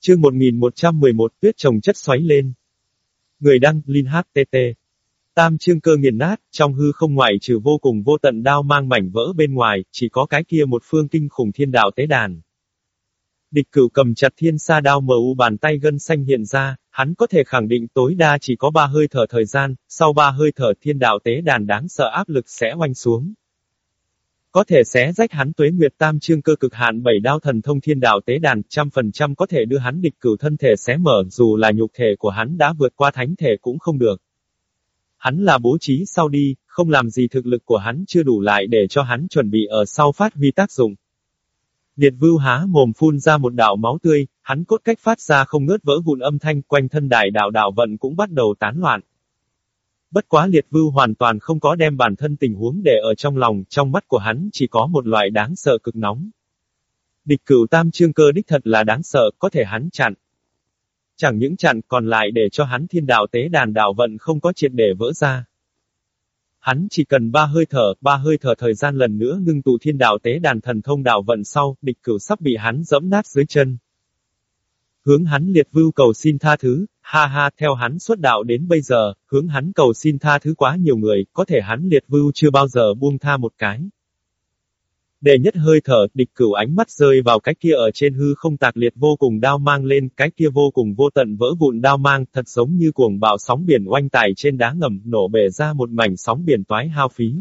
Chương 1111 tuyết trồng chất xoáy lên. Người đăng, Linh HTT. Tam chương cơ nghiền nát, trong hư không ngoại trừ vô cùng vô tận đao mang mảnh vỡ bên ngoài, chỉ có cái kia một phương kinh khủng thiên đạo tế đàn. Địch cửu cầm chặt thiên sa đao mờ u bàn tay gân xanh hiện ra, hắn có thể khẳng định tối đa chỉ có ba hơi thở thời gian, sau ba hơi thở thiên đạo tế đàn đáng sợ áp lực sẽ oanh xuống. Có thể xé rách hắn tuế nguyệt tam chương cơ cực hạn bảy đao thần thông thiên đạo tế đàn, trăm phần trăm có thể đưa hắn địch cửu thân thể xé mở, dù là nhục thể của hắn đã vượt qua thánh thể cũng không được. Hắn là bố trí sau đi, không làm gì thực lực của hắn chưa đủ lại để cho hắn chuẩn bị ở sau phát huy tác dụng. điệt vưu há mồm phun ra một đạo máu tươi, hắn cốt cách phát ra không ngớt vỡ vụn âm thanh quanh thân đại đạo đạo vận cũng bắt đầu tán loạn. Bất quá liệt vưu hoàn toàn không có đem bản thân tình huống để ở trong lòng, trong mắt của hắn chỉ có một loại đáng sợ cực nóng. Địch cửu tam trương cơ đích thật là đáng sợ, có thể hắn chặn. Chẳng những chặn còn lại để cho hắn thiên đạo tế đàn đạo vận không có triệt để vỡ ra. Hắn chỉ cần ba hơi thở, ba hơi thở thời gian lần nữa ngưng tụ thiên đạo tế đàn thần thông đạo vận sau, địch cửu sắp bị hắn dẫm nát dưới chân. Hướng hắn liệt vưu cầu xin tha thứ, ha ha, theo hắn xuất đạo đến bây giờ, hướng hắn cầu xin tha thứ quá nhiều người, có thể hắn liệt vưu chưa bao giờ buông tha một cái. Đệ nhất hơi thở, địch cửu ánh mắt rơi vào cái kia ở trên hư không tạc liệt vô cùng đao mang lên, cái kia vô cùng vô tận vỡ vụn đao mang, thật giống như cuồng bạo sóng biển oanh tải trên đá ngầm, nổ bể ra một mảnh sóng biển toái hao phí.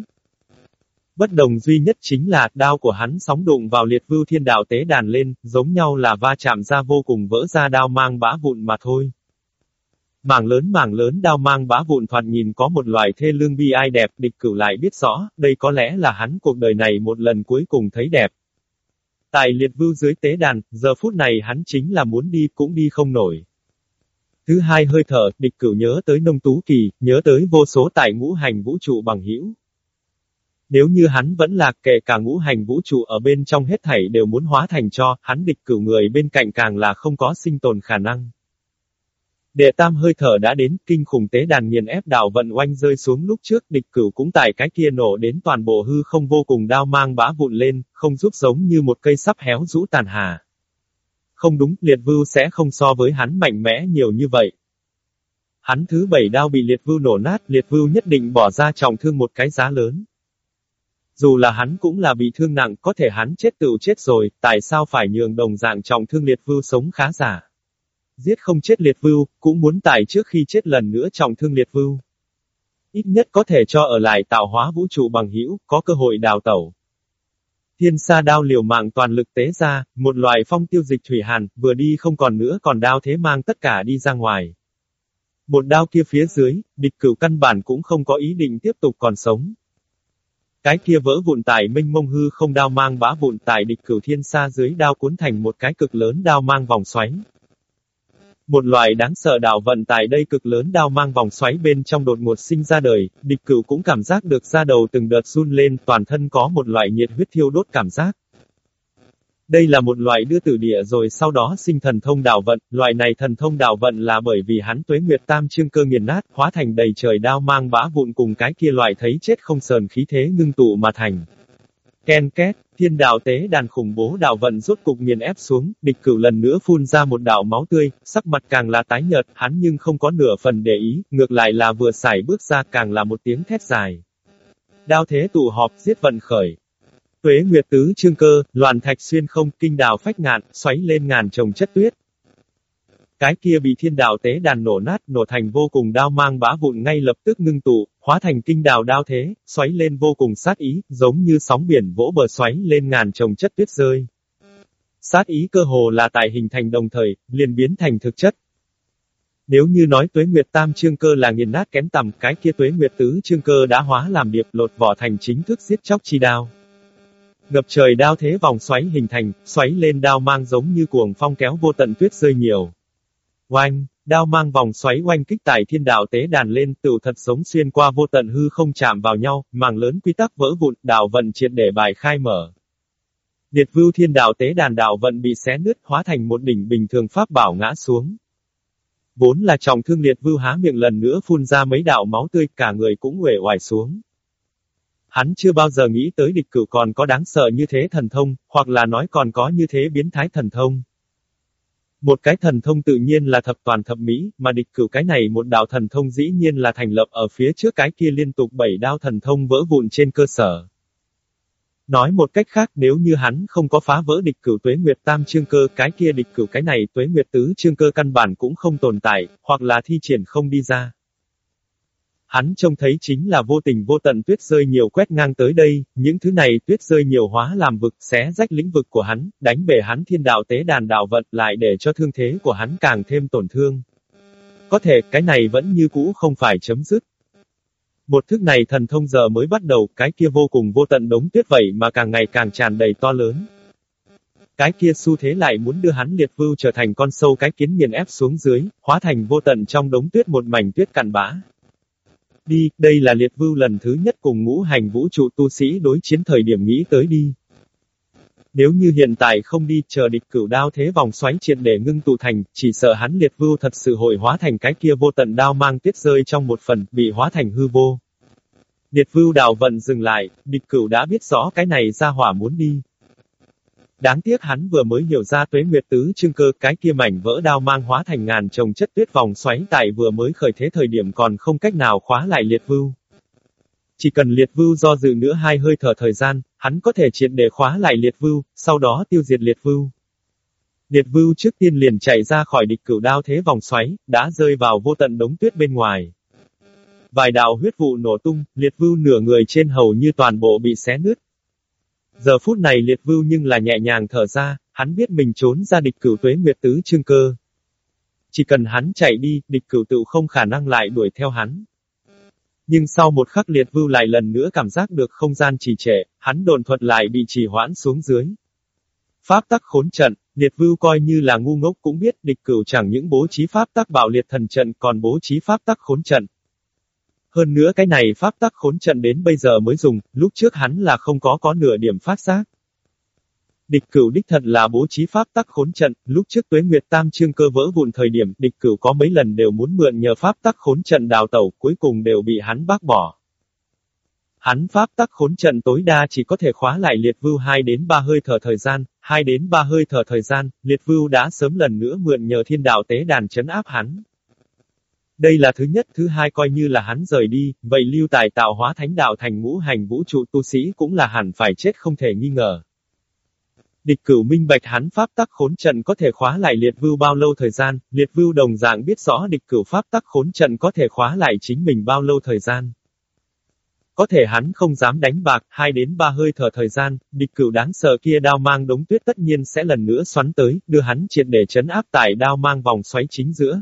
Bất đồng duy nhất chính là, đao của hắn sóng đụng vào liệt vưu thiên đạo tế đàn lên, giống nhau là va chạm ra vô cùng vỡ ra đao mang bã vụn mà thôi. Mảng lớn mảng lớn đao mang bá vụn thoạt nhìn có một loại thê lương bi ai đẹp, địch cửu lại biết rõ, đây có lẽ là hắn cuộc đời này một lần cuối cùng thấy đẹp. Tại liệt vưu dưới tế đàn, giờ phút này hắn chính là muốn đi cũng đi không nổi. Thứ hai hơi thở, địch cửu nhớ tới nông tú kỳ, nhớ tới vô số tại ngũ hành vũ trụ bằng hữu. Nếu như hắn vẫn là kể cả ngũ hành vũ trụ ở bên trong hết thảy đều muốn hóa thành cho, hắn địch cửu người bên cạnh càng là không có sinh tồn khả năng. Đệ tam hơi thở đã đến, kinh khủng tế đàn nghiền ép đảo vận oanh rơi xuống lúc trước, địch cửu cũng tại cái kia nổ đến toàn bộ hư không vô cùng đao mang bã vụn lên, không giúp giống như một cây sắp héo rũ tàn hà. Không đúng, liệt vưu sẽ không so với hắn mạnh mẽ nhiều như vậy. Hắn thứ bảy đao bị liệt vưu nổ nát, liệt vưu nhất định bỏ ra trọng thương một cái giá lớn. Dù là hắn cũng là bị thương nặng, có thể hắn chết tựu chết rồi, tại sao phải nhường đồng dạng trọng thương liệt vưu sống khá giả. Giết không chết liệt vưu, cũng muốn tại trước khi chết lần nữa trọng thương liệt vưu. Ít nhất có thể cho ở lại tạo hóa vũ trụ bằng hữu, có cơ hội đào tẩu. Thiên sa đao liều mạng toàn lực tế ra, một loại phong tiêu dịch thủy hàn, vừa đi không còn nữa còn đao thế mang tất cả đi ra ngoài. Một đao kia phía dưới, địch cửu căn bản cũng không có ý định tiếp tục còn sống. Cái kia vỡ vụn tải minh mông hư không đao mang bá vụn tải địch cửu thiên xa dưới đao cuốn thành một cái cực lớn đao mang vòng xoáy. Một loại đáng sợ đạo vận tại đây cực lớn đao mang vòng xoáy bên trong đột ngột sinh ra đời, địch cửu cũng cảm giác được ra đầu từng đợt run lên, toàn thân có một loại nhiệt huyết thiêu đốt cảm giác. Đây là một loại đưa từ địa rồi sau đó sinh thần thông đảo vận, loại này thần thông đảo vận là bởi vì hắn tuế nguyệt tam trương cơ nghiền nát, hóa thành đầy trời đao mang bã vụn cùng cái kia loại thấy chết không sờn khí thế ngưng tụ mà thành. Ken két, thiên đạo tế đàn khủng bố đạo vận rốt cục nghiền ép xuống, địch cửu lần nữa phun ra một đạo máu tươi, sắc mặt càng là tái nhợt, hắn nhưng không có nửa phần để ý, ngược lại là vừa xài bước ra càng là một tiếng thét dài. Đao thế tụ họp giết vận khởi. Tuế Nguyệt Tứ Trương Cơ, loạn thạch xuyên không, kinh đào phách ngạn, xoáy lên ngàn trồng chất tuyết, cái kia bị thiên đạo tế đàn nổ nát, nổ thành vô cùng đao mang bã vụn ngay lập tức ngưng tụ, hóa thành kinh đào đao thế, xoáy lên vô cùng sát ý, giống như sóng biển vỗ bờ xoáy lên ngàn trồng chất tuyết rơi. Sát ý cơ hồ là tại hình thành đồng thời, liền biến thành thực chất. Nếu như nói tuế nguyệt tam trương cơ là nghiền nát kém tầm, cái kia tuế nguyệt tứ trương cơ đã hóa làm điệp lột vỏ thành chính thức giết chóc chi đao. Ngập trời đao thế vòng xoáy hình thành, xoáy lên đao mang giống như cuồng phong kéo vô tận tuyết rơi nhiều. Oanh, đao mang vòng xoáy oanh kích tại thiên đạo tế đàn lên tự thật sống xuyên qua vô tận hư không chạm vào nhau, màng lớn quy tắc vỡ vụn, đạo vận triệt để bài khai mở. Liệt vưu thiên đạo tế đàn đạo vận bị xé nứt hóa thành một đỉnh bình thường pháp bảo ngã xuống. Vốn là trọng thương liệt vưu há miệng lần nữa phun ra mấy đạo máu tươi, cả người cũng uể oải xuống. Hắn chưa bao giờ nghĩ tới địch cửu còn có đáng sợ như thế thần thông, hoặc là nói còn có như thế biến thái thần thông. Một cái thần thông tự nhiên là thập toàn thập mỹ, mà địch cửu cái này một đạo thần thông dĩ nhiên là thành lập ở phía trước cái kia liên tục bảy đao thần thông vỡ vụn trên cơ sở. Nói một cách khác nếu như hắn không có phá vỡ địch cửu tuế nguyệt tam chương cơ cái kia địch cửu cái này tuế nguyệt tứ chương cơ căn bản cũng không tồn tại, hoặc là thi triển không đi ra. Hắn trông thấy chính là vô tình vô tận tuyết rơi nhiều quét ngang tới đây, những thứ này tuyết rơi nhiều hóa làm vực xé rách lĩnh vực của hắn, đánh bể hắn thiên đạo tế đàn đạo vật lại để cho thương thế của hắn càng thêm tổn thương. Có thể cái này vẫn như cũ không phải chấm dứt. Một thức này thần thông giờ mới bắt đầu, cái kia vô cùng vô tận đống tuyết vậy mà càng ngày càng tràn đầy to lớn. Cái kia xu thế lại muốn đưa hắn liệt vưu trở thành con sâu cái kiến nghiền ép xuống dưới, hóa thành vô tận trong đống tuyết một mảnh tuyết cạn bã. Đi, đây là liệt vưu lần thứ nhất cùng ngũ hành vũ trụ tu sĩ đối chiến thời điểm nghĩ tới đi. Nếu như hiện tại không đi chờ địch cửu đao thế vòng xoáy triệt để ngưng tụ thành, chỉ sợ hắn liệt vưu thật sự hội hóa thành cái kia vô tận đao mang tiết rơi trong một phần, bị hóa thành hư vô. Liệt vưu đào vận dừng lại, địch cửu đã biết rõ cái này ra hỏa muốn đi. Đáng tiếc hắn vừa mới hiểu ra tuế nguyệt tứ chương cơ cái kia mảnh vỡ đao mang hóa thành ngàn trồng chất tuyết vòng xoáy tại vừa mới khởi thế thời điểm còn không cách nào khóa lại liệt vưu. Chỉ cần liệt vưu do dự nữa hai hơi thở thời gian, hắn có thể triệt để khóa lại liệt vưu, sau đó tiêu diệt liệt vưu. Liệt vưu trước tiên liền chạy ra khỏi địch cửu đao thế vòng xoáy, đã rơi vào vô tận đống tuyết bên ngoài. Vài đạo huyết vụ nổ tung, liệt vưu nửa người trên hầu như toàn bộ bị xé nứt. Giờ phút này liệt vưu nhưng là nhẹ nhàng thở ra, hắn biết mình trốn ra địch cửu tuế nguyệt tứ trương cơ. Chỉ cần hắn chạy đi, địch cửu tự không khả năng lại đuổi theo hắn. Nhưng sau một khắc liệt vưu lại lần nữa cảm giác được không gian trì trệ, hắn đồn thuật lại bị trì hoãn xuống dưới. Pháp tắc khốn trận, liệt vưu coi như là ngu ngốc cũng biết địch cửu chẳng những bố trí pháp tắc bảo liệt thần trận còn bố trí pháp tắc khốn trận. Hơn nữa cái này pháp tắc khốn trận đến bây giờ mới dùng, lúc trước hắn là không có có nửa điểm phát giác. Địch cửu đích thật là bố trí pháp tắc khốn trận, lúc trước tuế nguyệt tam trương cơ vỡ vụn thời điểm, địch cửu có mấy lần đều muốn mượn nhờ pháp tắc khốn trận đào tẩu, cuối cùng đều bị hắn bác bỏ. Hắn pháp tắc khốn trận tối đa chỉ có thể khóa lại liệt vưu 2 đến 3 hơi thở thời gian, 2 đến 3 hơi thở thời gian, liệt vưu đã sớm lần nữa mượn nhờ thiên đạo tế đàn chấn áp hắn. Đây là thứ nhất, thứ hai coi như là hắn rời đi, vậy lưu tài tạo hóa thánh đạo thành ngũ hành vũ trụ tu sĩ cũng là hẳn phải chết không thể nghi ngờ. Địch cửu minh bạch hắn pháp tắc khốn trận có thể khóa lại liệt vưu bao lâu thời gian, liệt vưu đồng dạng biết rõ địch cửu pháp tắc khốn trận có thể khóa lại chính mình bao lâu thời gian. Có thể hắn không dám đánh bạc, hai đến ba hơi thở thời gian, địch cửu đáng sợ kia đao mang đống tuyết tất nhiên sẽ lần nữa xoắn tới, đưa hắn triệt để chấn áp tại đao mang vòng xoáy chính giữa.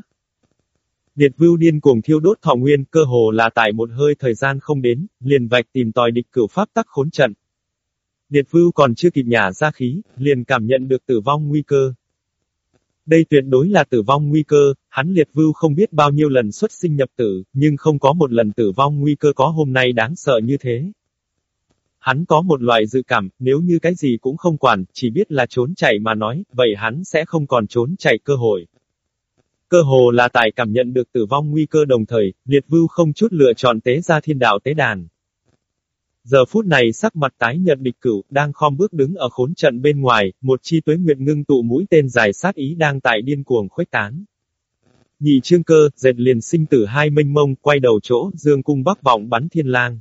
Liệt vưu điên cuồng thiêu đốt thọ nguyên, cơ hồ là tại một hơi thời gian không đến, liền vạch tìm tòi địch cửu pháp tắc khốn trận. Liệt vưu còn chưa kịp nhả ra khí, liền cảm nhận được tử vong nguy cơ. Đây tuyệt đối là tử vong nguy cơ, hắn liệt vưu không biết bao nhiêu lần xuất sinh nhập tử, nhưng không có một lần tử vong nguy cơ có hôm nay đáng sợ như thế. Hắn có một loại dự cảm, nếu như cái gì cũng không quản, chỉ biết là trốn chạy mà nói, vậy hắn sẽ không còn trốn chạy cơ hội. Cơ hồ là tại cảm nhận được tử vong nguy cơ đồng thời, liệt vưu không chút lựa chọn tế ra thiên đạo tế đàn. Giờ phút này sắc mặt tái nhợt địch cửu, đang khom bước đứng ở khốn trận bên ngoài, một chi tuế nguyệt ngưng tụ mũi tên dài sát ý đang tại điên cuồng khuếch tán. Nhị trương cơ, dệt liền sinh tử hai minh mông, quay đầu chỗ, dương cung bắc vọng bắn thiên lang.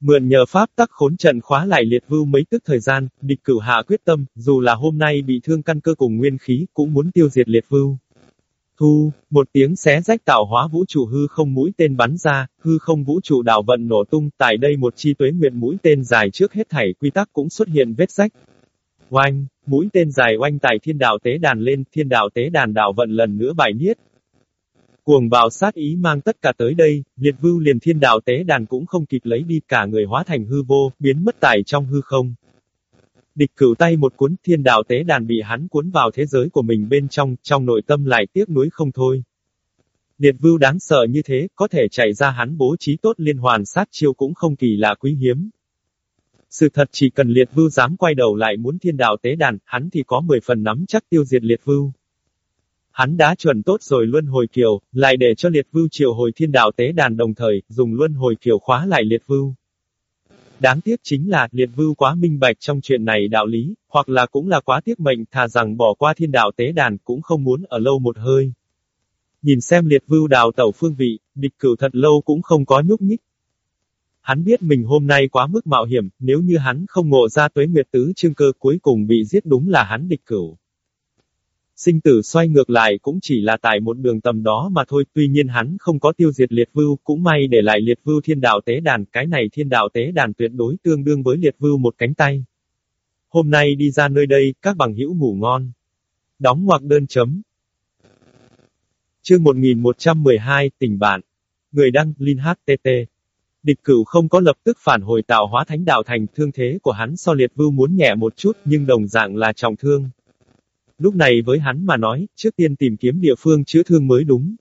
Mượn nhờ pháp tắc khốn trận khóa lại liệt vưu mấy tức thời gian, địch cửu hạ quyết tâm, dù là hôm nay bị thương căn cơ cùng nguyên khí, cũng muốn tiêu diệt liệt vưu. Thu, một tiếng xé rách tạo hóa vũ trụ hư không mũi tên bắn ra, hư không vũ trụ đảo vận nổ tung, tại đây một chi tuế nguyện mũi tên dài trước hết thảy quy tắc cũng xuất hiện vết rách. Oanh, mũi tên dài oanh tại thiên đạo tế đàn lên, thiên đạo tế đàn đảo vận lần nữa bài niết. Cuồng bào sát ý mang tất cả tới đây, liệt vưu liền thiên đạo tế đàn cũng không kịp lấy đi cả người hóa thành hư vô, biến mất tại trong hư không. Địch cửu tay một cuốn thiên đạo tế đàn bị hắn cuốn vào thế giới của mình bên trong, trong nội tâm lại tiếc nuối không thôi. Liệt vưu đáng sợ như thế, có thể chạy ra hắn bố trí tốt liên hoàn sát chiêu cũng không kỳ lạ quý hiếm. Sự thật chỉ cần liệt vưu dám quay đầu lại muốn thiên đạo tế đàn, hắn thì có 10 phần nắm chắc tiêu diệt liệt vưu. Hắn đã chuẩn tốt rồi luân hồi kiều, lại để cho liệt vưu triệu hồi thiên đạo tế đàn đồng thời, dùng luân hồi kiều khóa lại liệt vưu. Đáng tiếc chính là, liệt vưu quá minh bạch trong chuyện này đạo lý, hoặc là cũng là quá tiếc mệnh thà rằng bỏ qua thiên đạo tế đàn cũng không muốn ở lâu một hơi. Nhìn xem liệt vưu đào tẩu phương vị, địch cửu thật lâu cũng không có nhúc nhích. Hắn biết mình hôm nay quá mức mạo hiểm, nếu như hắn không ngộ ra tuế nguyệt tứ chương cơ cuối cùng bị giết đúng là hắn địch cửu. Sinh tử xoay ngược lại cũng chỉ là tại một đường tầm đó mà thôi, tuy nhiên hắn không có tiêu diệt liệt vưu, cũng may để lại liệt vưu thiên đạo tế đàn, cái này thiên đạo tế đàn tuyệt đối tương đương với liệt vưu một cánh tay. Hôm nay đi ra nơi đây, các bằng hữu ngủ ngon. Đóng ngoặc đơn chấm. Chương 1112, tình bạn. Người đăng, Linh HTT. Địch cửu không có lập tức phản hồi tạo hóa thánh đạo thành thương thế của hắn so liệt vưu muốn nhẹ một chút nhưng đồng dạng là trọng thương. Lúc này với hắn mà nói, trước tiên tìm kiếm địa phương chữa thương mới đúng.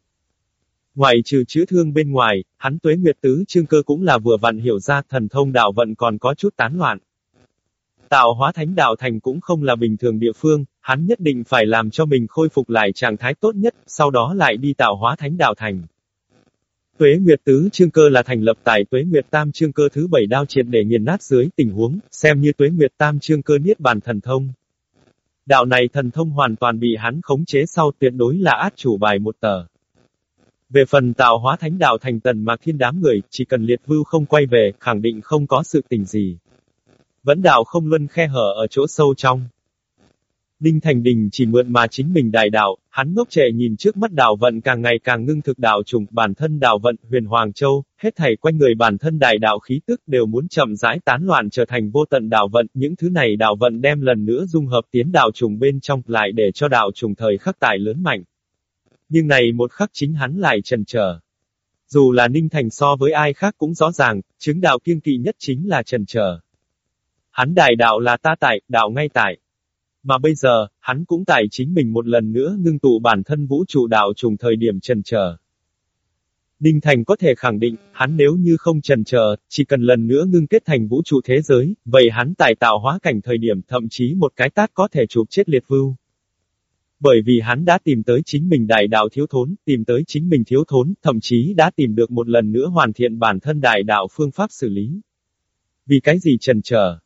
Ngoài trừ chữa thương bên ngoài, hắn tuế nguyệt tứ chương cơ cũng là vừa vặn hiểu ra thần thông đạo vận còn có chút tán loạn. Tạo hóa thánh đạo thành cũng không là bình thường địa phương, hắn nhất định phải làm cho mình khôi phục lại trạng thái tốt nhất, sau đó lại đi tạo hóa thánh đạo thành. Tuế Nguyệt Tứ Chương Cơ là thành lập tại Tuế Nguyệt Tam Chương Cơ thứ bảy đao triệt để nghiền nát dưới tình huống, xem như Tuế Nguyệt Tam Chương Cơ niết bàn thần thông. Đạo này thần thông hoàn toàn bị hắn khống chế sau tuyệt đối là át chủ bài một tờ. Về phần tạo hóa thánh đạo thành tần mạc thiên đám người, chỉ cần liệt vưu không quay về, khẳng định không có sự tình gì. Vẫn đạo không luân khe hở ở chỗ sâu trong. Đinh Thành Đình chỉ mượn mà chính mình đại đạo, hắn ngốc trẻ nhìn trước mắt đạo vận càng ngày càng ngưng thực đạo trùng, bản thân đạo vận, huyền Hoàng Châu, hết thảy quanh người bản thân đại đạo khí tức đều muốn chậm rãi tán loạn trở thành vô tận đạo vận, những thứ này đạo vận đem lần nữa dung hợp tiến đạo trùng bên trong lại để cho đạo trùng thời khắc tài lớn mạnh. Nhưng này một khắc chính hắn lại trần trở. Dù là Ninh Thành so với ai khác cũng rõ ràng, chứng đạo kiên kỵ nhất chính là trần trở. Hắn đại đạo là ta tại, đạo ngay tại. Mà bây giờ, hắn cũng tại chính mình một lần nữa ngưng tụ bản thân vũ trụ đạo trùng thời điểm trần chờ. Đinh Thành có thể khẳng định, hắn nếu như không trần chờ, chỉ cần lần nữa ngưng kết thành vũ trụ thế giới, vậy hắn tại tạo hóa cảnh thời điểm thậm chí một cái tát có thể chụp chết liệt vưu. Bởi vì hắn đã tìm tới chính mình đại đạo thiếu thốn, tìm tới chính mình thiếu thốn, thậm chí đã tìm được một lần nữa hoàn thiện bản thân đại đạo phương pháp xử lý. Vì cái gì trần chờ?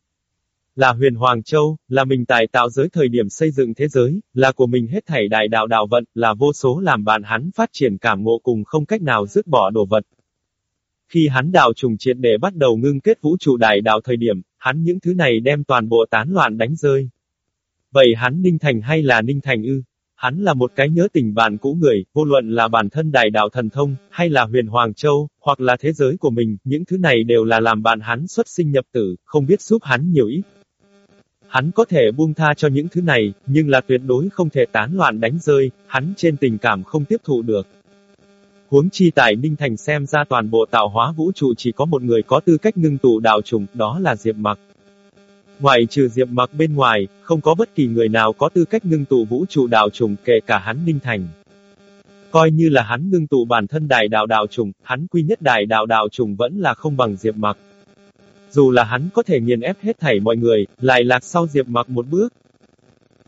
Là huyền Hoàng Châu, là mình tài tạo giới thời điểm xây dựng thế giới, là của mình hết thảy đại đạo đạo vận, là vô số làm bạn hắn phát triển cảm ngộ cùng không cách nào dứt bỏ đồ vật. Khi hắn đạo trùng triệt để bắt đầu ngưng kết vũ trụ đại đạo thời điểm, hắn những thứ này đem toàn bộ tán loạn đánh rơi. Vậy hắn Ninh Thành hay là Ninh Thành ư? Hắn là một cái nhớ tình bạn cũ người, vô luận là bản thân đại đạo thần thông, hay là huyền Hoàng Châu, hoặc là thế giới của mình, những thứ này đều là làm bạn hắn xuất sinh nhập tử, không biết giúp hắn nhiều ít. Hắn có thể buông tha cho những thứ này, nhưng là tuyệt đối không thể tán loạn đánh rơi, hắn trên tình cảm không tiếp thụ được. Huống chi tại Ninh Thành xem ra toàn bộ tạo hóa vũ trụ chỉ có một người có tư cách ngưng tụ đạo trùng, đó là Diệp Mặc. Ngoài trừ Diệp Mặc bên ngoài, không có bất kỳ người nào có tư cách ngưng tụ vũ trụ đạo trùng kể cả hắn Ninh Thành. Coi như là hắn ngưng tụ bản thân đại đạo đạo trùng, hắn quy nhất đại đạo đạo trùng vẫn là không bằng Diệp Mặc. Dù là hắn có thể nghiền ép hết thảy mọi người, lại lạc sau Diệp Mặc một bước.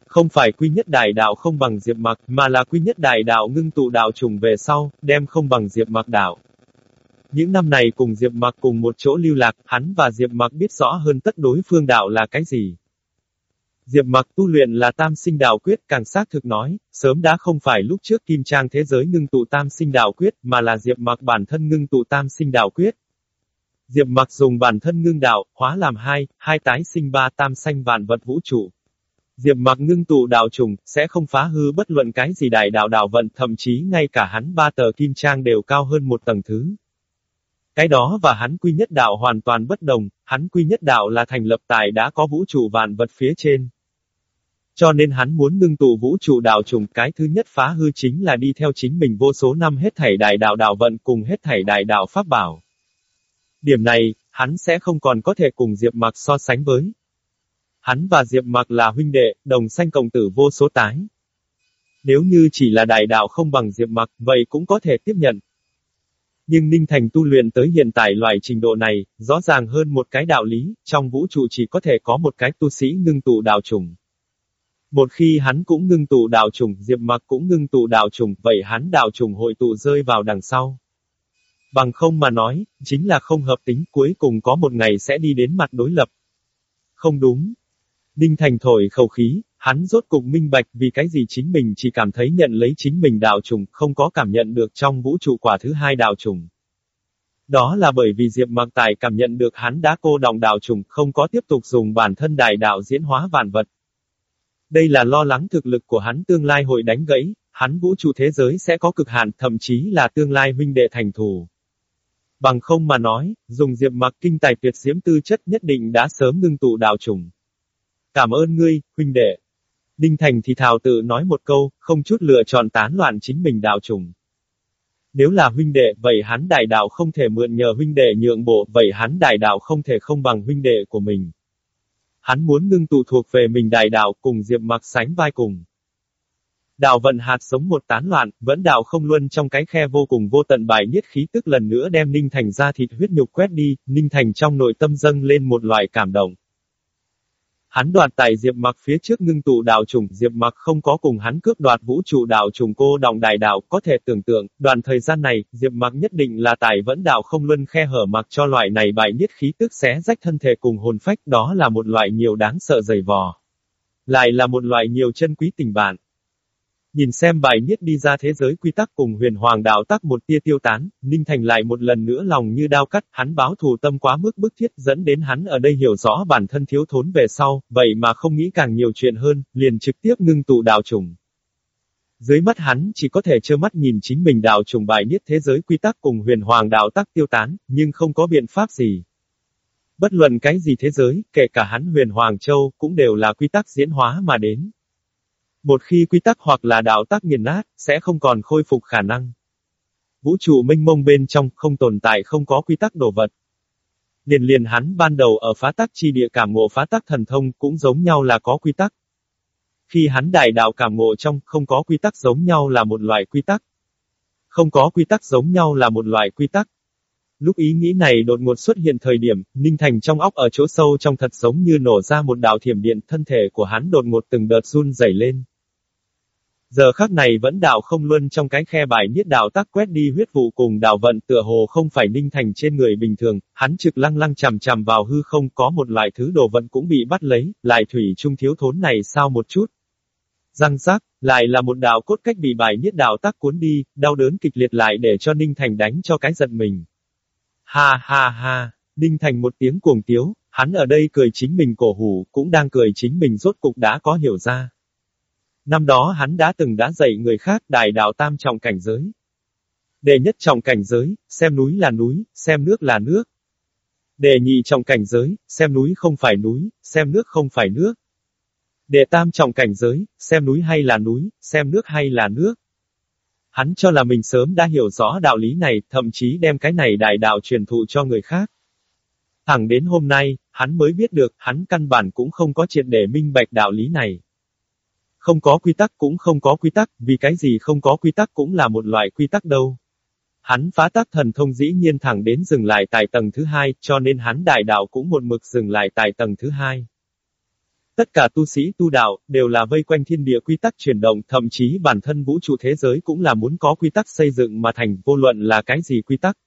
Không phải quy nhất đại đạo không bằng Diệp Mặc, mà là quy nhất đại đạo ngưng tụ đạo trùng về sau, đem không bằng Diệp Mặc đạo. Những năm này cùng Diệp Mặc cùng một chỗ lưu lạc, hắn và Diệp Mặc biết rõ hơn tất đối phương đạo là cái gì. Diệp Mặc tu luyện là tam sinh đạo quyết, càng xác thực nói, sớm đã không phải lúc trước kim trang thế giới ngưng tụ tam sinh đạo quyết, mà là Diệp Mặc bản thân ngưng tụ tam sinh đạo quyết. Diệp mặc dùng bản thân ngưng đạo, hóa làm hai, hai tái sinh ba tam sanh vạn vật vũ trụ. Diệp mặc ngưng tụ đạo trùng, sẽ không phá hư bất luận cái gì đại đạo đạo vận, thậm chí ngay cả hắn ba tờ kim trang đều cao hơn một tầng thứ. Cái đó và hắn quy nhất đạo hoàn toàn bất đồng, hắn quy nhất đạo là thành lập tại đã có vũ trụ vạn vật phía trên. Cho nên hắn muốn ngưng tụ vũ trụ đạo trùng, cái thứ nhất phá hư chính là đi theo chính mình vô số năm hết thảy đại đạo đạo vận cùng hết thảy đại đạo pháp bảo. Điểm này, hắn sẽ không còn có thể cùng Diệp Mặc so sánh với. Hắn và Diệp Mặc là huynh đệ, đồng sanh cộng tử vô số tái. Nếu như chỉ là đại đạo không bằng Diệp Mặc, vậy cũng có thể tiếp nhận. Nhưng Ninh Thành tu luyện tới hiện tại loại trình độ này, rõ ràng hơn một cái đạo lý, trong vũ trụ chỉ có thể có một cái tu sĩ ngưng tụ đạo trùng. Một khi hắn cũng ngưng tụ đạo trùng, Diệp Mặc cũng ngưng tụ đạo trùng, vậy hắn đạo trùng hội tụ rơi vào đằng sau. Bằng không mà nói, chính là không hợp tính cuối cùng có một ngày sẽ đi đến mặt đối lập. Không đúng. Đinh Thành thổi khẩu khí, hắn rốt cục minh bạch vì cái gì chính mình chỉ cảm thấy nhận lấy chính mình đạo trùng, không có cảm nhận được trong vũ trụ quả thứ hai đạo trùng. Đó là bởi vì Diệp Mặc Tài cảm nhận được hắn đã cô đồng đạo trùng, không có tiếp tục dùng bản thân đại đạo diễn hóa vạn vật. Đây là lo lắng thực lực của hắn tương lai hội đánh gãy, hắn vũ trụ thế giới sẽ có cực hạn, thậm chí là tương lai huynh đệ thành thù. Bằng không mà nói, dùng Diệp Mặc kinh tài tuyệt diễm tư chất nhất định đã sớm ngưng tụ đạo trùng. Cảm ơn ngươi, huynh đệ. Đinh Thành thì thào tự nói một câu, không chút lựa chọn tán loạn chính mình đạo trùng. Nếu là huynh đệ, vậy hắn đại đạo không thể mượn nhờ huynh đệ nhượng bộ, vậy hắn đại đạo không thể không bằng huynh đệ của mình. Hắn muốn ngưng tụ thuộc về mình đại đạo cùng Diệp Mặc sánh vai cùng. Đạo vận hạt sống một tán loạn, vẫn đạo không luân trong cái khe vô cùng vô tận bài niết khí tức lần nữa đem Ninh Thành ra thịt huyết nhục quét đi, Ninh Thành trong nội tâm dâng lên một loại cảm động. Hắn đoạt tại Diệp Mặc phía trước ngưng tụ đạo trùng, Diệp Mặc không có cùng hắn cướp đoạt vũ trụ đạo trùng cô đồng đại đạo, có thể tưởng tượng, đoạn thời gian này, Diệp Mặc nhất định là tài vẫn đạo không luân khe hở mặc cho loại này bại niết khí tức xé rách thân thể cùng hồn phách, đó là một loại nhiều đáng sợ dày vò. Lại là một loại nhiều chân quý tình bạn. Nhìn xem bài niết đi ra thế giới quy tắc cùng huyền hoàng đạo tắc một tia tiêu tán, Ninh Thành lại một lần nữa lòng như đao cắt, hắn báo thù tâm quá mức bức thiết dẫn đến hắn ở đây hiểu rõ bản thân thiếu thốn về sau, vậy mà không nghĩ càng nhiều chuyện hơn, liền trực tiếp ngưng tụ đạo trùng. Dưới mắt hắn chỉ có thể trơ mắt nhìn chính mình đạo trùng bài niết thế giới quy tắc cùng huyền hoàng đạo tắc tiêu tán, nhưng không có biện pháp gì. Bất luận cái gì thế giới, kể cả hắn huyền hoàng châu, cũng đều là quy tắc diễn hóa mà đến. Một khi quy tắc hoặc là đạo tác nghiền nát, sẽ không còn khôi phục khả năng. Vũ trụ minh mông bên trong, không tồn tại không có quy tắc đồ vật. Liền liền hắn ban đầu ở phá tắc chi địa cảm ngộ phá tắc thần thông cũng giống nhau là có quy tắc. Khi hắn đại đạo cảm ngộ trong, không có quy tắc giống nhau là một loại quy tắc. Không có quy tắc giống nhau là một loại quy tắc. Lúc ý nghĩ này đột ngột xuất hiện thời điểm, Ninh Thành trong óc ở chỗ sâu trong thật giống như nổ ra một đạo thiểm điện, thân thể của hắn đột ngột từng đợt run rẩy lên. Giờ khắc này vẫn đạo không luân trong cái khe bài niết đạo tắc quét đi huyết vụ cùng đạo vận tựa hồ không phải ninh thành trên người bình thường, hắn trực lăng lăng chằm chằm vào hư không có một loại thứ đồ vận cũng bị bắt lấy, lại thủy trung thiếu thốn này sao một chút. Răng rác, lại là một đạo cốt cách bị bài niết đạo tắc cuốn đi, đau đớn kịch liệt lại để cho ninh thành đánh cho cái giận mình. Ha ha ha, ninh thành một tiếng cuồng tiếu, hắn ở đây cười chính mình cổ hủ, cũng đang cười chính mình rốt cục đã có hiểu ra. Năm đó hắn đã từng đã dạy người khác đại đạo tam trọng cảnh giới. Đề nhất trọng cảnh giới, xem núi là núi, xem nước là nước. Đề nhị trọng cảnh giới, xem núi không phải núi, xem nước không phải nước. Đề tam trọng cảnh giới, xem núi hay là núi, xem nước hay là nước. Hắn cho là mình sớm đã hiểu rõ đạo lý này, thậm chí đem cái này đại đạo truyền thụ cho người khác. Thẳng đến hôm nay, hắn mới biết được, hắn căn bản cũng không có triệt để minh bạch đạo lý này. Không có quy tắc cũng không có quy tắc, vì cái gì không có quy tắc cũng là một loại quy tắc đâu. Hắn phá tác thần thông dĩ nhiên thẳng đến dừng lại tại tầng thứ hai, cho nên hắn đại đạo cũng một mực dừng lại tại tầng thứ hai. Tất cả tu sĩ tu đạo, đều là vây quanh thiên địa quy tắc chuyển động, thậm chí bản thân vũ trụ thế giới cũng là muốn có quy tắc xây dựng mà thành, vô luận là cái gì quy tắc.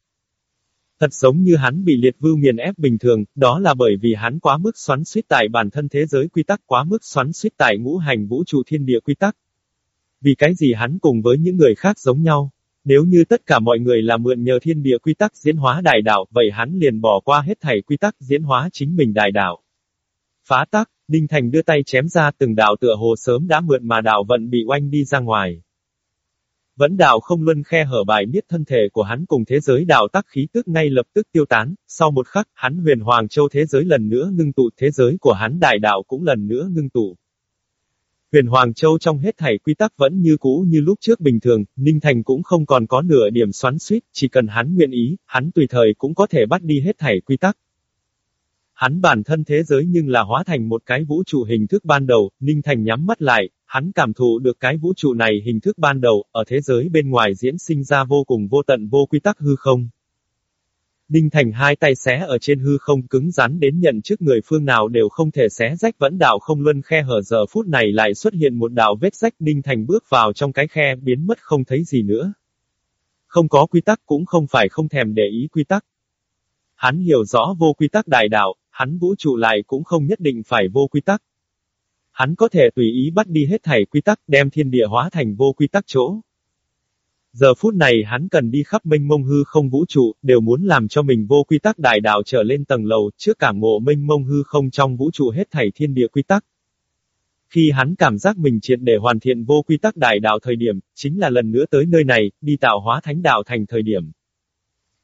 Thật giống như hắn bị liệt vưu nghiền ép bình thường, đó là bởi vì hắn quá mức xoắn suýt tại bản thân thế giới quy tắc quá mức xoắn suýt tại ngũ hành vũ trụ thiên địa quy tắc. Vì cái gì hắn cùng với những người khác giống nhau? Nếu như tất cả mọi người là mượn nhờ thiên địa quy tắc diễn hóa đại đạo, vậy hắn liền bỏ qua hết thảy quy tắc diễn hóa chính mình đại đạo. Phá tắc, Đinh Thành đưa tay chém ra từng đạo tựa hồ sớm đã mượn mà đạo vận bị oanh đi ra ngoài. Vẫn đạo không luân khe hở bài biết thân thể của hắn cùng thế giới đạo tắc khí tức ngay lập tức tiêu tán, sau một khắc, hắn huyền hoàng châu thế giới lần nữa ngưng tụ thế giới của hắn đại đạo cũng lần nữa ngưng tụ. Huyền Hoàng Châu trong hết thảy quy tắc vẫn như cũ như lúc trước bình thường, Ninh Thành cũng không còn có nửa điểm xoắn suýt, chỉ cần hắn nguyện ý, hắn tùy thời cũng có thể bắt đi hết thảy quy tắc. Hắn bản thân thế giới nhưng là hóa thành một cái vũ trụ hình thức ban đầu, Ninh Thành nhắm mắt lại, hắn cảm thụ được cái vũ trụ này hình thức ban đầu, ở thế giới bên ngoài diễn sinh ra vô cùng vô tận vô quy tắc hư không. Ninh Thành hai tay xé ở trên hư không cứng rắn đến nhận trước người phương nào đều không thể xé rách vẫn đạo không luân khe hở giờ phút này lại xuất hiện một đạo vết rách Ninh Thành bước vào trong cái khe biến mất không thấy gì nữa. Không có quy tắc cũng không phải không thèm để ý quy tắc. Hắn hiểu rõ vô quy tắc đại đạo, hắn vũ trụ lại cũng không nhất định phải vô quy tắc. Hắn có thể tùy ý bắt đi hết thảy quy tắc đem thiên địa hóa thành vô quy tắc chỗ. Giờ phút này hắn cần đi khắp minh mông hư không vũ trụ, đều muốn làm cho mình vô quy tắc đại đạo trở lên tầng lầu, trước cảm ngộ minh mông hư không trong vũ trụ hết thảy thiên địa quy tắc. Khi hắn cảm giác mình triệt để hoàn thiện vô quy tắc đại đạo thời điểm, chính là lần nữa tới nơi này, đi tạo hóa thánh đạo thành thời điểm.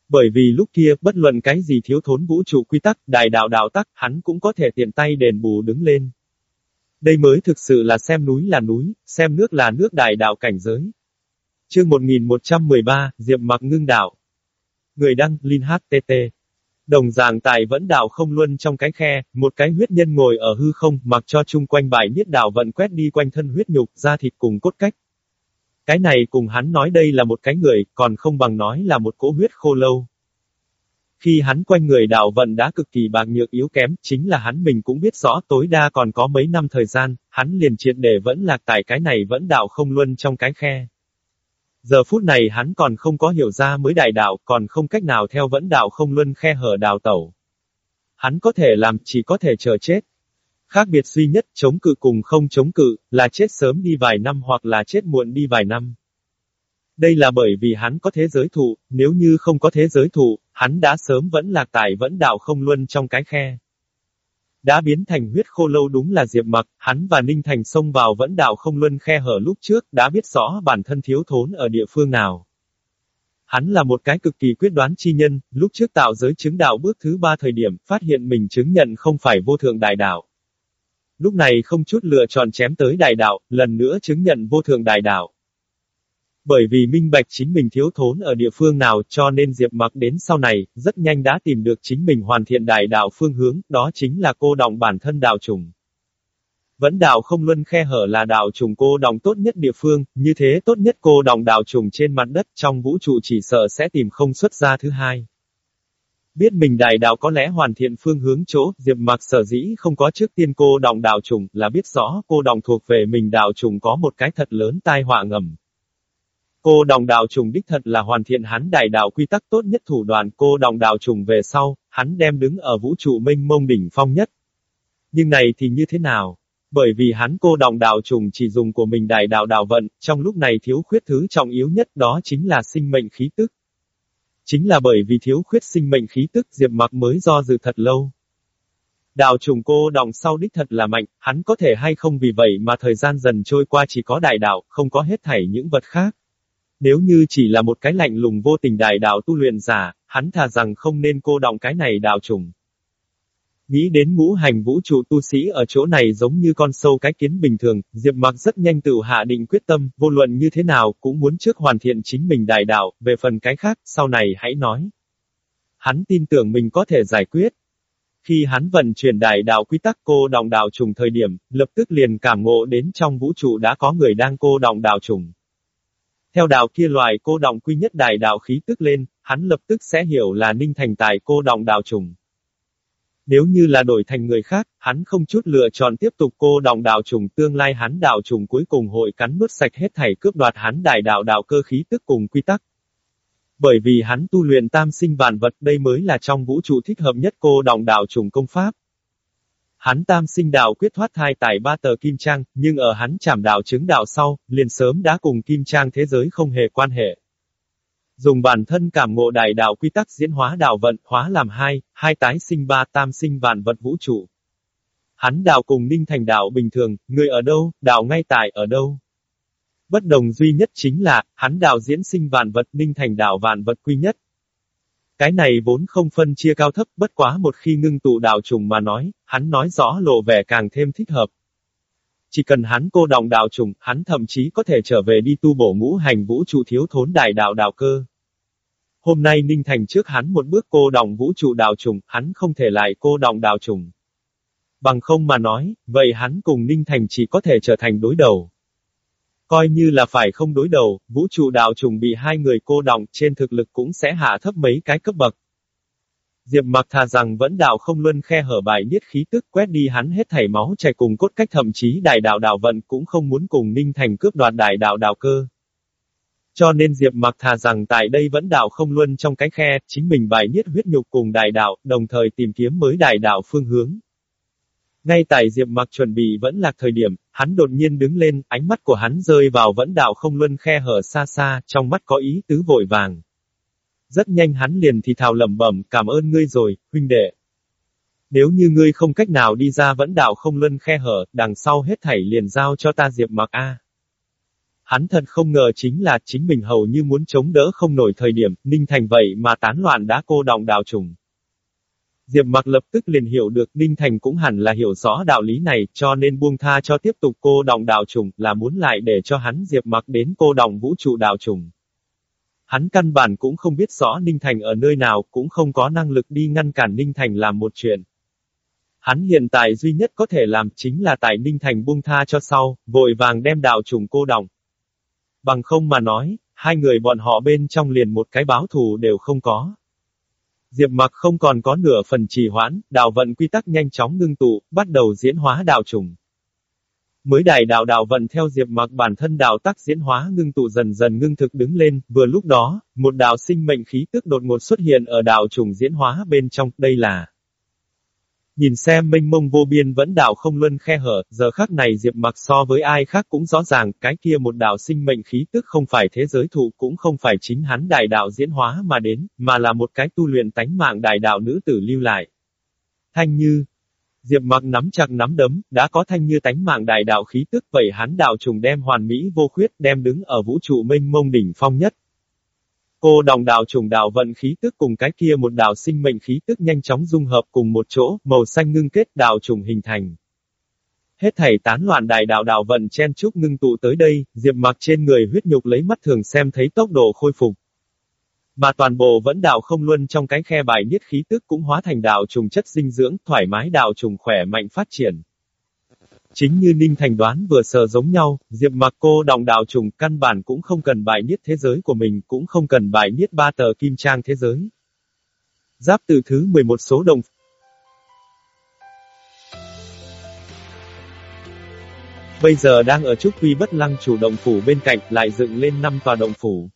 Bởi vì lúc kia, bất luận cái gì thiếu thốn vũ trụ quy tắc, đại đạo đạo tắc, hắn cũng có thể tiện tay đền bù đứng lên. Đây mới thực sự là xem núi là núi, xem nước là nước đại đạo cảnh giới. Chương 1113, Diệp Mặc ngưng đạo. Người đăng, Linh HTT. Đồng dạng tài vẫn đạo không luân trong cái khe, một cái huyết nhân ngồi ở hư không, mặc cho chung quanh bài niết đạo vận quét đi quanh thân huyết nhục, da thịt cùng cốt cách. Cái này cùng hắn nói đây là một cái người, còn không bằng nói là một cỗ huyết khô lâu. Khi hắn quanh người đạo vận đã cực kỳ bạc nhược yếu kém, chính là hắn mình cũng biết rõ tối đa còn có mấy năm thời gian, hắn liền triệt để vẫn lạc tại cái này vẫn đạo không luân trong cái khe. Giờ phút này hắn còn không có hiểu ra mới đại đạo, còn không cách nào theo vẫn đạo không luân khe hở đào tẩu. Hắn có thể làm, chỉ có thể chờ chết. Khác biệt duy nhất, chống cự cùng không chống cự, là chết sớm đi vài năm hoặc là chết muộn đi vài năm. Đây là bởi vì hắn có thế giới thụ, nếu như không có thế giới thụ, hắn đã sớm vẫn lạc tại vẫn đạo không luân trong cái khe. Đã biến thành huyết khô lâu đúng là Diệp Mặc, hắn và Ninh Thành xông vào vẫn đạo không luân khe hở lúc trước, đã biết rõ bản thân thiếu thốn ở địa phương nào. Hắn là một cái cực kỳ quyết đoán chi nhân, lúc trước tạo giới chứng đạo bước thứ ba thời điểm, phát hiện mình chứng nhận không phải vô thượng đại đạo. Lúc này không chút lựa chọn chém tới đại đạo, lần nữa chứng nhận vô thượng đại đạo. Bởi vì minh bạch chính mình thiếu thốn ở địa phương nào cho nên Diệp Mặc đến sau này, rất nhanh đã tìm được chính mình hoàn thiện đại đạo phương hướng, đó chính là cô động bản thân đạo trùng. Vẫn đạo không luân khe hở là đạo trùng cô đồng tốt nhất địa phương, như thế tốt nhất cô đồng đạo trùng trên mặt đất trong vũ trụ chỉ sợ sẽ tìm không xuất ra thứ hai. Biết mình đại đạo có lẽ hoàn thiện phương hướng chỗ, Diệp Mặc sở dĩ không có trước tiên cô đồng đạo trùng, là biết rõ cô đồng thuộc về mình đạo trùng có một cái thật lớn tai họa ngầm. Cô đồng đạo trùng đích thật là hoàn thiện hắn đại đạo quy tắc tốt nhất thủ đoạn cô đồng đạo trùng về sau, hắn đem đứng ở vũ trụ minh mông đỉnh phong nhất. Nhưng này thì như thế nào? Bởi vì hắn cô đồng đạo trùng chỉ dùng của mình đại đạo đạo vận, trong lúc này thiếu khuyết thứ trọng yếu nhất đó chính là sinh mệnh khí tức. Chính là bởi vì thiếu khuyết sinh mệnh khí tức Diệp Mặc mới do dự thật lâu. Đạo trùng cô đồng sau đích thật là mạnh, hắn có thể hay không vì vậy mà thời gian dần trôi qua chỉ có đại đạo, không có hết thảy những vật khác. Nếu như chỉ là một cái lạnh lùng vô tình đại đạo tu luyện giả, hắn thà rằng không nên cô động cái này đạo trùng. Nghĩ đến ngũ hành vũ trụ tu sĩ ở chỗ này giống như con sâu cái kiến bình thường, Diệp Mặc rất nhanh tự hạ định quyết tâm, vô luận như thế nào cũng muốn trước hoàn thiện chính mình đại đạo, về phần cái khác, sau này hãy nói. Hắn tin tưởng mình có thể giải quyết. Khi hắn vận chuyển đại đạo quy tắc cô động đạo trùng thời điểm, lập tức liền cảm ngộ đến trong vũ trụ đã có người đang cô động đạo trùng. Theo đạo kia loài cô động quy nhất đại đạo khí tức lên, hắn lập tức sẽ hiểu là ninh thành tài cô động đạo trùng. Nếu như là đổi thành người khác, hắn không chút lựa chọn tiếp tục cô động đạo trùng tương lai hắn đạo trùng cuối cùng hội cắn nuốt sạch hết thảy cướp đoạt hắn đại đạo đạo cơ khí tức cùng quy tắc. Bởi vì hắn tu luyện tam sinh vạn vật đây mới là trong vũ trụ thích hợp nhất cô động đạo trùng công pháp. Hắn tam sinh đạo quyết thoát thai tại ba tờ kim trang, nhưng ở hắn chảm đạo chứng đạo sau, liền sớm đã cùng kim trang thế giới không hề quan hệ. Dùng bản thân cảm ngộ đại đạo quy tắc diễn hóa đạo vận, hóa làm hai, hai tái sinh ba tam sinh vạn vật vũ trụ. Hắn đạo cùng ninh thành đạo bình thường, người ở đâu, đạo ngay tại ở đâu. Bất đồng duy nhất chính là, hắn đạo diễn sinh vạn vật ninh thành đạo vạn vật quy nhất. Cái này vốn không phân chia cao thấp, bất quá một khi ngưng tụ đạo trùng mà nói, hắn nói rõ lộ vẻ càng thêm thích hợp. Chỉ cần hắn cô đồng đạo trùng, hắn thậm chí có thể trở về đi tu bổ ngũ hành vũ trụ thiếu thốn đại đạo đạo cơ. Hôm nay Ninh Thành trước hắn một bước cô đồng vũ trụ đạo trùng, hắn không thể lại cô đồng đạo trùng. Bằng không mà nói, vậy hắn cùng Ninh Thành chỉ có thể trở thành đối đầu. Coi như là phải không đối đầu, vũ trụ đạo trùng bị hai người cô động trên thực lực cũng sẽ hạ thấp mấy cái cấp bậc. Diệp mặc thà rằng vẫn đạo không luân khe hở bài niết khí tức quét đi hắn hết thảy máu chảy cùng cốt cách thậm chí đại đạo đạo vận cũng không muốn cùng Ninh Thành cướp đoạt đại đạo đạo cơ. Cho nên Diệp mặc thà rằng tại đây vẫn đạo không luân trong cái khe, chính mình bài niết huyết nhục cùng đại đạo, đồng thời tìm kiếm mới đại đạo phương hướng. Ngay tại Diệp mặc chuẩn bị vẫn là thời điểm, hắn đột nhiên đứng lên, ánh mắt của hắn rơi vào vẫn đạo không luân khe hở xa xa, trong mắt có ý tứ vội vàng. Rất nhanh hắn liền thì thào lẩm bẩm, cảm ơn ngươi rồi, huynh đệ. Nếu như ngươi không cách nào đi ra vẫn đạo không luân khe hở, đằng sau hết thảy liền giao cho ta Diệp mặc A. Hắn thật không ngờ chính là chính mình hầu như muốn chống đỡ không nổi thời điểm, Ninh Thành vậy mà tán loạn đã cô động đạo trùng. Diệp mặc lập tức liền hiểu được Ninh Thành cũng hẳn là hiểu rõ đạo lý này, cho nên buông tha cho tiếp tục cô đồng đạo trùng, là muốn lại để cho hắn Diệp mặc đến cô đồng vũ trụ đạo trùng. Hắn căn bản cũng không biết rõ Ninh Thành ở nơi nào, cũng không có năng lực đi ngăn cản Ninh Thành làm một chuyện. Hắn hiện tại duy nhất có thể làm chính là tại Ninh Thành buông tha cho sau, vội vàng đem đạo trùng cô đồng. Bằng không mà nói, hai người bọn họ bên trong liền một cái báo thù đều không có. Diệp mặc không còn có nửa phần trì hoãn, đạo vận quy tắc nhanh chóng ngưng tụ, bắt đầu diễn hóa đạo trùng. Mới đại đạo đạo vận theo Diệp mặc bản thân đạo tắc diễn hóa ngưng tụ dần dần ngưng thực đứng lên, vừa lúc đó, một đạo sinh mệnh khí tức đột ngột xuất hiện ở đạo trùng diễn hóa bên trong, đây là Nhìn xem mênh mông vô biên vẫn đạo không luân khe hở, giờ khắc này Diệp mặc so với ai khác cũng rõ ràng, cái kia một đạo sinh mệnh khí tức không phải thế giới thụ cũng không phải chính hắn đại đạo diễn hóa mà đến, mà là một cái tu luyện tánh mạng đại đạo nữ tử lưu lại. Thanh như, Diệp mặc nắm chặt nắm đấm, đã có thanh như tánh mạng đại đạo khí tức vậy hắn đạo trùng đem hoàn mỹ vô khuyết đem đứng ở vũ trụ mênh mông đỉnh phong nhất. Cô đồng đạo trùng đạo vận khí tức cùng cái kia một đạo sinh mệnh khí tức nhanh chóng dung hợp cùng một chỗ, màu xanh ngưng kết đạo trùng hình thành. Hết thảy tán loạn đại đạo đạo vận chen chúc ngưng tụ tới đây, diệp mặc trên người huyết nhục lấy mắt thường xem thấy tốc độ khôi phục. Mà toàn bộ vẫn đạo không luân trong cái khe bài niết khí tức cũng hóa thành đạo trùng chất dinh dưỡng, thoải mái đạo trùng khỏe mạnh phát triển. Chính như Ninh Thành đoán vừa sờ giống nhau, Diệp mặc cô đồng đạo trùng căn bản cũng không cần bài niết thế giới của mình, cũng không cần bài niết ba tờ kim trang thế giới. Giáp từ thứ 11 số đồng. Bây giờ đang ở Trúc Quy Bất Lăng chủ động phủ bên cạnh, lại dựng lên năm tòa động phủ.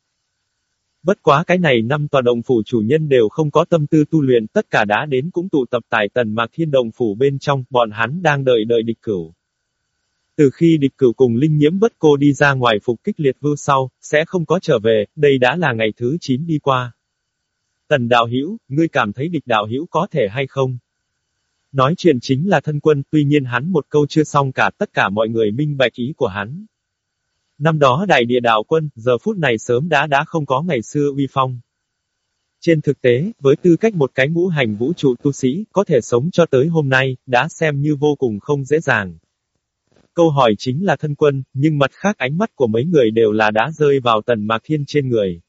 Bất quá cái này năm tòa động phủ chủ nhân đều không có tâm tư tu luyện, tất cả đã đến cũng tụ tập tại tần mạc thiên động phủ bên trong, bọn hắn đang đợi đợi địch cửu. Từ khi địch cửu cùng linh nhiễm bất cô đi ra ngoài phục kích liệt vưu sau, sẽ không có trở về, đây đã là ngày thứ 9 đi qua. Tần đạo hữu ngươi cảm thấy địch đạo hữu có thể hay không? Nói chuyện chính là thân quân, tuy nhiên hắn một câu chưa xong cả tất cả mọi người minh bạch ý của hắn. Năm đó đại địa đạo quân, giờ phút này sớm đã đã không có ngày xưa uy phong. Trên thực tế, với tư cách một cái ngũ hành vũ trụ tu sĩ, có thể sống cho tới hôm nay, đã xem như vô cùng không dễ dàng. Câu hỏi chính là thân quân, nhưng mặt khác ánh mắt của mấy người đều là đã rơi vào tần mạc thiên trên người.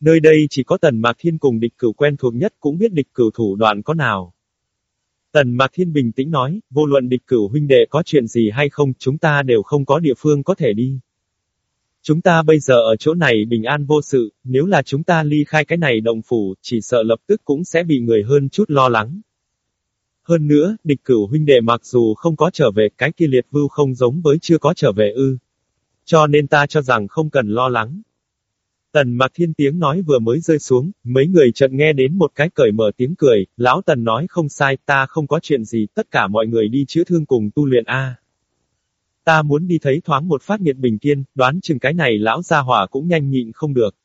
Nơi đây chỉ có tần mạc thiên cùng địch cửu quen thuộc nhất cũng biết địch cửu thủ đoạn có nào. Tần mạc thiên bình tĩnh nói, vô luận địch cửu huynh đệ có chuyện gì hay không, chúng ta đều không có địa phương có thể đi. Chúng ta bây giờ ở chỗ này bình an vô sự, nếu là chúng ta ly khai cái này động phủ, chỉ sợ lập tức cũng sẽ bị người hơn chút lo lắng. Hơn nữa, địch cửu huynh đệ mặc dù không có trở về, cái kia liệt vưu không giống với chưa có trở về ư. Cho nên ta cho rằng không cần lo lắng. Tần mặc thiên tiếng nói vừa mới rơi xuống, mấy người chợt nghe đến một cái cởi mở tiếng cười, lão tần nói không sai, ta không có chuyện gì, tất cả mọi người đi chữa thương cùng tu luyện A. Ta muốn đi thấy thoáng một phát nghiệt bình kiên, đoán chừng cái này lão gia hỏa cũng nhanh nhịn không được.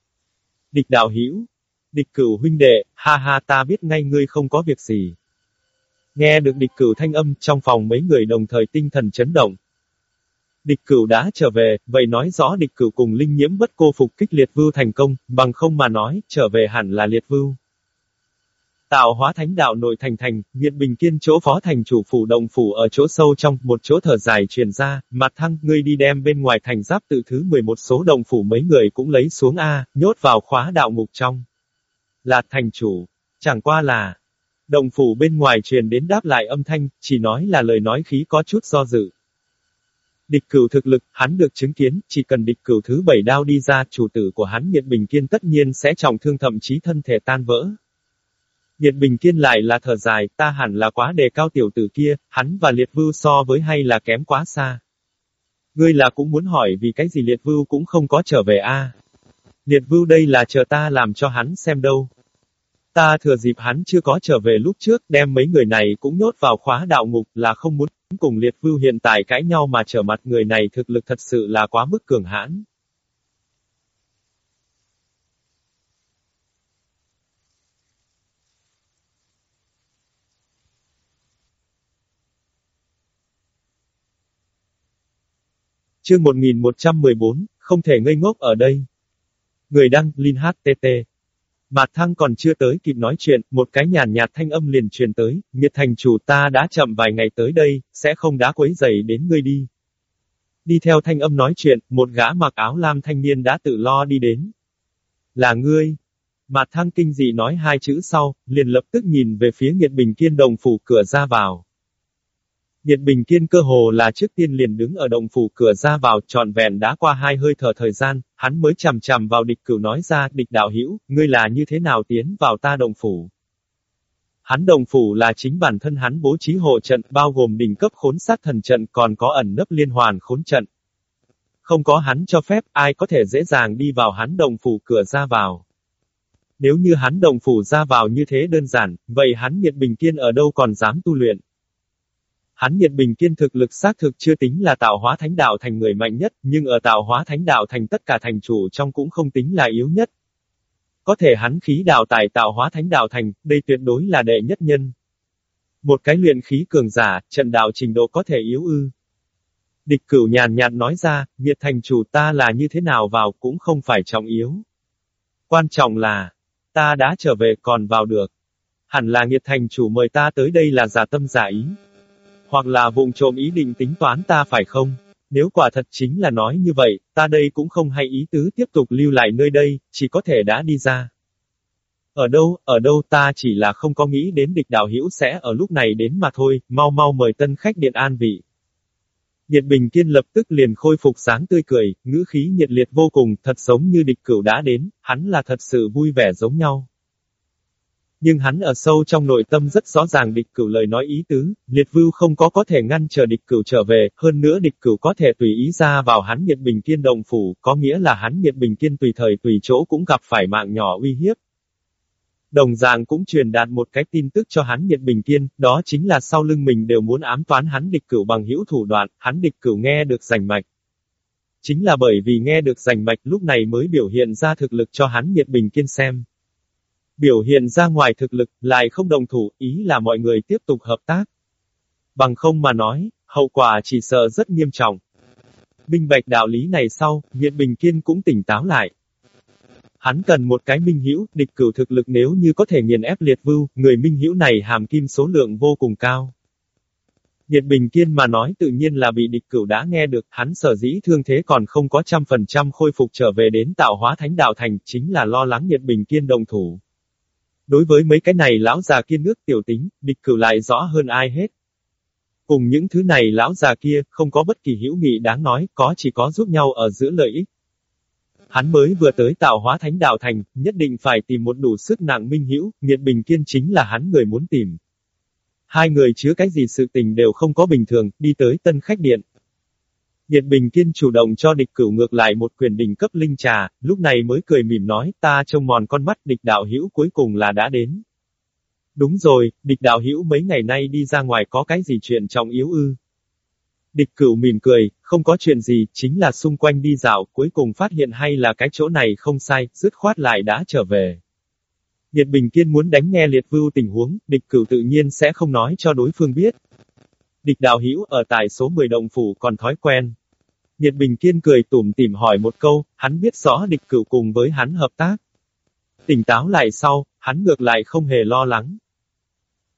Địch đạo hữu Địch cửu huynh đệ, ha ha ta biết ngay ngươi không có việc gì. Nghe được địch cửu thanh âm, trong phòng mấy người đồng thời tinh thần chấn động. Địch cửu đã trở về, vậy nói rõ địch cửu cùng linh nhiễm bất cô phục kích liệt vưu thành công, bằng không mà nói, trở về hẳn là liệt vưu. Tạo hóa thánh đạo nội thành thành, nghiện Bình Kiên chỗ phó thành chủ phủ đồng phủ ở chỗ sâu trong, một chỗ thở dài truyền ra, mặt thăng, ngươi đi đem bên ngoài thành giáp tự thứ 11 số đồng phủ mấy người cũng lấy xuống A, nhốt vào khóa đạo ngục trong. Là thành chủ, chẳng qua là, đồng phủ bên ngoài truyền đến đáp lại âm thanh, chỉ nói là lời nói khí có chút do dự. Địch cửu thực lực, hắn được chứng kiến, chỉ cần địch cửu thứ bảy đao đi ra, chủ tử của hắn Nhiệt Bình Kiên tất nhiên sẽ trọng thương thậm chí thân thể tan vỡ. nhiệt Bình Kiên lại là thở dài, ta hẳn là quá đề cao tiểu tử kia, hắn và Liệt Vưu so với hay là kém quá xa. Ngươi là cũng muốn hỏi vì cái gì Liệt Vưu cũng không có trở về a? Liệt vưu đây là chờ ta làm cho hắn xem đâu. Ta thừa dịp hắn chưa có trở về lúc trước, đem mấy người này cũng nhốt vào khóa đạo ngục là không muốn cùng liệt vưu hiện tại cãi nhau mà trở mặt người này thực lực thật sự là quá mức cường hãn. Chương 1114, không thể ngây ngốc ở đây. Người đăng, Linh HTT. Mạt thăng còn chưa tới kịp nói chuyện, một cái nhàn nhạt thanh âm liền truyền tới, Nguyệt thành chủ ta đã chậm vài ngày tới đây, sẽ không đá quấy giày đến ngươi đi. Đi theo thanh âm nói chuyện, một gã mặc áo lam thanh niên đã tự lo đi đến. Là ngươi. Mạt thăng kinh dị nói hai chữ sau, liền lập tức nhìn về phía Nguyệt Bình Kiên đồng phủ cửa ra vào. Nhiệt Bình Kiên cơ hồ là trước tiên liền đứng ở động phủ cửa ra vào tròn vẹn đã qua hai hơi thở thời gian, hắn mới chầm chầm vào địch cửu nói ra, địch đạo hữu ngươi là như thế nào tiến vào ta động phủ. Hắn đồng phủ là chính bản thân hắn bố trí hộ trận, bao gồm đỉnh cấp khốn sát thần trận còn có ẩn nấp liên hoàn khốn trận. Không có hắn cho phép, ai có thể dễ dàng đi vào hắn đồng phủ cửa ra vào. Nếu như hắn đồng phủ ra vào như thế đơn giản, vậy hắn nhiệt bình kiên ở đâu còn dám tu luyện. Hắn nhiệt bình kiên thực lực xác thực chưa tính là tạo hóa thánh đạo thành người mạnh nhất, nhưng ở tạo hóa thánh đạo thành tất cả thành chủ trong cũng không tính là yếu nhất. Có thể hắn khí đạo tài tạo hóa thánh đạo thành, đây tuyệt đối là đệ nhất nhân. Một cái luyện khí cường giả, trận đạo trình độ có thể yếu ư. Địch cửu nhàn nhạt nói ra, nhiệt thành chủ ta là như thế nào vào cũng không phải trọng yếu. Quan trọng là, ta đã trở về còn vào được. Hẳn là nghiệt thành chủ mời ta tới đây là giả tâm giả ý. Hoặc là vụng trộm ý định tính toán ta phải không? Nếu quả thật chính là nói như vậy, ta đây cũng không hay ý tứ tiếp tục lưu lại nơi đây, chỉ có thể đã đi ra. Ở đâu, ở đâu ta chỉ là không có nghĩ đến địch đạo hữu sẽ ở lúc này đến mà thôi, mau mau mời tân khách điện an vị. Nhiệt Bình Kiên lập tức liền khôi phục sáng tươi cười, ngữ khí nhiệt liệt vô cùng, thật giống như địch cửu đã đến, hắn là thật sự vui vẻ giống nhau. Nhưng hắn ở sâu trong nội tâm rất rõ ràng địch cửu lời nói ý tứ, liệt vưu không có có thể ngăn chờ địch cửu trở về, hơn nữa địch cửu có thể tùy ý ra vào hắn nhiệt bình thiên đồng phủ, có nghĩa là hắn nhiệt bình thiên tùy thời tùy chỗ cũng gặp phải mạng nhỏ uy hiếp. Đồng dạng cũng truyền đạt một cái tin tức cho hắn nhiệt bình thiên đó chính là sau lưng mình đều muốn ám toán hắn địch cửu bằng hữu thủ đoạn, hắn địch cửu nghe được rành mạch. Chính là bởi vì nghe được rành mạch lúc này mới biểu hiện ra thực lực cho hắn nhiệt bình kiên xem. Biểu hiện ra ngoài thực lực, lại không đồng thủ, ý là mọi người tiếp tục hợp tác. Bằng không mà nói, hậu quả chỉ sợ rất nghiêm trọng. Minh bạch đạo lý này sau, Nguyệt Bình Kiên cũng tỉnh táo lại. Hắn cần một cái minh hữu, địch cửu thực lực nếu như có thể nghiền ép liệt vưu, người minh hữu này hàm kim số lượng vô cùng cao. Nhiệt Bình Kiên mà nói tự nhiên là bị địch cửu đã nghe được, hắn sở dĩ thương thế còn không có trăm phần trăm khôi phục trở về đến tạo hóa thánh đạo thành, chính là lo lắng Nhiệt Bình Kiên đồng thủ. Đối với mấy cái này lão già kia nước tiểu tính, địch cửu lại rõ hơn ai hết. Cùng những thứ này lão già kia, không có bất kỳ hữu nghị đáng nói, có chỉ có giúp nhau ở giữa lợi ích. Hắn mới vừa tới tạo hóa thánh đạo thành, nhất định phải tìm một đủ sức nặng minh hữu, nghiệt bình kiên chính là hắn người muốn tìm. Hai người chứa cái gì sự tình đều không có bình thường, đi tới tân khách điện. Nhiệt Bình Kiên chủ động cho địch cửu ngược lại một quyền đỉnh cấp linh trà, lúc này mới cười mỉm nói, ta trông mòn con mắt địch đạo hữu cuối cùng là đã đến. Đúng rồi, địch đạo hữu mấy ngày nay đi ra ngoài có cái gì chuyện trọng yếu ư? Địch cửu mỉm cười, không có chuyện gì, chính là xung quanh đi dạo, cuối cùng phát hiện hay là cái chỗ này không sai, dứt khoát lại đã trở về. Nhiệt Bình Kiên muốn đánh nghe liệt vưu tình huống, địch cửu tự nhiên sẽ không nói cho đối phương biết. Địch đạo hữu ở tại số 10 động phủ còn thói quen, Nhiệt Bình Kiên cười tủm tỉm hỏi một câu, hắn biết rõ địch cửu cùng với hắn hợp tác. Tỉnh táo lại sau, hắn ngược lại không hề lo lắng.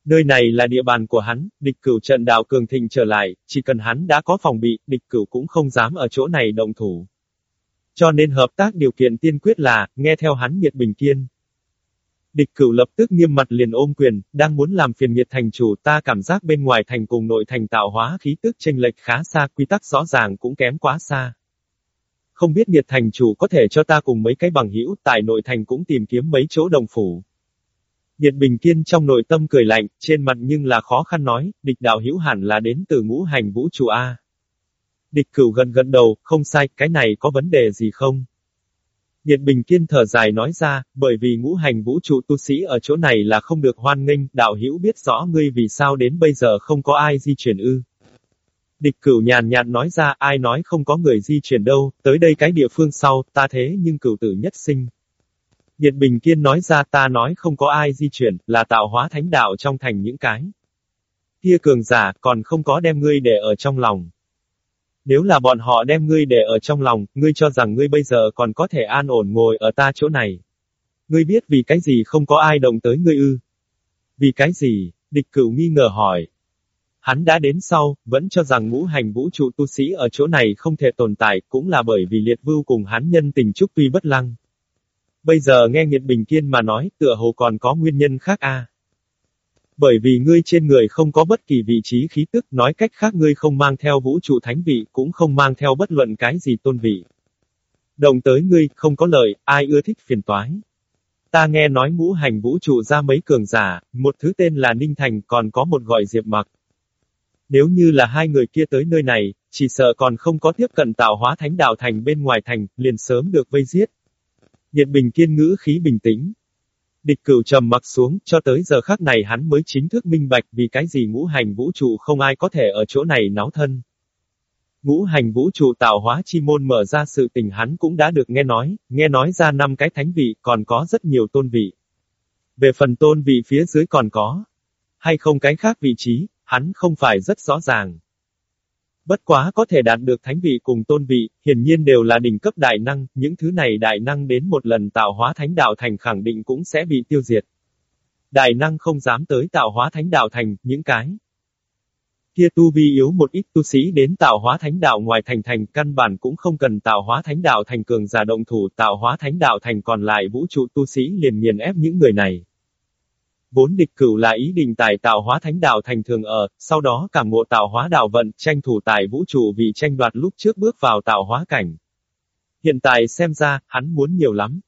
Nơi này là địa bàn của hắn, địch cửu trận đạo cường thịnh trở lại, chỉ cần hắn đã có phòng bị, địch cửu cũng không dám ở chỗ này động thủ. Cho nên hợp tác điều kiện tiên quyết là, nghe theo hắn Nhiệt Bình Kiên. Địch cửu lập tức nghiêm mặt liền ôm quyền, đang muốn làm phiền nghiệt thành chủ ta cảm giác bên ngoài thành cùng nội thành tạo hóa khí tức chênh lệch khá xa quy tắc rõ ràng cũng kém quá xa. Không biết nghiệt thành chủ có thể cho ta cùng mấy cái bằng hữu tại nội thành cũng tìm kiếm mấy chỗ đồng phủ. Nhiệt Bình Kiên trong nội tâm cười lạnh, trên mặt nhưng là khó khăn nói, địch đạo hữu hẳn là đến từ ngũ hành vũ trụ A. Địch cửu gần gần đầu, không sai, cái này có vấn đề gì không? Nhiệt Bình Kiên thở dài nói ra, bởi vì ngũ hành vũ trụ tu sĩ ở chỗ này là không được hoan nghênh, đạo hữu biết rõ ngươi vì sao đến bây giờ không có ai di chuyển ư. Địch cửu nhàn nhạt nói ra, ai nói không có người di chuyển đâu, tới đây cái địa phương sau, ta thế nhưng cửu tử nhất sinh. Nhiệt Bình Kiên nói ra ta nói không có ai di chuyển, là tạo hóa thánh đạo trong thành những cái. Kia cường giả, còn không có đem ngươi để ở trong lòng. Nếu là bọn họ đem ngươi để ở trong lòng, ngươi cho rằng ngươi bây giờ còn có thể an ổn ngồi ở ta chỗ này. Ngươi biết vì cái gì không có ai động tới ngươi ư? Vì cái gì? Địch cửu nghi ngờ hỏi. Hắn đã đến sau, vẫn cho rằng ngũ hành vũ trụ tu sĩ ở chỗ này không thể tồn tại, cũng là bởi vì liệt vưu cùng hắn nhân tình trúc tuy bất lăng. Bây giờ nghe Nghiệt Bình Kiên mà nói, tựa hồ còn có nguyên nhân khác a. Bởi vì ngươi trên người không có bất kỳ vị trí khí tức, nói cách khác ngươi không mang theo vũ trụ thánh vị, cũng không mang theo bất luận cái gì tôn vị. Đồng tới ngươi, không có lợi, ai ưa thích phiền toái. Ta nghe nói ngũ hành vũ trụ ra mấy cường giả, một thứ tên là Ninh Thành, còn có một gọi Diệp Mặc. Nếu như là hai người kia tới nơi này, chỉ sợ còn không có tiếp cận tạo hóa thánh đạo thành bên ngoài thành, liền sớm được vây giết. Nhiệt bình kiên ngữ khí bình tĩnh. Địch cửu trầm mặc xuống, cho tới giờ khắc này hắn mới chính thức minh bạch vì cái gì ngũ hành vũ trụ không ai có thể ở chỗ này náo thân. Ngũ hành vũ trụ tạo hóa chi môn mở ra sự tình hắn cũng đã được nghe nói, nghe nói ra năm cái thánh vị, còn có rất nhiều tôn vị. Về phần tôn vị phía dưới còn có, hay không cái khác vị trí, hắn không phải rất rõ ràng. Bất quá có thể đạt được thánh vị cùng tôn vị, hiển nhiên đều là đỉnh cấp đại năng, những thứ này đại năng đến một lần tạo hóa thánh đạo thành khẳng định cũng sẽ bị tiêu diệt. Đại năng không dám tới tạo hóa thánh đạo thành, những cái. Kia tu vi yếu một ít tu sĩ đến tạo hóa thánh đạo ngoài thành thành căn bản cũng không cần tạo hóa thánh đạo thành cường giả động thủ tạo hóa thánh đạo thành còn lại vũ trụ tu sĩ liền nghiền ép những người này. Vốn địch cửu là ý định tài tạo hóa thánh đạo thành thường ở, sau đó cảm ngộ tạo hóa đạo vận, tranh thủ tại vũ trụ vì tranh đoạt lúc trước bước vào tạo hóa cảnh. Hiện tại xem ra, hắn muốn nhiều lắm.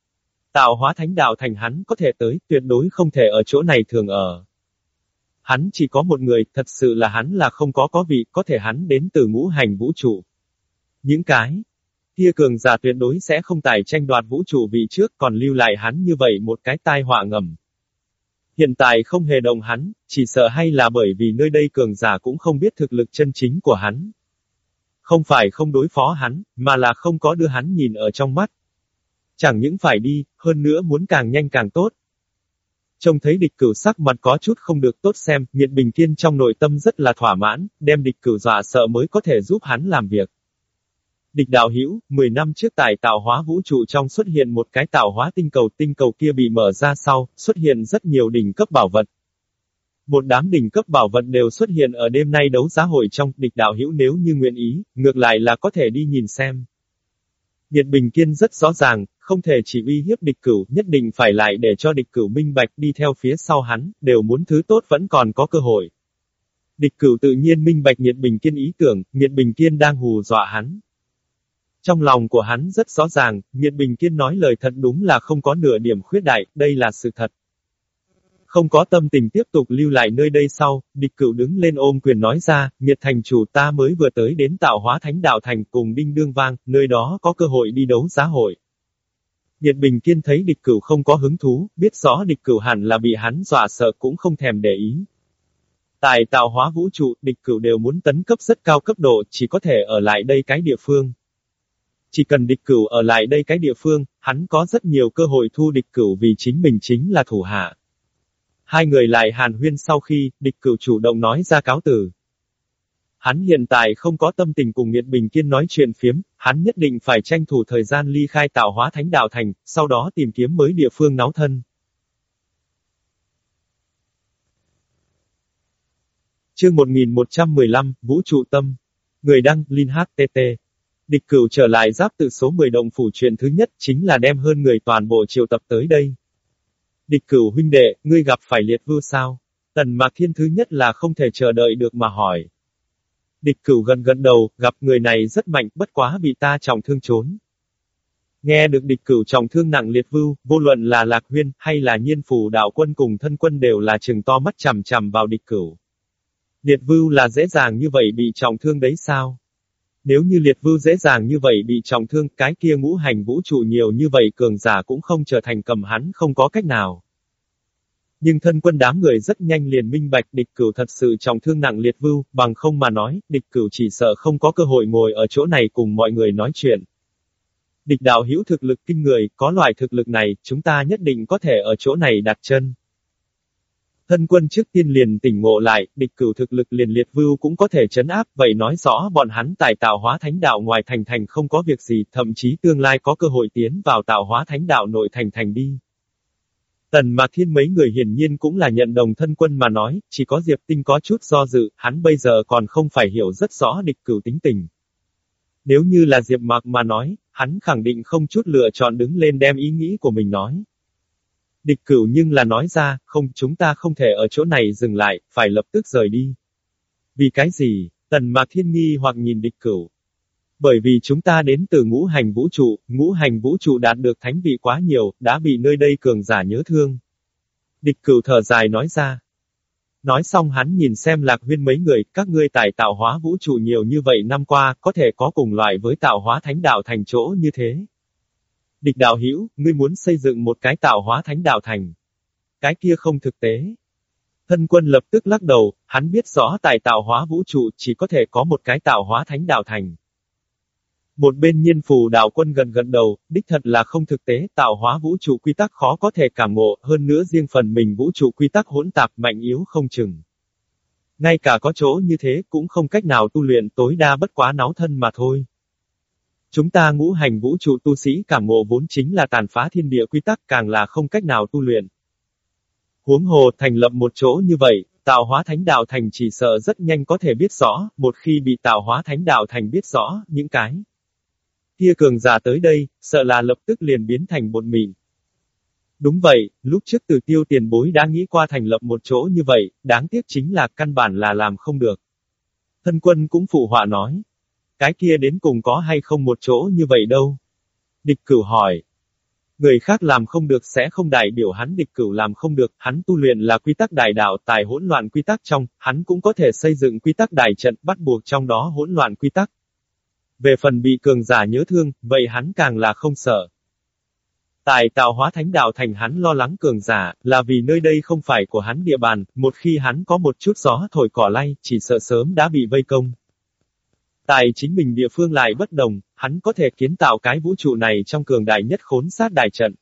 Tạo hóa thánh đạo thành hắn có thể tới, tuyệt đối không thể ở chỗ này thường ở. Hắn chỉ có một người, thật sự là hắn là không có có vị, có thể hắn đến từ ngũ hành vũ trụ. Những cái, kia cường giả tuyệt đối sẽ không tài tranh đoạt vũ trụ vị trước, còn lưu lại hắn như vậy một cái tai họa ngầm. Hiện tại không hề động hắn, chỉ sợ hay là bởi vì nơi đây cường giả cũng không biết thực lực chân chính của hắn. Không phải không đối phó hắn, mà là không có đưa hắn nhìn ở trong mắt. Chẳng những phải đi, hơn nữa muốn càng nhanh càng tốt. Trông thấy địch cửu sắc mặt có chút không được tốt xem, nghiện Bình Kiên trong nội tâm rất là thỏa mãn, đem địch cửu dọa sợ mới có thể giúp hắn làm việc. Địch đạo hữu 10 năm trước tại tạo hóa vũ trụ trong xuất hiện một cái tạo hóa tinh cầu, tinh cầu kia bị mở ra sau, xuất hiện rất nhiều đỉnh cấp bảo vật. Một đám đỉnh cấp bảo vật đều xuất hiện ở đêm nay đấu giá hội trong, địch đạo hữu nếu như nguyện ý, ngược lại là có thể đi nhìn xem. Nhiệt Bình Kiên rất rõ ràng, không thể chỉ uy hiếp địch cửu, nhất định phải lại để cho địch cửu minh bạch đi theo phía sau hắn, đều muốn thứ tốt vẫn còn có cơ hội. Địch cửu tự nhiên minh bạch Nhiệt Bình Kiên ý tưởng, Nhiệt Bình Kiên đang hù dọa hắn. Trong lòng của hắn rất rõ ràng, Nhiệt Bình Kiên nói lời thật đúng là không có nửa điểm khuyết đại, đây là sự thật. Không có tâm tình tiếp tục lưu lại nơi đây sau, địch cửu đứng lên ôm quyền nói ra, Nhiệt thành chủ ta mới vừa tới đến tạo hóa thánh đạo thành cùng đinh đương vang, nơi đó có cơ hội đi đấu giá hội. Nhiệt Bình Kiên thấy địch cửu không có hứng thú, biết rõ địch cửu hẳn là bị hắn dọa sợ cũng không thèm để ý. Tại tạo hóa vũ trụ, địch cửu đều muốn tấn cấp rất cao cấp độ, chỉ có thể ở lại đây cái địa phương. Chỉ cần địch cửu ở lại đây cái địa phương, hắn có rất nhiều cơ hội thu địch cửu vì chính mình chính là thủ hạ. Hai người lại hàn huyên sau khi, địch cửu chủ động nói ra cáo từ. Hắn hiện tại không có tâm tình cùng Nghiệt Bình Kiên nói chuyện phiếm, hắn nhất định phải tranh thủ thời gian ly khai tạo hóa thánh đạo thành, sau đó tìm kiếm mới địa phương náo thân. Chương 1115, Vũ trụ tâm. Người đăng, Linh HTT. Địch cửu trở lại giáp tự số 10 động phủ chuyện thứ nhất chính là đem hơn người toàn bộ triệu tập tới đây. Địch cửu huynh đệ, ngươi gặp phải liệt vưu sao? Tần mạc thiên thứ nhất là không thể chờ đợi được mà hỏi. Địch cửu gần gần đầu, gặp người này rất mạnh, bất quá bị ta trọng thương trốn. Nghe được địch cửu trọng thương nặng liệt vưu, vô luận là lạc huyên, hay là nhiên phủ đạo quân cùng thân quân đều là chừng to mắt chằm chằm vào địch cửu. Liệt vưu là dễ dàng như vậy bị trọng thương đấy sao? Nếu như liệt vưu dễ dàng như vậy bị trọng thương, cái kia ngũ hành vũ trụ nhiều như vậy cường giả cũng không trở thành cầm hắn không có cách nào. Nhưng thân quân đám người rất nhanh liền minh bạch địch cửu thật sự trọng thương nặng liệt vưu, bằng không mà nói, địch cửu chỉ sợ không có cơ hội ngồi ở chỗ này cùng mọi người nói chuyện. Địch đạo hữu thực lực kinh người, có loại thực lực này, chúng ta nhất định có thể ở chỗ này đặt chân. Thân quân trước tiên liền tỉnh ngộ lại, địch cửu thực lực liền liệt vưu cũng có thể chấn áp, vậy nói rõ bọn hắn tại tạo hóa thánh đạo ngoài thành thành không có việc gì, thậm chí tương lai có cơ hội tiến vào tạo hóa thánh đạo nội thành thành đi. Tần Mạc Thiên mấy người hiển nhiên cũng là nhận đồng thân quân mà nói, chỉ có Diệp Tinh có chút do dự, hắn bây giờ còn không phải hiểu rất rõ địch cửu tính tình. Nếu như là Diệp Mạc mà nói, hắn khẳng định không chút lựa chọn đứng lên đem ý nghĩ của mình nói. Địch cửu nhưng là nói ra, không, chúng ta không thể ở chỗ này dừng lại, phải lập tức rời đi. Vì cái gì? Tần Mạc Thiên nghi hoặc nhìn địch cửu. Bởi vì chúng ta đến từ ngũ hành vũ trụ, ngũ hành vũ trụ đạt được thánh vị quá nhiều, đã bị nơi đây cường giả nhớ thương. Địch cửu thở dài nói ra. Nói xong hắn nhìn xem lạc huyên mấy người, các ngươi tài tạo hóa vũ trụ nhiều như vậy năm qua, có thể có cùng loại với tạo hóa thánh đạo thành chỗ như thế. Địch đạo hữu ngươi muốn xây dựng một cái tạo hóa thánh đạo thành. Cái kia không thực tế. Thân quân lập tức lắc đầu, hắn biết rõ tại tạo hóa vũ trụ chỉ có thể có một cái tạo hóa thánh đạo thành. Một bên nhiên phù đạo quân gần gần đầu, đích thật là không thực tế, tạo hóa vũ trụ quy tắc khó có thể cảm ngộ, hơn nữa riêng phần mình vũ trụ quy tắc hỗn tạp mạnh yếu không chừng. Ngay cả có chỗ như thế cũng không cách nào tu luyện tối đa bất quá náo thân mà thôi. Chúng ta ngũ hành vũ trụ tu sĩ cảm ngộ vốn chính là tàn phá thiên địa quy tắc càng là không cách nào tu luyện. Huống hồ thành lập một chỗ như vậy, tạo hóa thánh đạo thành chỉ sợ rất nhanh có thể biết rõ, một khi bị tạo hóa thánh đạo thành biết rõ, những cái kia cường giả tới đây, sợ là lập tức liền biến thành bột mịn. Đúng vậy, lúc trước từ tiêu tiền bối đã nghĩ qua thành lập một chỗ như vậy, đáng tiếc chính là căn bản là làm không được. Thân quân cũng phụ họa nói. Cái kia đến cùng có hay không một chỗ như vậy đâu? Địch cửu hỏi. Người khác làm không được sẽ không đại biểu hắn địch cửu làm không được, hắn tu luyện là quy tắc đại đạo tài hỗn loạn quy tắc trong, hắn cũng có thể xây dựng quy tắc đại trận bắt buộc trong đó hỗn loạn quy tắc. Về phần bị cường giả nhớ thương, vậy hắn càng là không sợ. tài tạo hóa thánh đạo thành hắn lo lắng cường giả, là vì nơi đây không phải của hắn địa bàn, một khi hắn có một chút gió thổi cỏ lay, chỉ sợ sớm đã bị vây công. Tại chính mình địa phương lại bất đồng, hắn có thể kiến tạo cái vũ trụ này trong cường đại nhất khốn sát đại trận.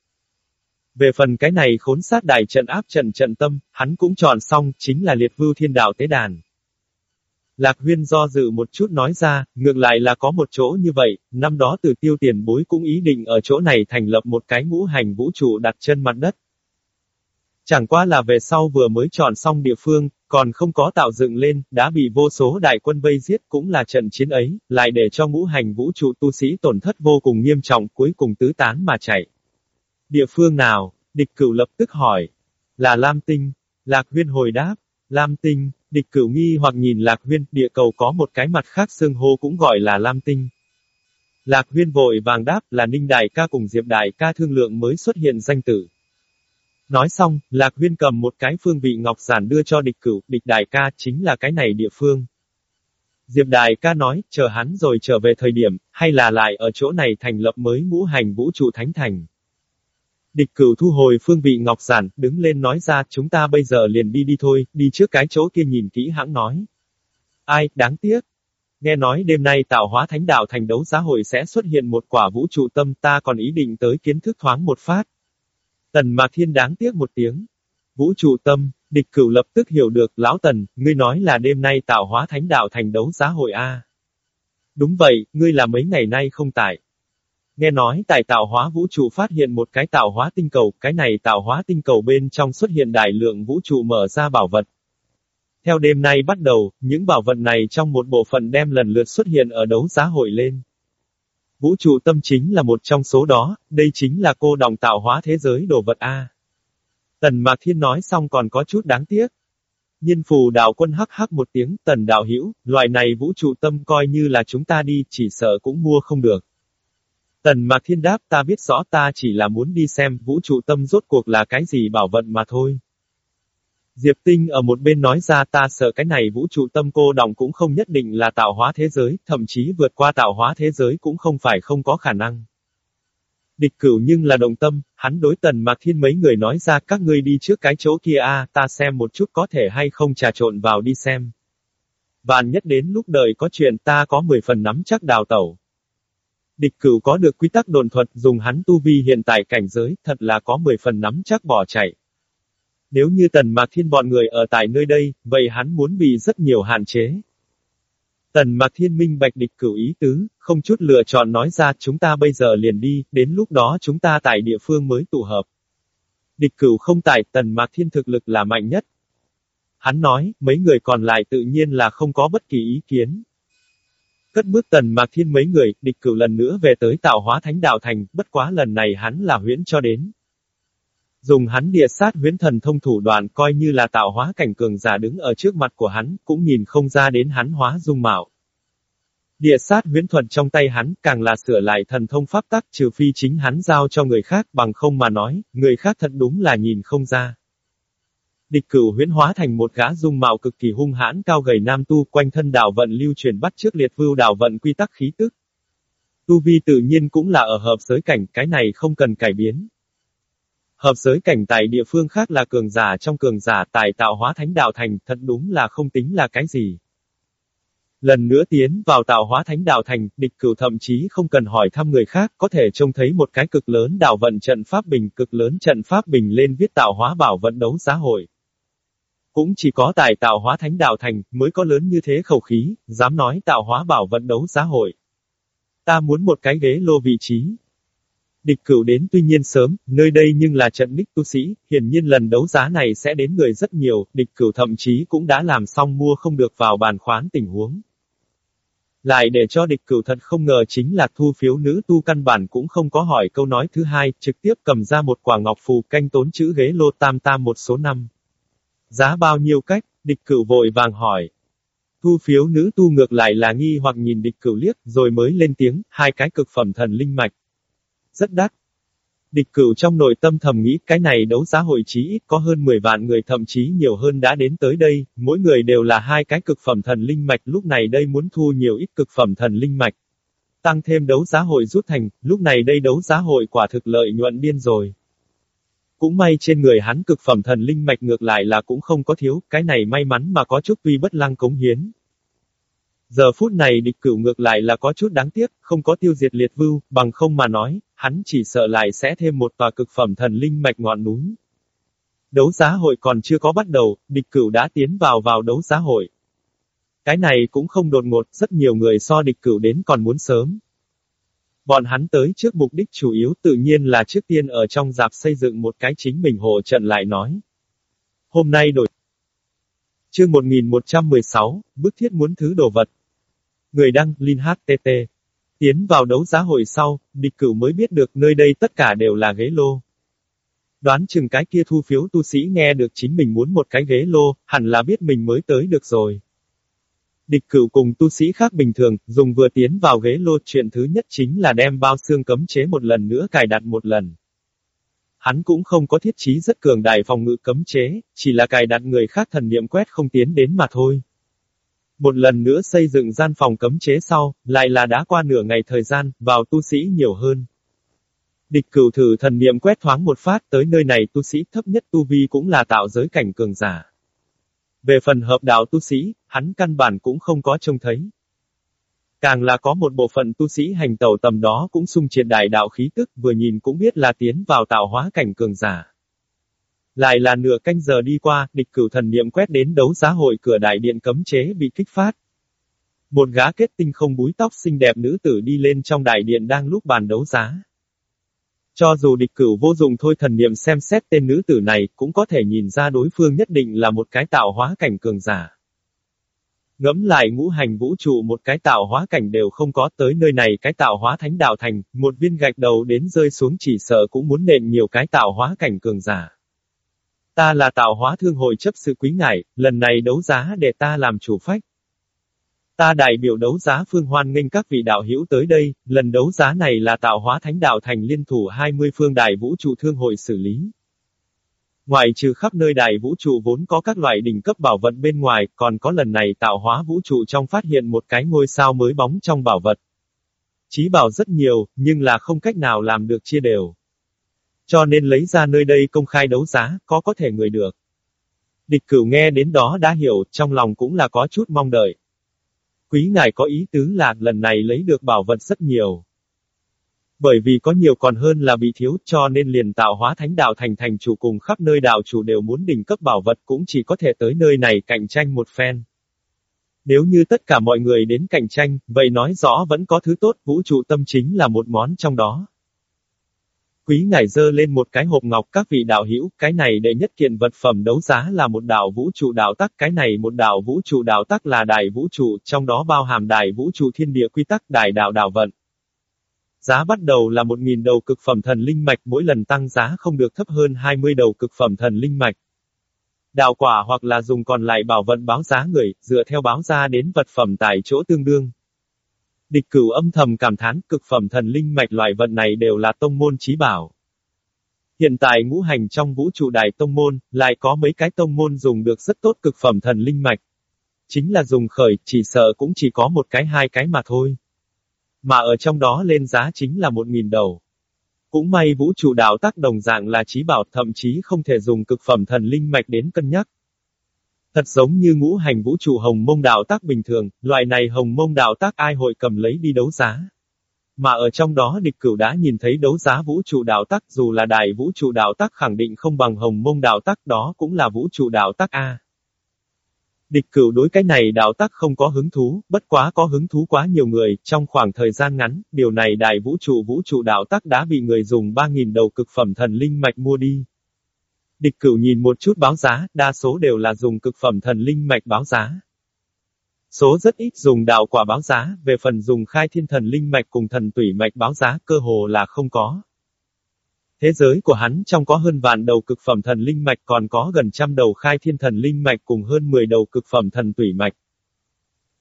Về phần cái này khốn sát đại trận áp trận trận tâm, hắn cũng chọn xong, chính là liệt vưu thiên đạo tế đàn. Lạc huyên do dự một chút nói ra, ngược lại là có một chỗ như vậy, năm đó từ tiêu tiền bối cũng ý định ở chỗ này thành lập một cái ngũ hành vũ trụ đặt chân mặt đất. Chẳng qua là về sau vừa mới chọn xong địa phương, còn không có tạo dựng lên, đã bị vô số đại quân vây giết cũng là trận chiến ấy, lại để cho ngũ hành vũ trụ tu sĩ tổn thất vô cùng nghiêm trọng cuối cùng tứ tán mà chạy. Địa phương nào? Địch cửu lập tức hỏi. Là Lam Tinh. Lạc huyên hồi đáp. Lam Tinh, địch cửu nghi hoặc nhìn Lạc huyên, địa cầu có một cái mặt khác xương hô cũng gọi là Lam Tinh. Lạc huyên vội vàng đáp là Ninh Đại ca cùng Diệp Đại ca thương lượng mới xuất hiện danh tử. Nói xong, Lạc Huyên cầm một cái phương vị ngọc giản đưa cho địch cửu, địch đại ca chính là cái này địa phương. Diệp đại ca nói, chờ hắn rồi trở về thời điểm, hay là lại ở chỗ này thành lập mới ngũ hành vũ trụ thánh thành. Địch cửu thu hồi phương vị ngọc giản, đứng lên nói ra chúng ta bây giờ liền đi đi thôi, đi trước cái chỗ kia nhìn kỹ hãng nói. Ai, đáng tiếc. Nghe nói đêm nay tạo hóa thánh đạo thành đấu giá hội sẽ xuất hiện một quả vũ trụ tâm ta còn ý định tới kiến thức thoáng một phát. Tần Mạc Thiên đáng tiếc một tiếng. Vũ trụ tâm, địch cửu lập tức hiểu được, lão tần, ngươi nói là đêm nay tạo hóa thánh đạo thành đấu giá hội A. Đúng vậy, ngươi là mấy ngày nay không tại. Nghe nói tại tạo hóa vũ trụ phát hiện một cái tạo hóa tinh cầu, cái này tạo hóa tinh cầu bên trong xuất hiện đại lượng vũ trụ mở ra bảo vật. Theo đêm nay bắt đầu, những bảo vật này trong một bộ phận đem lần lượt xuất hiện ở đấu giá hội lên. Vũ trụ tâm chính là một trong số đó, đây chính là cô đồng tạo hóa thế giới đồ vật A. Tần Mạc Thiên nói xong còn có chút đáng tiếc. Nhân phù đạo quân hắc hắc một tiếng, tần đạo hiểu, loại này vũ trụ tâm coi như là chúng ta đi, chỉ sợ cũng mua không được. Tần Mạc Thiên đáp ta biết rõ ta chỉ là muốn đi xem vũ trụ tâm rốt cuộc là cái gì bảo vận mà thôi. Diệp Tinh ở một bên nói ra ta sợ cái này vũ trụ tâm cô đồng cũng không nhất định là tạo hóa thế giới, thậm chí vượt qua tạo hóa thế giới cũng không phải không có khả năng. Địch cửu nhưng là đồng tâm, hắn đối tần mạc thiên mấy người nói ra các ngươi đi trước cái chỗ kia a ta xem một chút có thể hay không trà trộn vào đi xem. Vạn nhất đến lúc đời có chuyện ta có 10 phần nắm chắc đào tẩu. Địch cửu có được quy tắc đồn thuật dùng hắn tu vi hiện tại cảnh giới, thật là có 10 phần nắm chắc bỏ chạy. Nếu như tần mạc thiên bọn người ở tại nơi đây, vậy hắn muốn bị rất nhiều hạn chế. Tần mạc thiên minh bạch địch cửu ý tứ, không chút lựa chọn nói ra chúng ta bây giờ liền đi, đến lúc đó chúng ta tại địa phương mới tụ hợp. Địch cửu không tại, tần mạc thiên thực lực là mạnh nhất. Hắn nói, mấy người còn lại tự nhiên là không có bất kỳ ý kiến. Cất bước tần mạc thiên mấy người, địch cửu lần nữa về tới tạo hóa thánh đạo thành, bất quá lần này hắn là huyễn cho đến. Dùng hắn địa sát huyễn thần thông thủ đoạn coi như là tạo hóa cảnh cường giả đứng ở trước mặt của hắn, cũng nhìn không ra đến hắn hóa dung mạo. Địa sát huyễn thuật trong tay hắn càng là sửa lại thần thông pháp tắc trừ phi chính hắn giao cho người khác bằng không mà nói, người khác thật đúng là nhìn không ra. Địch cửu huyễn hóa thành một gã dung mạo cực kỳ hung hãn cao gầy nam tu quanh thân đảo vận lưu truyền bắt trước liệt vưu đảo vận quy tắc khí tức. Tu vi tự nhiên cũng là ở hợp giới cảnh, cái này không cần cải biến. Hợp giới cảnh tại địa phương khác là cường giả trong cường giả tại tạo hóa thánh đạo thành, thật đúng là không tính là cái gì. Lần nữa tiến vào tạo hóa thánh đạo thành, địch cửu thậm chí không cần hỏi thăm người khác, có thể trông thấy một cái cực lớn đạo vận trận pháp bình, cực lớn trận pháp bình lên viết tạo hóa bảo vận đấu giá hội. Cũng chỉ có tại tạo hóa thánh đạo thành, mới có lớn như thế khẩu khí, dám nói tạo hóa bảo vận đấu giá hội. Ta muốn một cái ghế lô vị trí, Địch cửu đến tuy nhiên sớm, nơi đây nhưng là trận đích tu sĩ, hiển nhiên lần đấu giá này sẽ đến người rất nhiều, địch cửu thậm chí cũng đã làm xong mua không được vào bàn khoán tình huống. Lại để cho địch cửu thật không ngờ chính là thu phiếu nữ tu căn bản cũng không có hỏi câu nói thứ hai, trực tiếp cầm ra một quả ngọc phù canh tốn chữ ghế lô tam tam một số năm. Giá bao nhiêu cách, địch cửu vội vàng hỏi. Thu phiếu nữ tu ngược lại là nghi hoặc nhìn địch cửu liếc, rồi mới lên tiếng, hai cái cực phẩm thần linh mạch rất đắt. Địch cửu trong nội tâm thầm nghĩ cái này đấu giá hội chí ít có hơn 10 vạn người thậm chí nhiều hơn đã đến tới đây, mỗi người đều là hai cái cực phẩm thần linh mạch lúc này đây muốn thu nhiều ít cực phẩm thần linh mạch. Tăng thêm đấu giá hội rút thành, lúc này đây đấu giá hội quả thực lợi nhuận điên rồi. Cũng may trên người hắn cực phẩm thần linh mạch ngược lại là cũng không có thiếu, cái này may mắn mà có chút tuy bất lăng cống hiến. Giờ phút này địch cửu ngược lại là có chút đáng tiếc, không có tiêu diệt liệt vưu, bằng không mà nói, hắn chỉ sợ lại sẽ thêm một tòa cực phẩm thần linh mạch ngọn núi. Đấu giá hội còn chưa có bắt đầu, địch cửu đã tiến vào vào đấu giá hội. Cái này cũng không đột ngột, rất nhiều người so địch cửu đến còn muốn sớm. Bọn hắn tới trước mục đích chủ yếu tự nhiên là trước tiên ở trong dạp xây dựng một cái chính mình hộ trận lại nói. Hôm nay đổi. Chương 1116, bức thiết muốn thứ đồ vật. Người đăng, Linh HTT. Tiến vào đấu giá hội sau, địch cửu mới biết được nơi đây tất cả đều là ghế lô. Đoán chừng cái kia thu phiếu tu sĩ nghe được chính mình muốn một cái ghế lô, hẳn là biết mình mới tới được rồi. Địch cửu cùng tu sĩ khác bình thường, dùng vừa tiến vào ghế lô chuyện thứ nhất chính là đem bao xương cấm chế một lần nữa cài đặt một lần. Hắn cũng không có thiết trí rất cường đại phòng ngự cấm chế, chỉ là cài đặt người khác thần niệm quét không tiến đến mà thôi. Một lần nữa xây dựng gian phòng cấm chế sau, lại là đã qua nửa ngày thời gian, vào tu sĩ nhiều hơn. Địch cửu thử thần niệm quét thoáng một phát tới nơi này tu sĩ thấp nhất tu vi cũng là tạo giới cảnh cường giả. Về phần hợp đạo tu sĩ, hắn căn bản cũng không có trông thấy. Càng là có một bộ phận tu sĩ hành tẩu tầm đó cũng sung triệt đại đạo khí tức vừa nhìn cũng biết là tiến vào tạo hóa cảnh cường giả. Lại là nửa canh giờ đi qua, địch cửu thần niệm quét đến đấu giá hội cửa đại điện cấm chế bị kích phát. Một gã kết tinh không búi tóc xinh đẹp nữ tử đi lên trong đại điện đang lúc bàn đấu giá. Cho dù địch cửu vô dụng thôi thần niệm xem xét tên nữ tử này, cũng có thể nhìn ra đối phương nhất định là một cái tạo hóa cảnh cường giả. Ngẫm lại ngũ hành vũ trụ một cái tạo hóa cảnh đều không có tới nơi này cái tạo hóa thánh đạo thành, một viên gạch đầu đến rơi xuống chỉ sợ cũng muốn nện nhiều cái tạo hóa cảnh cường giả. Ta là tạo hóa thương hội chấp sự quý ngải, lần này đấu giá để ta làm chủ phách. Ta đại biểu đấu giá phương hoan nghênh các vị đạo hữu tới đây, lần đấu giá này là tạo hóa thánh đạo thành liên thủ 20 phương đại vũ trụ thương hội xử lý. Ngoài trừ khắp nơi đại vũ trụ vốn có các loại đỉnh cấp bảo vật bên ngoài, còn có lần này tạo hóa vũ trụ trong phát hiện một cái ngôi sao mới bóng trong bảo vật. Chí bảo rất nhiều, nhưng là không cách nào làm được chia đều. Cho nên lấy ra nơi đây công khai đấu giá, có có thể người được. Địch cửu nghe đến đó đã hiểu, trong lòng cũng là có chút mong đợi. Quý ngài có ý tứ là lần này lấy được bảo vật rất nhiều. Bởi vì có nhiều còn hơn là bị thiếu cho nên liền tạo hóa thánh đạo thành thành chủ cùng khắp nơi đạo chủ đều muốn đỉnh cấp bảo vật cũng chỉ có thể tới nơi này cạnh tranh một phen. Nếu như tất cả mọi người đến cạnh tranh, vậy nói rõ vẫn có thứ tốt, vũ trụ tâm chính là một món trong đó. Quý ngài dơ lên một cái hộp ngọc các vị đạo hữu, cái này đệ nhất kiện vật phẩm đấu giá là một đạo vũ trụ đạo tắc, cái này một đạo vũ trụ đạo tắc là đại vũ trụ, trong đó bao hàm đại vũ trụ thiên địa quy tắc đại đạo đạo vận. Giá bắt đầu là 1.000 đầu cực phẩm thần linh mạch mỗi lần tăng giá không được thấp hơn 20 đầu cực phẩm thần linh mạch. Đạo quả hoặc là dùng còn lại bảo vận báo giá người, dựa theo báo ra đến vật phẩm tại chỗ tương đương. Địch cửu âm thầm cảm thán cực phẩm thần linh mạch loại vận này đều là tông môn trí bảo. Hiện tại ngũ hành trong vũ trụ đại tông môn, lại có mấy cái tông môn dùng được rất tốt cực phẩm thần linh mạch. Chính là dùng khởi, chỉ sợ cũng chỉ có một cái hai cái mà thôi. Mà ở trong đó lên giá chính là một nghìn đầu. Cũng may vũ trụ đạo tác đồng dạng là trí bảo thậm chí không thể dùng cực phẩm thần linh mạch đến cân nhắc. Thật giống như ngũ hành vũ trụ hồng mông đạo tác bình thường, loại này hồng mông đạo tác ai hội cầm lấy đi đấu giá. Mà ở trong đó địch cửu đã nhìn thấy đấu giá vũ trụ đạo tác dù là đại vũ trụ đạo tác khẳng định không bằng hồng mông đạo tác đó cũng là vũ trụ đạo tác A. Địch cửu đối cái này đạo tác không có hứng thú, bất quá có hứng thú quá nhiều người, trong khoảng thời gian ngắn, điều này đại vũ trụ vũ trụ đạo tác đã bị người dùng 3.000 đầu cực phẩm thần linh mạch mua đi. Địch cửu nhìn một chút báo giá, đa số đều là dùng cực phẩm thần linh mạch báo giá. Số rất ít dùng đạo quả báo giá, về phần dùng khai thiên thần linh mạch cùng thần tủy mạch báo giá cơ hồ là không có. Thế giới của hắn trong có hơn vạn đầu cực phẩm thần linh mạch còn có gần trăm đầu khai thiên thần linh mạch cùng hơn 10 đầu cực phẩm thần tủy mạch.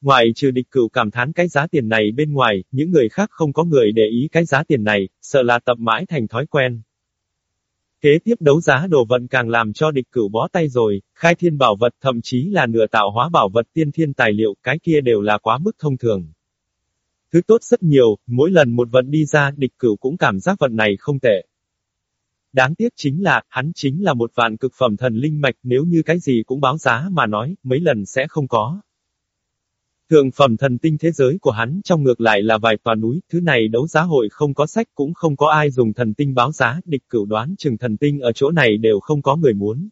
Ngoài trừ địch cửu cảm thán cái giá tiền này bên ngoài, những người khác không có người để ý cái giá tiền này, sợ là tập mãi thành thói quen. Kế tiếp đấu giá đồ vận càng làm cho địch cửu bó tay rồi, khai thiên bảo vật thậm chí là nửa tạo hóa bảo vật tiên thiên tài liệu, cái kia đều là quá mức thông thường. Thứ tốt rất nhiều, mỗi lần một vận đi ra địch cửu cũng cảm giác vận này không tệ. Đáng tiếc chính là, hắn chính là một vạn cực phẩm thần linh mạch nếu như cái gì cũng báo giá mà nói, mấy lần sẽ không có. Thượng phẩm thần tinh thế giới của hắn trong ngược lại là vài tòa núi, thứ này đấu giá hội không có sách cũng không có ai dùng thần tinh báo giá, địch cửu đoán chừng thần tinh ở chỗ này đều không có người muốn.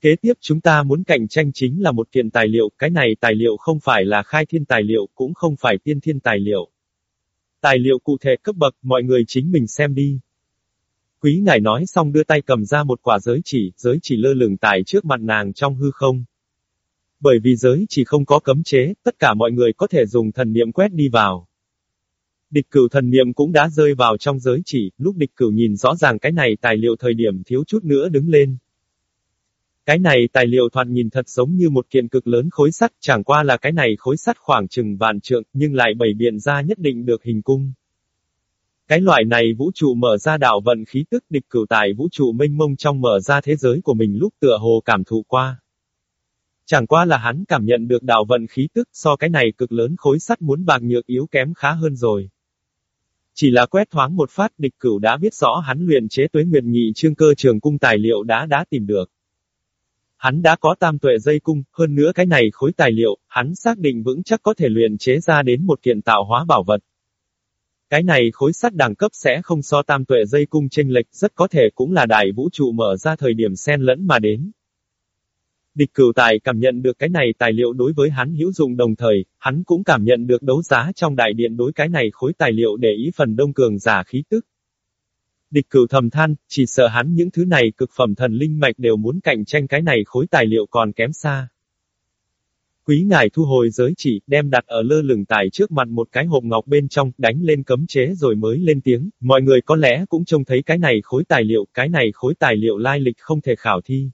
Kế tiếp chúng ta muốn cạnh tranh chính là một kiện tài liệu, cái này tài liệu không phải là khai thiên tài liệu, cũng không phải tiên thiên tài liệu. Tài liệu cụ thể cấp bậc, mọi người chính mình xem đi. Quý ngài nói xong đưa tay cầm ra một quả giới chỉ, giới chỉ lơ lửng tại trước mặt nàng trong hư không. Bởi vì giới chỉ không có cấm chế, tất cả mọi người có thể dùng thần niệm quét đi vào. Địch cửu thần niệm cũng đã rơi vào trong giới chỉ, lúc địch cửu nhìn rõ ràng cái này tài liệu thời điểm thiếu chút nữa đứng lên. Cái này tài liệu thoạt nhìn thật giống như một kiện cực lớn khối sắt, chẳng qua là cái này khối sắt khoảng chừng vạn trượng, nhưng lại bày biện ra nhất định được hình cung. Cái loại này vũ trụ mở ra đạo vận khí tức địch cửu tại vũ trụ mênh mông trong mở ra thế giới của mình lúc tựa hồ cảm thụ qua. Chẳng qua là hắn cảm nhận được đạo vận khí tức so cái này cực lớn khối sắt muốn bạc nhược yếu kém khá hơn rồi. Chỉ là quét thoáng một phát địch cửu đã biết rõ hắn luyện chế tuế nguyệt nhị trương cơ trường cung tài liệu đã đã tìm được. Hắn đã có tam tuệ dây cung, hơn nữa cái này khối tài liệu, hắn xác định vững chắc có thể luyện chế ra đến một kiện tạo hóa bảo vật. Cái này khối sắt đẳng cấp sẽ không so tam tuệ dây cung chênh lệch, rất có thể cũng là đại vũ trụ mở ra thời điểm xen lẫn mà đến. Địch cửu tài cảm nhận được cái này tài liệu đối với hắn hữu dụng đồng thời, hắn cũng cảm nhận được đấu giá trong đại điện đối cái này khối tài liệu để ý phần đông cường giả khí tức. Địch cửu thầm than, chỉ sợ hắn những thứ này cực phẩm thần linh mạch đều muốn cạnh tranh cái này khối tài liệu còn kém xa. Quý ngài thu hồi giới chỉ, đem đặt ở lơ lửng tài trước mặt một cái hộp ngọc bên trong, đánh lên cấm chế rồi mới lên tiếng, mọi người có lẽ cũng trông thấy cái này khối tài liệu, cái này khối tài liệu lai lịch không thể khảo thi.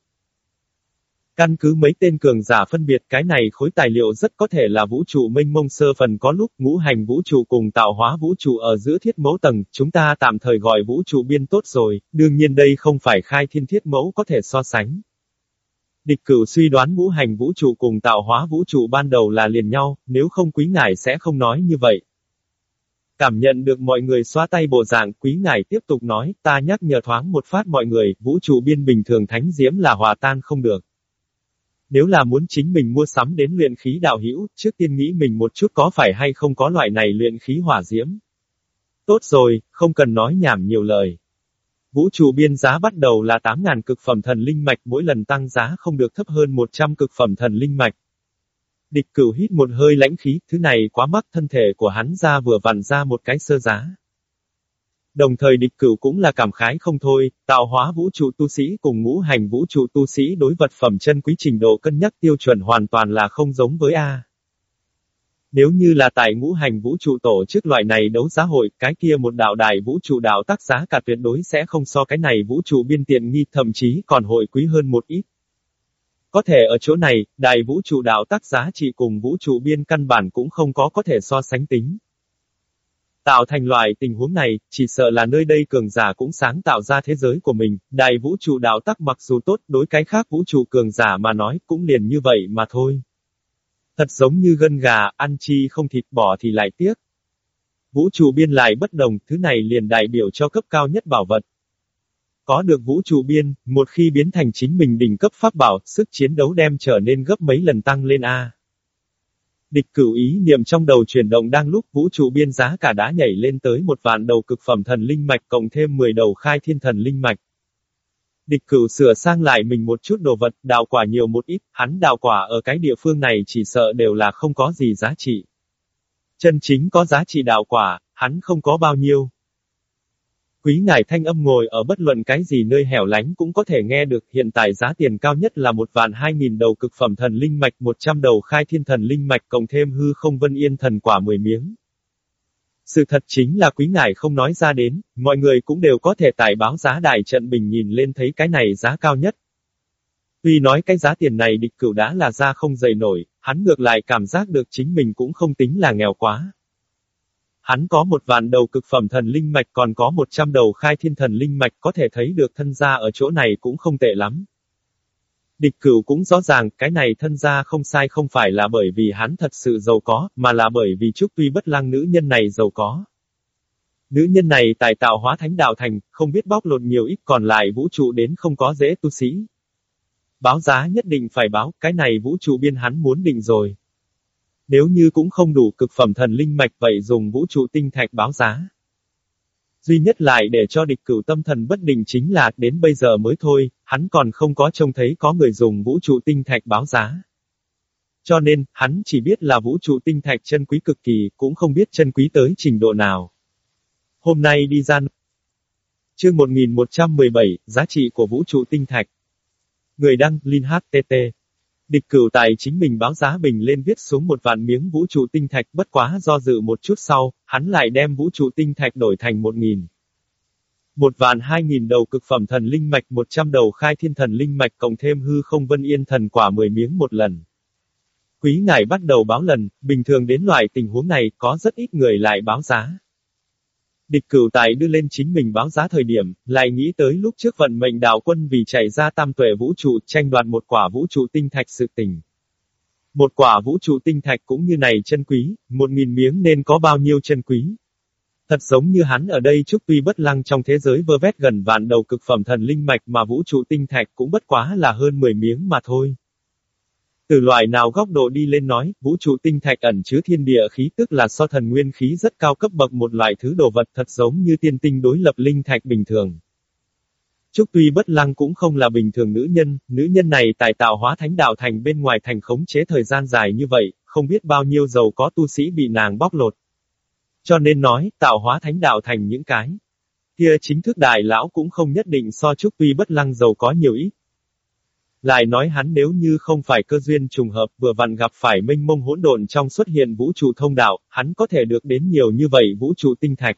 Căn cứ mấy tên cường giả phân biệt cái này khối tài liệu rất có thể là vũ trụ mênh mông sơ phần có lúc ngũ hành vũ trụ cùng tạo hóa vũ trụ ở giữa thiết mẫu tầng, chúng ta tạm thời gọi vũ trụ biên tốt rồi, đương nhiên đây không phải khai thiên thiết mẫu có thể so sánh. Địch cửu suy đoán ngũ hành vũ trụ cùng tạo hóa vũ trụ ban đầu là liền nhau, nếu không quý ngài sẽ không nói như vậy. Cảm nhận được mọi người xóa tay bộ dạng, quý ngài tiếp tục nói, ta nhắc nhở thoáng một phát mọi người, vũ trụ biên bình thường thánh diễm là hòa tan không được. Nếu là muốn chính mình mua sắm đến luyện khí đạo hữu, trước tiên nghĩ mình một chút có phải hay không có loại này luyện khí hỏa diễm. Tốt rồi, không cần nói nhảm nhiều lời. Vũ trụ biên giá bắt đầu là 8.000 cực phẩm thần linh mạch mỗi lần tăng giá không được thấp hơn 100 cực phẩm thần linh mạch. Địch cửu hít một hơi lãnh khí, thứ này quá mắc thân thể của hắn ra vừa vặn ra một cái sơ giá. Đồng thời địch cửu cũng là cảm khái không thôi, tạo hóa vũ trụ tu sĩ cùng ngũ hành vũ trụ tu sĩ đối vật phẩm chân quý trình độ cân nhắc tiêu chuẩn hoàn toàn là không giống với A. Nếu như là tại ngũ hành vũ trụ tổ chức loại này đấu giá hội, cái kia một đạo đài vũ trụ đạo tác giá cả tuyệt đối sẽ không so cái này vũ trụ biên tiện nghi, thậm chí còn hội quý hơn một ít. Có thể ở chỗ này, đài vũ trụ đạo tác giá trị cùng vũ trụ biên căn bản cũng không có có thể so sánh tính. Tạo thành loại tình huống này, chỉ sợ là nơi đây cường giả cũng sáng tạo ra thế giới của mình, đại vũ trụ đạo tắc mặc dù tốt đối cái khác vũ trụ cường giả mà nói cũng liền như vậy mà thôi. Thật giống như gân gà, ăn chi không thịt bỏ thì lại tiếc. Vũ trụ biên lại bất đồng, thứ này liền đại biểu cho cấp cao nhất bảo vật. Có được vũ trụ biên, một khi biến thành chính mình đỉnh cấp pháp bảo, sức chiến đấu đem trở nên gấp mấy lần tăng lên A. Địch cửu ý niệm trong đầu chuyển động đang lúc vũ trụ biên giá cả đã nhảy lên tới một vạn đầu cực phẩm thần linh mạch cộng thêm 10 đầu khai thiên thần linh mạch. Địch cửu sửa sang lại mình một chút đồ vật, đào quả nhiều một ít, hắn đào quả ở cái địa phương này chỉ sợ đều là không có gì giá trị. Chân chính có giá trị đào quả, hắn không có bao nhiêu. Quý ngài thanh âm ngồi ở bất luận cái gì nơi hẻo lánh cũng có thể nghe được, hiện tại giá tiền cao nhất là một vạn hai nghìn đầu cực phẩm thần linh mạch, một trăm đầu khai thiên thần linh mạch cộng thêm hư không vân yên thần quả mười miếng. Sự thật chính là quý ngài không nói ra đến, mọi người cũng đều có thể tải báo giá đài trận bình nhìn lên thấy cái này giá cao nhất. Tuy nói cái giá tiền này địch cửu đã là ra không dậy nổi, hắn ngược lại cảm giác được chính mình cũng không tính là nghèo quá. Hắn có một vạn đầu cực phẩm thần linh mạch còn có một trăm đầu khai thiên thần linh mạch có thể thấy được thân gia ở chỗ này cũng không tệ lắm. Địch cửu cũng rõ ràng, cái này thân gia không sai không phải là bởi vì hắn thật sự giàu có, mà là bởi vì Trúc Tuy bất lăng nữ nhân này giàu có. Nữ nhân này tài tạo hóa thánh đạo thành, không biết bóc lột nhiều ít còn lại vũ trụ đến không có dễ tu sĩ. Báo giá nhất định phải báo, cái này vũ trụ biên hắn muốn định rồi. Nếu như cũng không đủ cực phẩm thần linh mạch vậy dùng vũ trụ tinh thạch báo giá. Duy nhất lại để cho địch cửu tâm thần bất định chính là, đến bây giờ mới thôi, hắn còn không có trông thấy có người dùng vũ trụ tinh thạch báo giá. Cho nên, hắn chỉ biết là vũ trụ tinh thạch chân quý cực kỳ, cũng không biết chân quý tới trình độ nào. Hôm nay đi ra Chương 1117, giá trị của vũ trụ tinh thạch. Người đăng, Linh HTT. Địch cửu tài chính mình báo giá bình lên viết xuống một vạn miếng vũ trụ tinh thạch bất quá do dự một chút sau, hắn lại đem vũ trụ tinh thạch đổi thành một nghìn. Một vạn hai nghìn đầu cực phẩm thần linh mạch một trăm đầu khai thiên thần linh mạch cộng thêm hư không vân yên thần quả mười miếng một lần. Quý ngài bắt đầu báo lần, bình thường đến loại tình huống này có rất ít người lại báo giá. Địch cửu tài đưa lên chính mình báo giá thời điểm, lại nghĩ tới lúc trước vận mệnh đào quân vì chạy ra tam tuệ vũ trụ tranh đoạt một quả vũ trụ tinh thạch sự tình. Một quả vũ trụ tinh thạch cũng như này chân quý, một nghìn miếng nên có bao nhiêu chân quý. Thật giống như hắn ở đây chúc tuy bất lăng trong thế giới vơ vét gần vạn đầu cực phẩm thần linh mạch mà vũ trụ tinh thạch cũng bất quá là hơn 10 miếng mà thôi. Từ loại nào góc độ đi lên nói, vũ trụ tinh thạch ẩn chứa thiên địa khí tức là so thần nguyên khí rất cao cấp bậc một loại thứ đồ vật thật giống như tiên tinh đối lập linh thạch bình thường. Trúc tuy bất lăng cũng không là bình thường nữ nhân, nữ nhân này tài tạo hóa thánh đạo thành bên ngoài thành khống chế thời gian dài như vậy, không biết bao nhiêu giàu có tu sĩ bị nàng bóc lột. Cho nên nói, tạo hóa thánh đạo thành những cái. Kia chính thức đại lão cũng không nhất định so Trúc tuy bất lăng giàu có nhiều ít. Lại nói hắn nếu như không phải cơ duyên trùng hợp vừa vặn gặp phải minh mông hỗn độn trong xuất hiện vũ trụ thông đạo, hắn có thể được đến nhiều như vậy vũ trụ tinh thạch.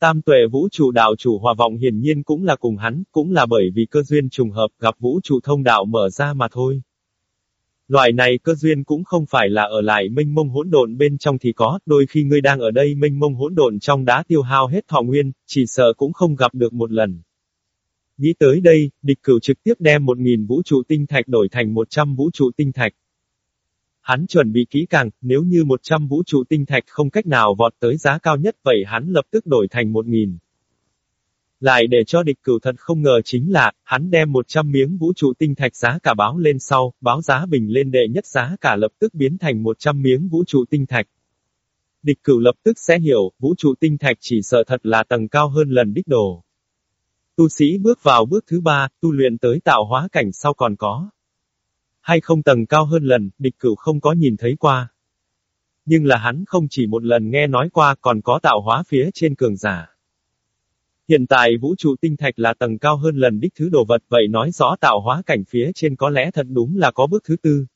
Tam tuệ vũ trụ đạo chủ hòa vọng hiển nhiên cũng là cùng hắn, cũng là bởi vì cơ duyên trùng hợp gặp vũ trụ thông đạo mở ra mà thôi. Loại này cơ duyên cũng không phải là ở lại minh mông hỗn độn bên trong thì có, đôi khi ngươi đang ở đây minh mông hỗn độn trong đã tiêu hao hết thọ nguyên, chỉ sợ cũng không gặp được một lần. Nghĩ tới đây, địch cửu trực tiếp đem một nghìn vũ trụ tinh thạch đổi thành một trăm vũ trụ tinh thạch. Hắn chuẩn bị kỹ càng, nếu như một trăm vũ trụ tinh thạch không cách nào vọt tới giá cao nhất vậy hắn lập tức đổi thành một nghìn. Lại để cho địch cửu thật không ngờ chính là, hắn đem 100 miếng vũ trụ tinh thạch giá cả báo lên sau, báo giá bình lên đệ nhất giá cả lập tức biến thành 100 miếng vũ trụ tinh thạch. Địch cửu lập tức sẽ hiểu, vũ trụ tinh thạch chỉ sợ thật là tầng cao hơn lần đích đồ. Tu sĩ bước vào bước thứ ba, tu luyện tới tạo hóa cảnh sau còn có. Hay không tầng cao hơn lần, địch cửu không có nhìn thấy qua. Nhưng là hắn không chỉ một lần nghe nói qua còn có tạo hóa phía trên cường giả. Hiện tại vũ trụ tinh thạch là tầng cao hơn lần đích thứ đồ vật vậy nói rõ tạo hóa cảnh phía trên có lẽ thật đúng là có bước thứ tư.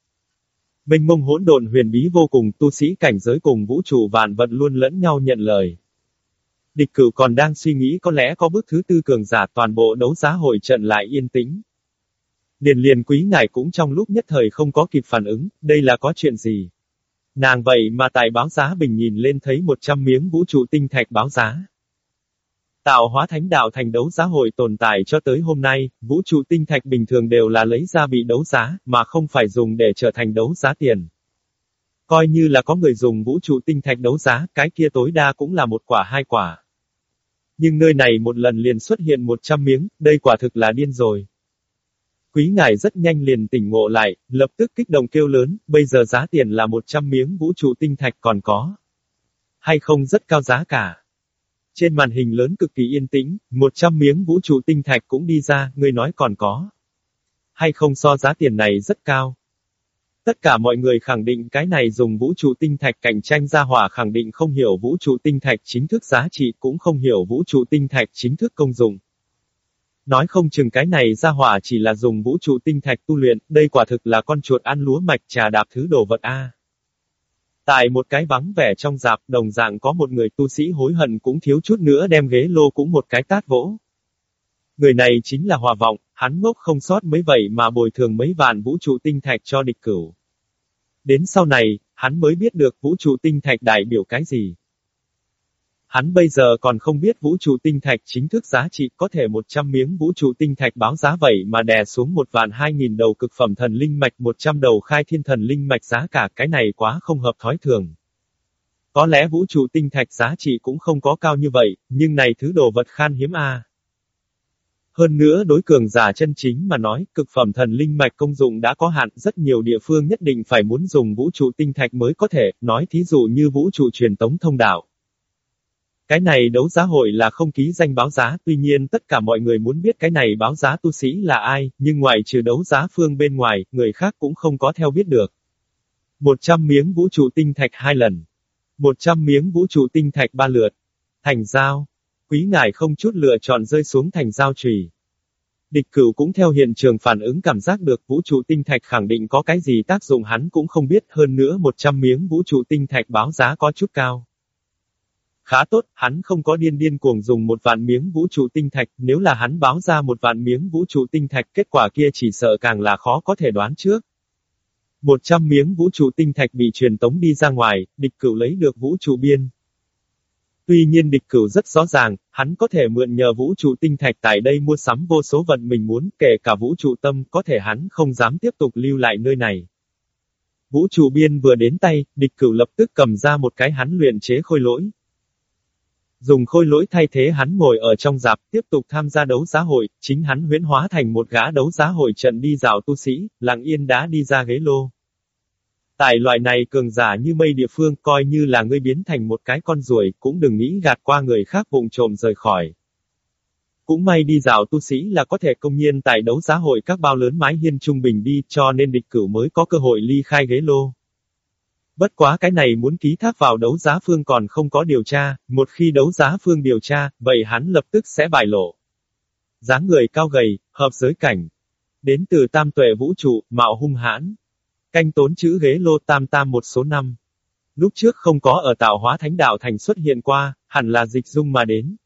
Minh mông hỗn độn huyền bí vô cùng tu sĩ cảnh giới cùng vũ trụ vạn vật luôn lẫn nhau nhận lời. Địch cửu còn đang suy nghĩ có lẽ có bước thứ tư cường giả toàn bộ đấu giá hội trận lại yên tĩnh. Liền liền quý ngài cũng trong lúc nhất thời không có kịp phản ứng, đây là có chuyện gì? Nàng vậy mà tại báo giá bình nhìn lên thấy 100 miếng vũ trụ tinh thạch báo giá. Tạo hóa thánh đạo thành đấu giá hội tồn tại cho tới hôm nay, vũ trụ tinh thạch bình thường đều là lấy ra bị đấu giá, mà không phải dùng để trở thành đấu giá tiền. Coi như là có người dùng vũ trụ tinh thạch đấu giá, cái kia tối đa cũng là một quả hai quả. Nhưng nơi này một lần liền xuất hiện 100 miếng, đây quả thực là điên rồi. Quý ngài rất nhanh liền tỉnh ngộ lại, lập tức kích động kêu lớn, bây giờ giá tiền là 100 miếng vũ trụ tinh thạch còn có. Hay không rất cao giá cả. Trên màn hình lớn cực kỳ yên tĩnh, 100 miếng vũ trụ tinh thạch cũng đi ra, người nói còn có. Hay không so giá tiền này rất cao. Tất cả mọi người khẳng định cái này dùng vũ trụ tinh thạch cạnh tranh ra hỏa khẳng định không hiểu vũ trụ tinh thạch chính thức giá trị cũng không hiểu vũ trụ tinh thạch chính thức công dụng. Nói không chừng cái này ra hỏa chỉ là dùng vũ trụ tinh thạch tu luyện, đây quả thực là con chuột ăn lúa mạch trà đạp thứ đồ vật A. Tại một cái vắng vẻ trong dạp, đồng dạng có một người tu sĩ hối hận cũng thiếu chút nữa đem ghế lô cũng một cái tát vỗ. Người này chính là hòa vọng, hắn ngốc không sót mấy vậy mà bồi thường mấy vạn vũ trụ tinh thạch cho địch cửu. Đến sau này, hắn mới biết được vũ trụ tinh thạch đại biểu cái gì. Hắn bây giờ còn không biết vũ trụ tinh thạch chính thức giá trị có thể 100 miếng vũ trụ tinh thạch báo giá vậy mà đè xuống một vạn hai nghìn đầu cực phẩm thần linh mạch 100 đầu khai thiên thần linh mạch giá cả cái này quá không hợp thói thường. Có lẽ vũ trụ tinh thạch giá trị cũng không có cao như vậy, nhưng này thứ đồ vật khan hiếm a. Hơn nữa đối cường giả chân chính mà nói, cực phẩm thần linh mạch công dụng đã có hạn, rất nhiều địa phương nhất định phải muốn dùng vũ trụ tinh thạch mới có thể, nói thí dụ như vũ trụ truyền tống thông đạo. Cái này đấu giá hội là không ký danh báo giá, tuy nhiên tất cả mọi người muốn biết cái này báo giá tu sĩ là ai, nhưng ngoài trừ đấu giá phương bên ngoài, người khác cũng không có theo biết được. 100 miếng vũ trụ tinh thạch hai lần. 100 miếng vũ trụ tinh thạch ba lượt. Thành giao. Quý ngài không chút lựa chọn rơi xuống thành giao trùy. Địch cửu cũng theo hiện trường phản ứng cảm giác được vũ trụ tinh thạch khẳng định có cái gì tác dụng hắn cũng không biết hơn nữa 100 miếng vũ trụ tinh thạch báo giá có chút cao. Khá tốt, hắn không có điên điên cuồng dùng một vạn miếng vũ trụ tinh thạch, nếu là hắn báo ra một vạn miếng vũ trụ tinh thạch kết quả kia chỉ sợ càng là khó có thể đoán trước. Một trăm miếng vũ trụ tinh thạch bị truyền tống đi ra ngoài, địch cửu lấy được vũ trụ biên. Tuy nhiên địch cửu rất rõ ràng, hắn có thể mượn nhờ vũ trụ tinh thạch tại đây mua sắm vô số vận mình muốn, kể cả vũ trụ tâm, có thể hắn không dám tiếp tục lưu lại nơi này. Vũ trụ biên vừa đến tay, địch cửu lập tức cầm ra một cái hắn luyện chế khôi lỗi. Dùng khôi lỗi thay thế hắn ngồi ở trong dạp, tiếp tục tham gia đấu giá hội, chính hắn huyễn hóa thành một gã đấu giá hội trận đi dạo tu sĩ, lặng yên đã đi ra ghế lô. Tại loại này cường giả như mây địa phương coi như là ngươi biến thành một cái con ruồi, cũng đừng nghĩ gạt qua người khác vùng trộm rời khỏi. Cũng may đi dạo tu sĩ là có thể công nhiên tại đấu giá hội các bao lớn mái hiên trung bình đi cho nên địch cửu mới có cơ hội ly khai ghế lô. Bất quá cái này muốn ký thác vào đấu giá phương còn không có điều tra, một khi đấu giá phương điều tra, vậy hắn lập tức sẽ bại lộ. dáng người cao gầy, hợp giới cảnh. Đến từ tam tuệ vũ trụ, mạo hung hãn. Canh tốn chữ ghế lô tam tam một số năm. Lúc trước không có ở tạo hóa thánh đạo thành xuất hiện qua, hẳn là dịch dung mà đến.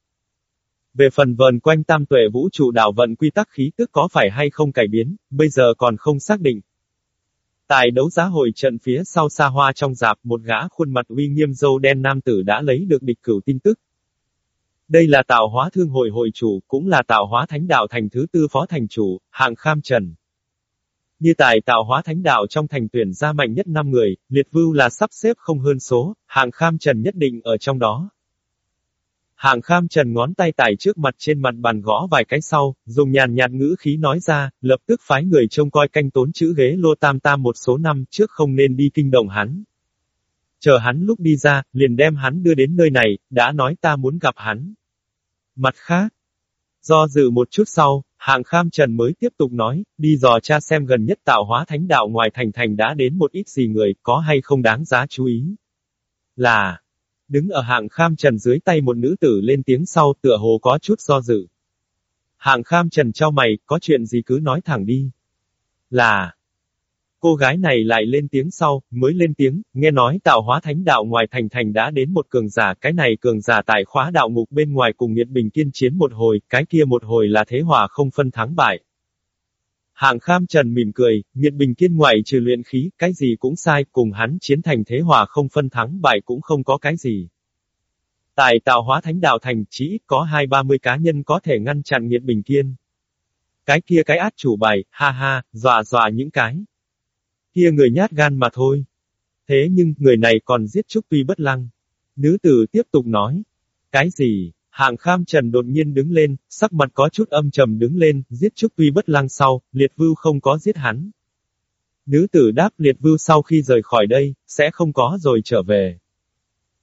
Về phần vần quanh tam tuệ vũ trụ đạo vận quy tắc khí tức có phải hay không cải biến, bây giờ còn không xác định, Tại đấu giá hội trận phía sau xa hoa trong dạp một gã khuôn mặt uy nghiêm dâu đen nam tử đã lấy được địch cửu tin tức. Đây là tạo hóa thương hội hội chủ, cũng là tạo hóa thánh đạo thành thứ tư phó thành chủ, hạng kham trần. Như tài tạo hóa thánh đạo trong thành tuyển ra mạnh nhất 5 người, liệt vưu là sắp xếp không hơn số, hạng kham trần nhất định ở trong đó. Hạng kham trần ngón tay tải trước mặt trên mặt bàn gõ vài cái sau, dùng nhàn nhạt ngữ khí nói ra, lập tức phái người trông coi canh tốn chữ ghế lô tam tam một số năm trước không nên đi kinh động hắn. Chờ hắn lúc đi ra, liền đem hắn đưa đến nơi này, đã nói ta muốn gặp hắn. Mặt khác, do dự một chút sau, hạng kham trần mới tiếp tục nói, đi dò cha xem gần nhất tạo hóa thánh đạo ngoài thành thành đã đến một ít gì người, có hay không đáng giá chú ý. Là, Đứng ở hạng kham trần dưới tay một nữ tử lên tiếng sau tựa hồ có chút do dự. Hạng kham trần trao mày, có chuyện gì cứ nói thẳng đi. Là, cô gái này lại lên tiếng sau, mới lên tiếng, nghe nói tạo hóa thánh đạo ngoài thành thành đã đến một cường giả, cái này cường giả tại khóa đạo ngục bên ngoài cùng Nghiệt Bình kiên chiến một hồi, cái kia một hồi là thế hòa không phân thắng bại. Hạng kham trần mỉm cười, Nghiệt Bình kiên ngoại trừ luyện khí, cái gì cũng sai, cùng hắn chiến thành thế hòa không phân thắng bại cũng không có cái gì. Tại tạo hóa thánh đạo thành chỉ ít có hai ba mươi cá nhân có thể ngăn chặn Nghiệt Bình kiên. Cái kia cái át chủ bài, ha ha, dọa dọa những cái. Kia người nhát gan mà thôi. Thế nhưng, người này còn giết Trúc Tuy bất lăng. Nữ tử tiếp tục nói. Cái gì? Hạng kham trần đột nhiên đứng lên, sắc mặt có chút âm trầm đứng lên, giết Trúc Tuy bất lăng sau, liệt vưu không có giết hắn. Nữ tử đáp liệt vưu sau khi rời khỏi đây, sẽ không có rồi trở về.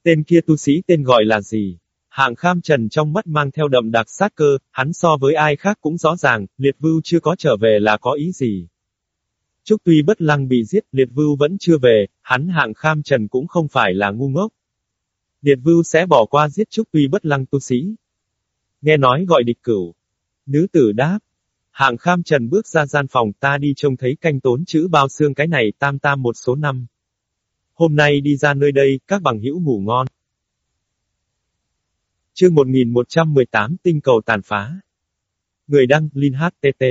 Tên kia tu sĩ tên gọi là gì? Hạng kham trần trong mắt mang theo đậm đặc sát cơ, hắn so với ai khác cũng rõ ràng, liệt vưu chưa có trở về là có ý gì. Trúc tuy bất lăng bị giết, liệt vưu vẫn chưa về, hắn hạng kham trần cũng không phải là ngu ngốc. Liệt vưu sẽ bỏ qua giết Trúc tuy bất lăng tu sĩ. Nghe nói gọi địch cửu. Nữ tử đáp. Hạng kham trần bước ra gian phòng ta đi trông thấy canh tốn chữ bao xương cái này tam tam một số năm. Hôm nay đi ra nơi đây, các bằng hữu ngủ ngon. Chương 1118 Tinh cầu tàn phá. Người đăng, Linh HTT.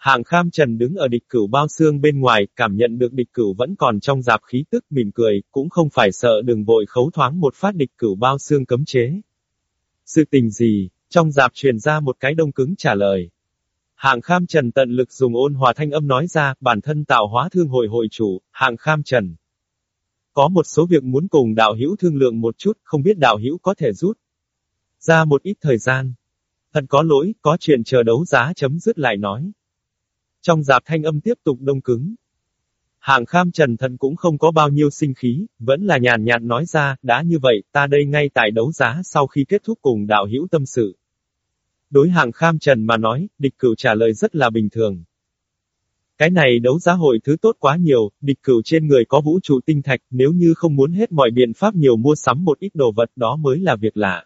Hạng kham trần đứng ở địch cửu bao xương bên ngoài, cảm nhận được địch cửu vẫn còn trong dạp khí tức, mỉm cười, cũng không phải sợ đừng vội khấu thoáng một phát địch cửu bao xương cấm chế. Sự tình gì? Trong dạp truyền ra một cái đông cứng trả lời. Hạng kham trần tận lực dùng ôn hòa thanh âm nói ra, bản thân tạo hóa thương hội hội chủ, hạng kham trần. Có một số việc muốn cùng đạo hữu thương lượng một chút, không biết đạo hữu có thể rút. Ra một ít thời gian. Thật có lỗi, có chuyện chờ đấu giá chấm dứt lại nói. Trong dạp thanh âm tiếp tục đông cứng. Hạng kham trần thần cũng không có bao nhiêu sinh khí, vẫn là nhàn nhạt nói ra, đã như vậy, ta đây ngay tại đấu giá sau khi kết thúc cùng đạo hữu tâm sự. Đối hạng kham trần mà nói, địch cửu trả lời rất là bình thường. Cái này đấu giá hội thứ tốt quá nhiều, địch cửu trên người có vũ trụ tinh thạch, nếu như không muốn hết mọi biện pháp nhiều mua sắm một ít đồ vật đó mới là việc lạ.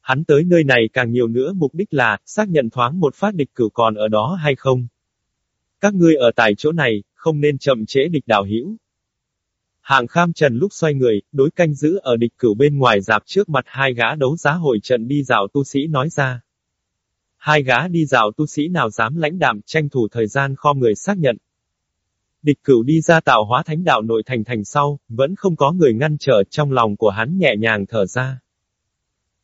Hắn tới nơi này càng nhiều nữa mục đích là, xác nhận thoáng một phát địch cửu còn ở đó hay không. Các ngươi ở tại chỗ này, không nên chậm trễ địch đảo hữu. Hạng kham trần lúc xoay người, đối canh giữ ở địch cửu bên ngoài dạp trước mặt hai gã đấu giá hội trận đi dạo tu sĩ nói ra. Hai gã đi dạo tu sĩ nào dám lãnh đạm tranh thủ thời gian kho người xác nhận. Địch cửu đi ra tạo hóa thánh đạo nội thành thành sau, vẫn không có người ngăn trở trong lòng của hắn nhẹ nhàng thở ra.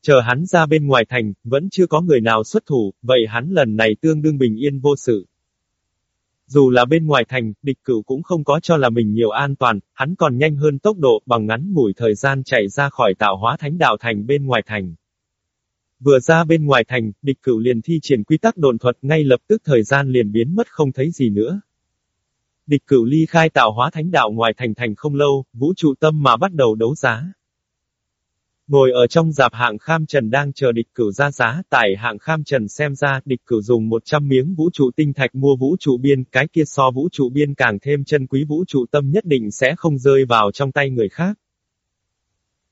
Chờ hắn ra bên ngoài thành, vẫn chưa có người nào xuất thủ, vậy hắn lần này tương đương bình yên vô sự. Dù là bên ngoài thành, địch cửu cũng không có cho là mình nhiều an toàn, hắn còn nhanh hơn tốc độ bằng ngắn ngủi thời gian chạy ra khỏi tạo hóa thánh đạo thành bên ngoài thành. Vừa ra bên ngoài thành, địch cửu liền thi triển quy tắc đồn thuật ngay lập tức thời gian liền biến mất không thấy gì nữa. Địch cửu ly khai tạo hóa thánh đạo ngoài thành thành không lâu, vũ trụ tâm mà bắt đầu đấu giá. Ngồi ở trong dạp hạng kham trần đang chờ địch cửu ra giá, tại hạng kham trần xem ra, địch cửu dùng 100 miếng vũ trụ tinh thạch mua vũ trụ biên, cái kia so vũ trụ biên càng thêm chân quý vũ trụ tâm nhất định sẽ không rơi vào trong tay người khác.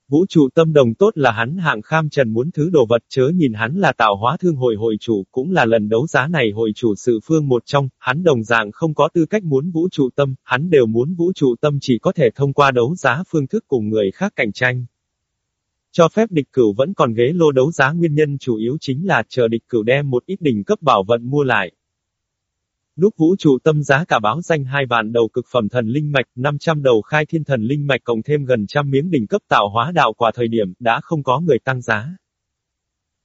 Vũ trụ tâm đồng tốt là hắn hạng kham trần muốn thứ đồ vật chớ nhìn hắn là tạo hóa thương hội hội chủ, cũng là lần đấu giá này hội chủ sự phương một trong, hắn đồng dạng không có tư cách muốn vũ trụ tâm, hắn đều muốn vũ trụ tâm chỉ có thể thông qua đấu giá phương thức cùng người khác cạnh tranh. Cho phép địch cửu vẫn còn ghế lô đấu giá nguyên nhân chủ yếu chính là chờ địch cửu đem một ít đỉnh cấp bảo vận mua lại. Lúc vũ trụ tâm giá cả báo danh hai vạn đầu cực phẩm thần linh mạch, 500 đầu khai thiên thần linh mạch cộng thêm gần trăm miếng đỉnh cấp tạo hóa đạo quả thời điểm, đã không có người tăng giá.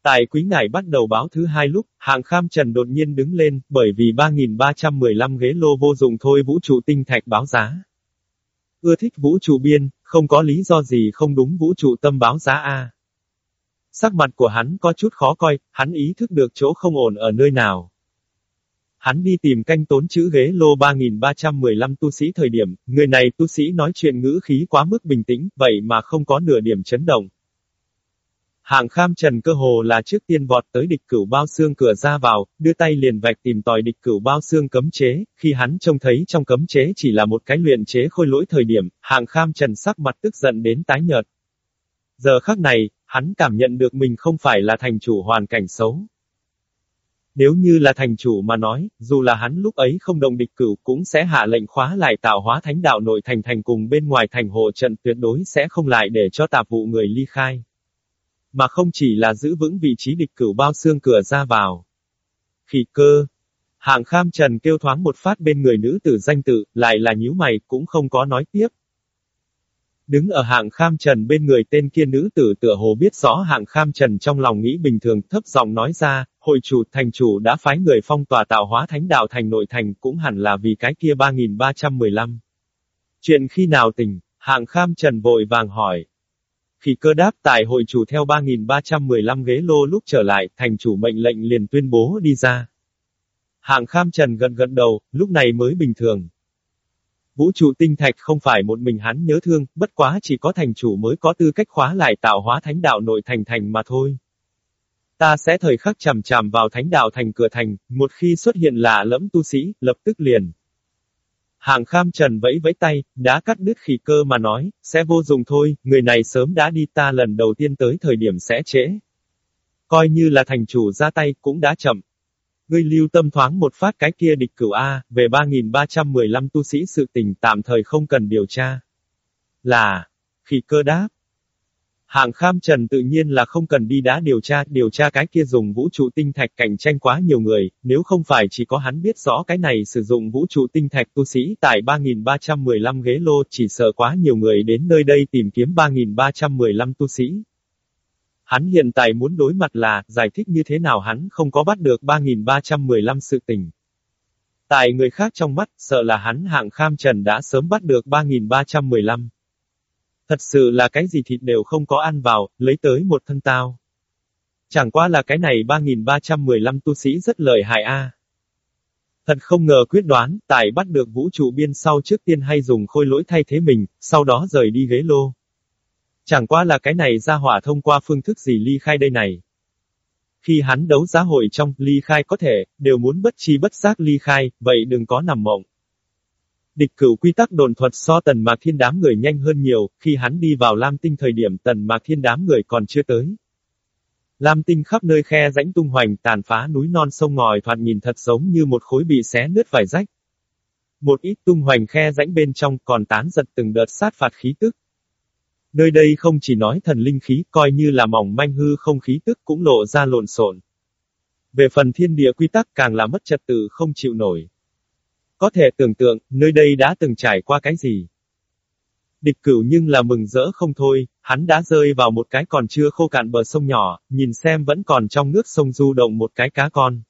Tại quý ngải bắt đầu báo thứ hai lúc, hạng kham trần đột nhiên đứng lên, bởi vì 3.315 ghế lô vô dụng thôi vũ trụ tinh thạch báo giá. Ưa thích vũ trụ biên, không có lý do gì không đúng vũ trụ tâm báo giá A. Sắc mặt của hắn có chút khó coi, hắn ý thức được chỗ không ổn ở nơi nào. Hắn đi tìm canh tốn chữ ghế lô 3315 tu sĩ thời điểm, người này tu sĩ nói chuyện ngữ khí quá mức bình tĩnh, vậy mà không có nửa điểm chấn động. Hạng kham trần cơ hồ là trước tiên vọt tới địch cửu bao xương cửa ra vào, đưa tay liền vạch tìm tòi địch cửu bao xương cấm chế, khi hắn trông thấy trong cấm chế chỉ là một cái luyện chế khôi lỗi thời điểm, hạng kham trần sắc mặt tức giận đến tái nhợt. Giờ khắc này, hắn cảm nhận được mình không phải là thành chủ hoàn cảnh xấu. Nếu như là thành chủ mà nói, dù là hắn lúc ấy không đồng địch cửu cũng sẽ hạ lệnh khóa lại tạo hóa thánh đạo nội thành thành cùng bên ngoài thành hộ trận tuyệt đối sẽ không lại để cho tạp vụ người ly khai. Mà không chỉ là giữ vững vị trí địch cửu bao xương cửa ra vào. Khỉ cơ. Hạng kham trần kêu thoáng một phát bên người nữ tử danh tự, lại là nhíu mày, cũng không có nói tiếp. Đứng ở hạng kham trần bên người tên kia nữ tử tựa hồ biết rõ hạng kham trần trong lòng nghĩ bình thường thấp giọng nói ra, hội chủ thành chủ đã phái người phong tỏa tạo hóa thánh đạo thành nội thành cũng hẳn là vì cái kia 3315. Chuyện khi nào tỉnh, hạng kham trần vội vàng hỏi. Khi cơ đáp tại hội chủ theo 3.315 ghế lô lúc trở lại, thành chủ mệnh lệnh liền tuyên bố đi ra. Hạng kham trần gần gần đầu, lúc này mới bình thường. Vũ trụ tinh thạch không phải một mình hắn nhớ thương, bất quá chỉ có thành chủ mới có tư cách khóa lại tạo hóa thánh đạo nội thành thành mà thôi. Ta sẽ thời khắc chằm chằm vào thánh đạo thành cửa thành, một khi xuất hiện lạ lẫm tu sĩ, lập tức liền. Hàng kham trần vẫy vẫy tay, đã cắt đứt khỉ cơ mà nói, sẽ vô dụng thôi, người này sớm đã đi ta lần đầu tiên tới thời điểm sẽ trễ. Coi như là thành chủ ra tay cũng đã chậm. Ngươi lưu tâm thoáng một phát cái kia địch cửu A, về 3.315 tu sĩ sự tình tạm thời không cần điều tra. Là, khỉ cơ đáp. Hạng kham trần tự nhiên là không cần đi đá điều tra, điều tra cái kia dùng vũ trụ tinh thạch cạnh tranh quá nhiều người, nếu không phải chỉ có hắn biết rõ cái này sử dụng vũ trụ tinh thạch tu sĩ tại 3.315 ghế lô, chỉ sợ quá nhiều người đến nơi đây tìm kiếm 3.315 tu sĩ. Hắn hiện tại muốn đối mặt là, giải thích như thế nào hắn không có bắt được 3.315 sự tình. Tại người khác trong mắt, sợ là hắn hạng kham trần đã sớm bắt được 3.315. Thật sự là cái gì thịt đều không có ăn vào, lấy tới một thân tao. Chẳng qua là cái này 3.315 tu sĩ rất lợi hại a. Thật không ngờ quyết đoán, tài bắt được vũ trụ biên sau trước tiên hay dùng khôi lỗi thay thế mình, sau đó rời đi ghế lô. Chẳng qua là cái này ra hỏa thông qua phương thức gì ly khai đây này. Khi hắn đấu giá hội trong, ly khai có thể, đều muốn bất chi bất giác ly khai, vậy đừng có nằm mộng. Địch cửu quy tắc đồn thuật so tần mạc thiên đám người nhanh hơn nhiều, khi hắn đi vào Lam Tinh thời điểm tần mạc thiên đám người còn chưa tới. Lam Tinh khắp nơi khe rãnh tung hoành tàn phá núi non sông ngòi thoạt nhìn thật giống như một khối bị xé nứt vải rách. Một ít tung hoành khe rãnh bên trong còn tán giật từng đợt sát phạt khí tức. Nơi đây không chỉ nói thần linh khí, coi như là mỏng manh hư không khí tức cũng lộ ra lộn xộn. Về phần thiên địa quy tắc càng là mất trật tự không chịu nổi. Có thể tưởng tượng, nơi đây đã từng trải qua cái gì. Địch cửu nhưng là mừng rỡ không thôi, hắn đã rơi vào một cái còn chưa khô cạn bờ sông nhỏ, nhìn xem vẫn còn trong nước sông du động một cái cá con.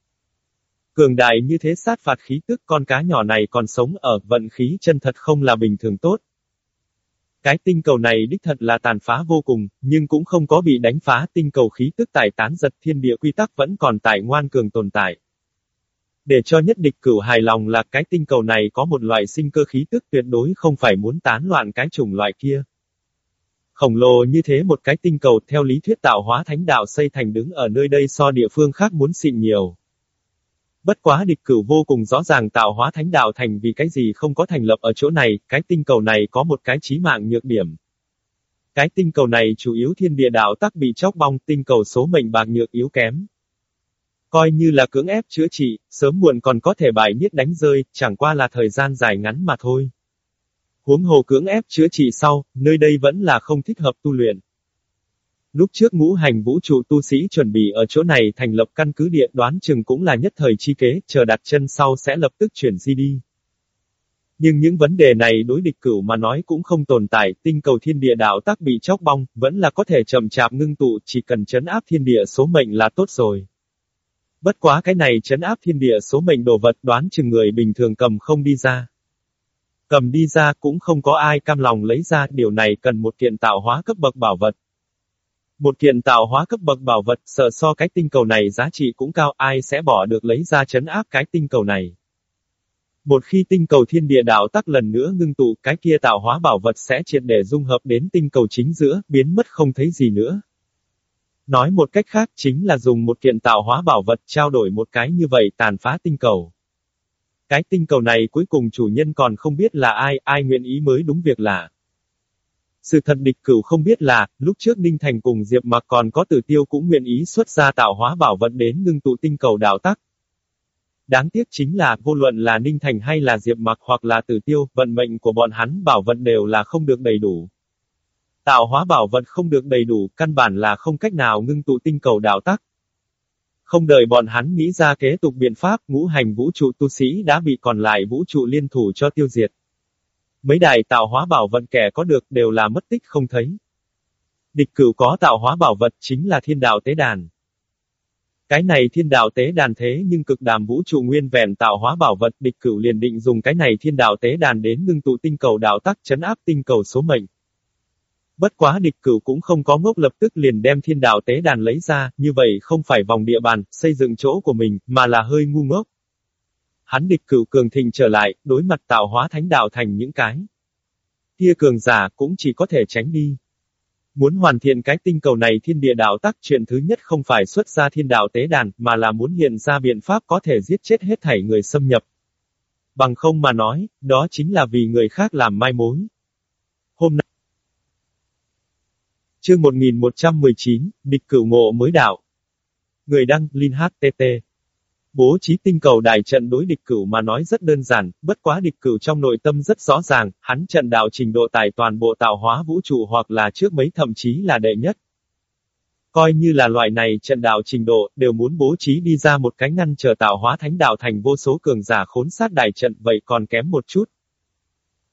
Cường đại như thế sát phạt khí tức con cá nhỏ này còn sống ở vận khí chân thật không là bình thường tốt. Cái tinh cầu này đích thật là tàn phá vô cùng, nhưng cũng không có bị đánh phá tinh cầu khí tức tài tán giật thiên địa quy tắc vẫn còn tại ngoan cường tồn tại. Để cho nhất địch cửu hài lòng là cái tinh cầu này có một loại sinh cơ khí tức tuyệt đối không phải muốn tán loạn cái chủng loại kia. Khổng lồ như thế một cái tinh cầu theo lý thuyết tạo hóa thánh đạo xây thành đứng ở nơi đây so địa phương khác muốn xịn nhiều. Bất quá địch cửu vô cùng rõ ràng tạo hóa thánh đạo thành vì cái gì không có thành lập ở chỗ này, cái tinh cầu này có một cái chí mạng nhược điểm. Cái tinh cầu này chủ yếu thiên địa đạo tắc bị chóc bong tinh cầu số mệnh bạc nhược yếu kém. Coi như là cưỡng ép chữa trị, sớm muộn còn có thể bài niết đánh rơi, chẳng qua là thời gian dài ngắn mà thôi. Huống hồ cưỡng ép chữa trị sau, nơi đây vẫn là không thích hợp tu luyện. Lúc trước ngũ hành vũ trụ tu sĩ chuẩn bị ở chỗ này thành lập căn cứ địa đoán chừng cũng là nhất thời chi kế, chờ đặt chân sau sẽ lập tức chuyển di đi. Nhưng những vấn đề này đối địch cửu mà nói cũng không tồn tại, tinh cầu thiên địa đạo tác bị chóc bong, vẫn là có thể chậm chạp ngưng tụ, chỉ cần chấn áp thiên địa số mệnh là tốt rồi. Bất quá cái này chấn áp thiên địa số mệnh đồ vật đoán chừng người bình thường cầm không đi ra. Cầm đi ra cũng không có ai cam lòng lấy ra, điều này cần một kiện tạo hóa cấp bậc bảo vật. Một kiện tạo hóa cấp bậc bảo vật, sợ so cái tinh cầu này giá trị cũng cao, ai sẽ bỏ được lấy ra chấn áp cái tinh cầu này. Một khi tinh cầu thiên địa đạo tắc lần nữa ngưng tụ, cái kia tạo hóa bảo vật sẽ triệt để dung hợp đến tinh cầu chính giữa, biến mất không thấy gì nữa. Nói một cách khác chính là dùng một kiện tạo hóa bảo vật trao đổi một cái như vậy tàn phá tinh cầu. Cái tinh cầu này cuối cùng chủ nhân còn không biết là ai, ai nguyện ý mới đúng việc là. Sự thật địch cửu không biết là, lúc trước Ninh Thành cùng Diệp Mặc còn có tử tiêu cũng nguyện ý xuất ra tạo hóa bảo vật đến ngưng tụ tinh cầu đạo tắc. Đáng tiếc chính là, vô luận là Ninh Thành hay là Diệp Mặc hoặc là tử tiêu, vận mệnh của bọn hắn bảo vật đều là không được đầy đủ. Tạo hóa bảo vật không được đầy đủ, căn bản là không cách nào ngưng tụ tinh cầu đạo tắc. Không đợi bọn hắn nghĩ ra kế tục biện pháp, ngũ hành vũ trụ tu sĩ đã bị còn lại vũ trụ liên thủ cho tiêu diệt. Mấy đại tạo hóa bảo vật kẻ có được đều là mất tích không thấy. Địch cửu có tạo hóa bảo vật chính là thiên đạo tế đàn. Cái này thiên đạo tế đàn thế nhưng cực đàm vũ trụ nguyên vẹn tạo hóa bảo vật địch cửu liền định dùng cái này thiên đạo tế đàn đến ngưng tụ tinh cầu đạo tắc chấn áp tinh cầu số mệnh. Bất quá địch cửu cũng không có ngốc lập tức liền đem thiên đạo tế đàn lấy ra, như vậy không phải vòng địa bàn, xây dựng chỗ của mình, mà là hơi ngu ngốc. Hắn địch cửu cường thịnh trở lại, đối mặt tạo hóa thánh đạo thành những cái. Kia cường giả cũng chỉ có thể tránh đi. Muốn hoàn thiện cái tinh cầu này thiên địa đạo tắc chuyện thứ nhất không phải xuất ra thiên đạo tế đàn, mà là muốn hiện ra biện pháp có thể giết chết hết thảy người xâm nhập. Bằng không mà nói, đó chính là vì người khác làm mai mối. Hôm nay Chương 1119, địch cửu ngộ mới đạo. Người đăng, Linh HTT. Bố trí tinh cầu đại trận đối địch cửu mà nói rất đơn giản, bất quá địch cửu trong nội tâm rất rõ ràng, hắn trận đạo trình độ tài toàn bộ tạo hóa vũ trụ hoặc là trước mấy thậm chí là đệ nhất. Coi như là loại này trận đạo trình độ, đều muốn bố trí đi ra một cái ngăn chờ tạo hóa thánh đạo thành vô số cường giả khốn sát đại trận vậy còn kém một chút.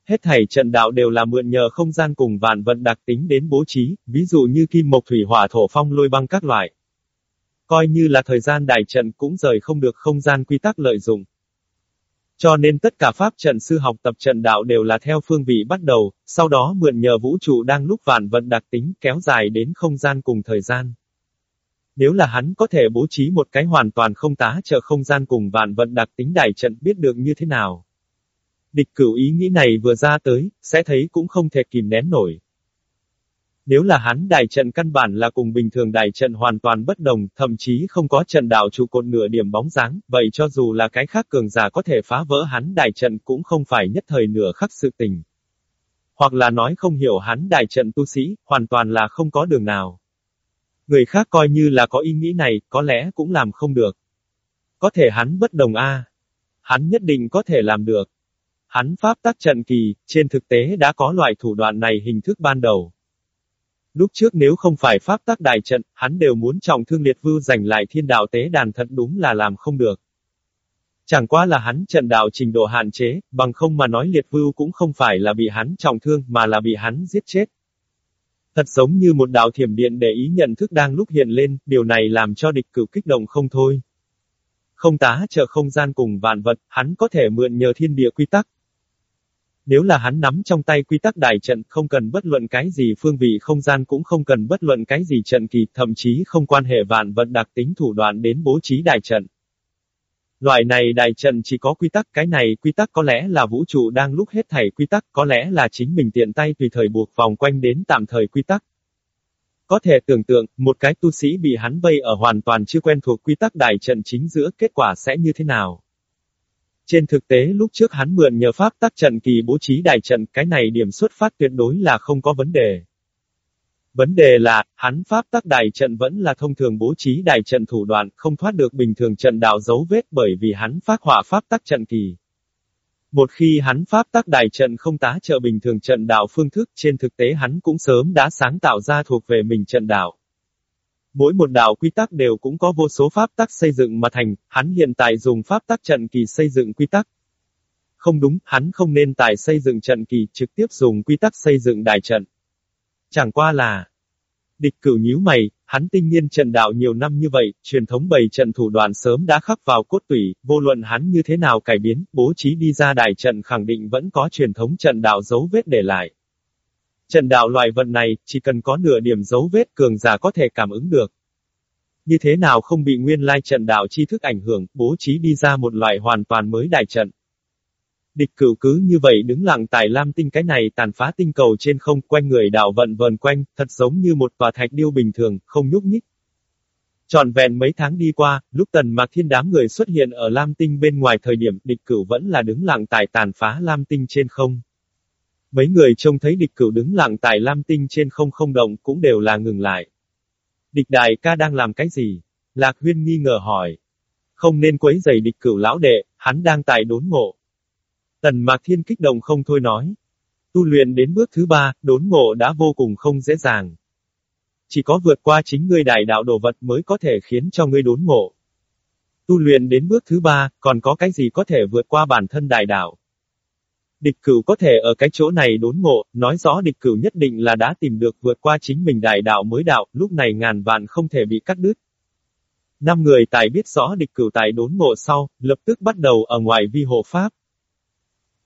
Hết thảy trận đạo đều là mượn nhờ không gian cùng vạn vận đặc tính đến bố trí, ví dụ như kim mộc thủy hỏa thổ phong lôi băng các loại. Coi như là thời gian đại trận cũng rời không được không gian quy tắc lợi dụng. Cho nên tất cả pháp trận sư học tập trận đạo đều là theo phương vị bắt đầu, sau đó mượn nhờ vũ trụ đang lúc vạn vận đặc tính kéo dài đến không gian cùng thời gian. Nếu là hắn có thể bố trí một cái hoàn toàn không tá trợ không gian cùng vạn vận đặc tính đại trận biết được như thế nào. Địch cửu ý nghĩ này vừa ra tới, sẽ thấy cũng không thể kìm nén nổi. Nếu là hắn đại trận căn bản là cùng bình thường đại trận hoàn toàn bất đồng, thậm chí không có trận đảo trụ cột nửa điểm bóng dáng, vậy cho dù là cái khác cường giả có thể phá vỡ hắn đại trận cũng không phải nhất thời nửa khắc sự tình. Hoặc là nói không hiểu hắn đại trận tu sĩ, hoàn toàn là không có đường nào. Người khác coi như là có ý nghĩ này, có lẽ cũng làm không được. Có thể hắn bất đồng a, Hắn nhất định có thể làm được. Hắn pháp tắc trận kỳ, trên thực tế đã có loại thủ đoạn này hình thức ban đầu. Lúc trước nếu không phải pháp tắc đại trận, hắn đều muốn trọng thương liệt vưu giành lại thiên đạo tế đàn thật đúng là làm không được. Chẳng qua là hắn trận đạo trình độ hạn chế, bằng không mà nói liệt vưu cũng không phải là bị hắn trọng thương mà là bị hắn giết chết. Thật giống như một đạo thiểm điện để ý nhận thức đang lúc hiện lên, điều này làm cho địch cửu kích động không thôi. Không tá trợ không gian cùng vạn vật, hắn có thể mượn nhờ thiên địa quy tắc, nếu là hắn nắm trong tay quy tắc đại trận, không cần bất luận cái gì phương vị không gian cũng không cần bất luận cái gì trận kỳ, thậm chí không quan hệ vạn vận đặc tính thủ đoạn đến bố trí đại trận. Loại này đại trận chỉ có quy tắc, cái này quy tắc có lẽ là vũ trụ đang lúc hết thảy quy tắc, có lẽ là chính mình tiện tay tùy thời buộc vòng quanh đến tạm thời quy tắc. Có thể tưởng tượng, một cái tu sĩ bị hắn vây ở hoàn toàn chưa quen thuộc quy tắc đại trận chính giữa, kết quả sẽ như thế nào? Trên thực tế lúc trước hắn mượn nhờ pháp tác trận kỳ bố trí đại trận, cái này điểm xuất phát tuyệt đối là không có vấn đề. Vấn đề là, hắn pháp tác đại trận vẫn là thông thường bố trí đại trận thủ đoạn, không thoát được bình thường trận đạo dấu vết bởi vì hắn phát hỏa pháp tác trận kỳ. Một khi hắn pháp tác đại trận không tá trợ bình thường trận đạo phương thức, trên thực tế hắn cũng sớm đã sáng tạo ra thuộc về mình trận đạo. Mỗi một đạo quy tắc đều cũng có vô số pháp tắc xây dựng mà thành, hắn hiện tại dùng pháp tắc trận kỳ xây dựng quy tắc. Không đúng, hắn không nên tại xây dựng trận kỳ, trực tiếp dùng quy tắc xây dựng đại trận. Chẳng qua là, địch cửu nhíu mày, hắn tinh nhiên trận đạo nhiều năm như vậy, truyền thống bày trận thủ đoạn sớm đã khắc vào cốt tủy, vô luận hắn như thế nào cải biến, bố trí đi ra đại trận khẳng định vẫn có truyền thống trận đạo dấu vết để lại. Trận đạo loại vận này, chỉ cần có nửa điểm dấu vết cường giả có thể cảm ứng được. Như thế nào không bị nguyên lai trận đạo chi thức ảnh hưởng, bố trí đi ra một loại hoàn toàn mới đại trận. Địch cửu cứ như vậy đứng lặng tại lam tinh cái này tàn phá tinh cầu trên không quanh người đạo vận vần quanh, thật giống như một tòa thạch điêu bình thường, không nhúc nhích. Trọn vẹn mấy tháng đi qua, lúc tần mạc thiên đám người xuất hiện ở lam tinh bên ngoài thời điểm địch cửu vẫn là đứng lặng tại tàn phá lam tinh trên không. Mấy người trông thấy địch cửu đứng lặng tại lam tinh trên không không động cũng đều là ngừng lại. Địch đại ca đang làm cái gì? Lạc huyên nghi ngờ hỏi. Không nên quấy giày địch cửu lão đệ, hắn đang tại đốn ngộ. Tần Mạc Thiên kích động không thôi nói. Tu luyện đến bước thứ ba, đốn ngộ đã vô cùng không dễ dàng. Chỉ có vượt qua chính ngươi đại đạo đồ vật mới có thể khiến cho ngươi đốn ngộ. Tu luyện đến bước thứ ba, còn có cái gì có thể vượt qua bản thân đại đạo. Địch cửu có thể ở cái chỗ này đốn ngộ, nói rõ địch cửu nhất định là đã tìm được vượt qua chính mình đại đạo mới đạo, lúc này ngàn vạn không thể bị cắt đứt. Năm người tài biết rõ địch cửu tài đốn ngộ sau, lập tức bắt đầu ở ngoài vi hộ pháp.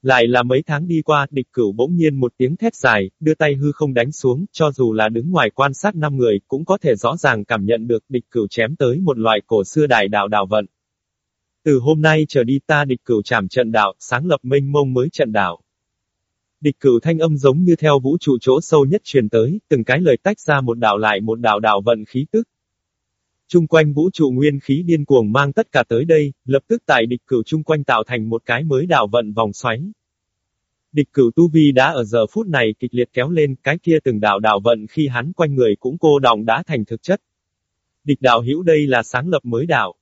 Lại là mấy tháng đi qua, địch cửu bỗng nhiên một tiếng thét dài, đưa tay hư không đánh xuống, cho dù là đứng ngoài quan sát năm người, cũng có thể rõ ràng cảm nhận được địch cửu chém tới một loại cổ xưa đại đạo đạo vận. Từ hôm nay trở đi ta địch cửu trảm trận đạo, sáng lập mênh mông mới trận đạo. Địch cửu thanh âm giống như theo vũ trụ chỗ sâu nhất truyền tới, từng cái lời tách ra một đạo lại một đạo đạo vận khí tức. Trung quanh vũ trụ nguyên khí điên cuồng mang tất cả tới đây, lập tức tại địch cửu trung quanh tạo thành một cái mới đạo vận vòng xoáy. Địch cửu tu vi đã ở giờ phút này kịch liệt kéo lên, cái kia từng đạo đạo vận khi hắn quanh người cũng cô đọng đã thành thực chất. Địch đạo hữu đây là sáng lập mới đạo.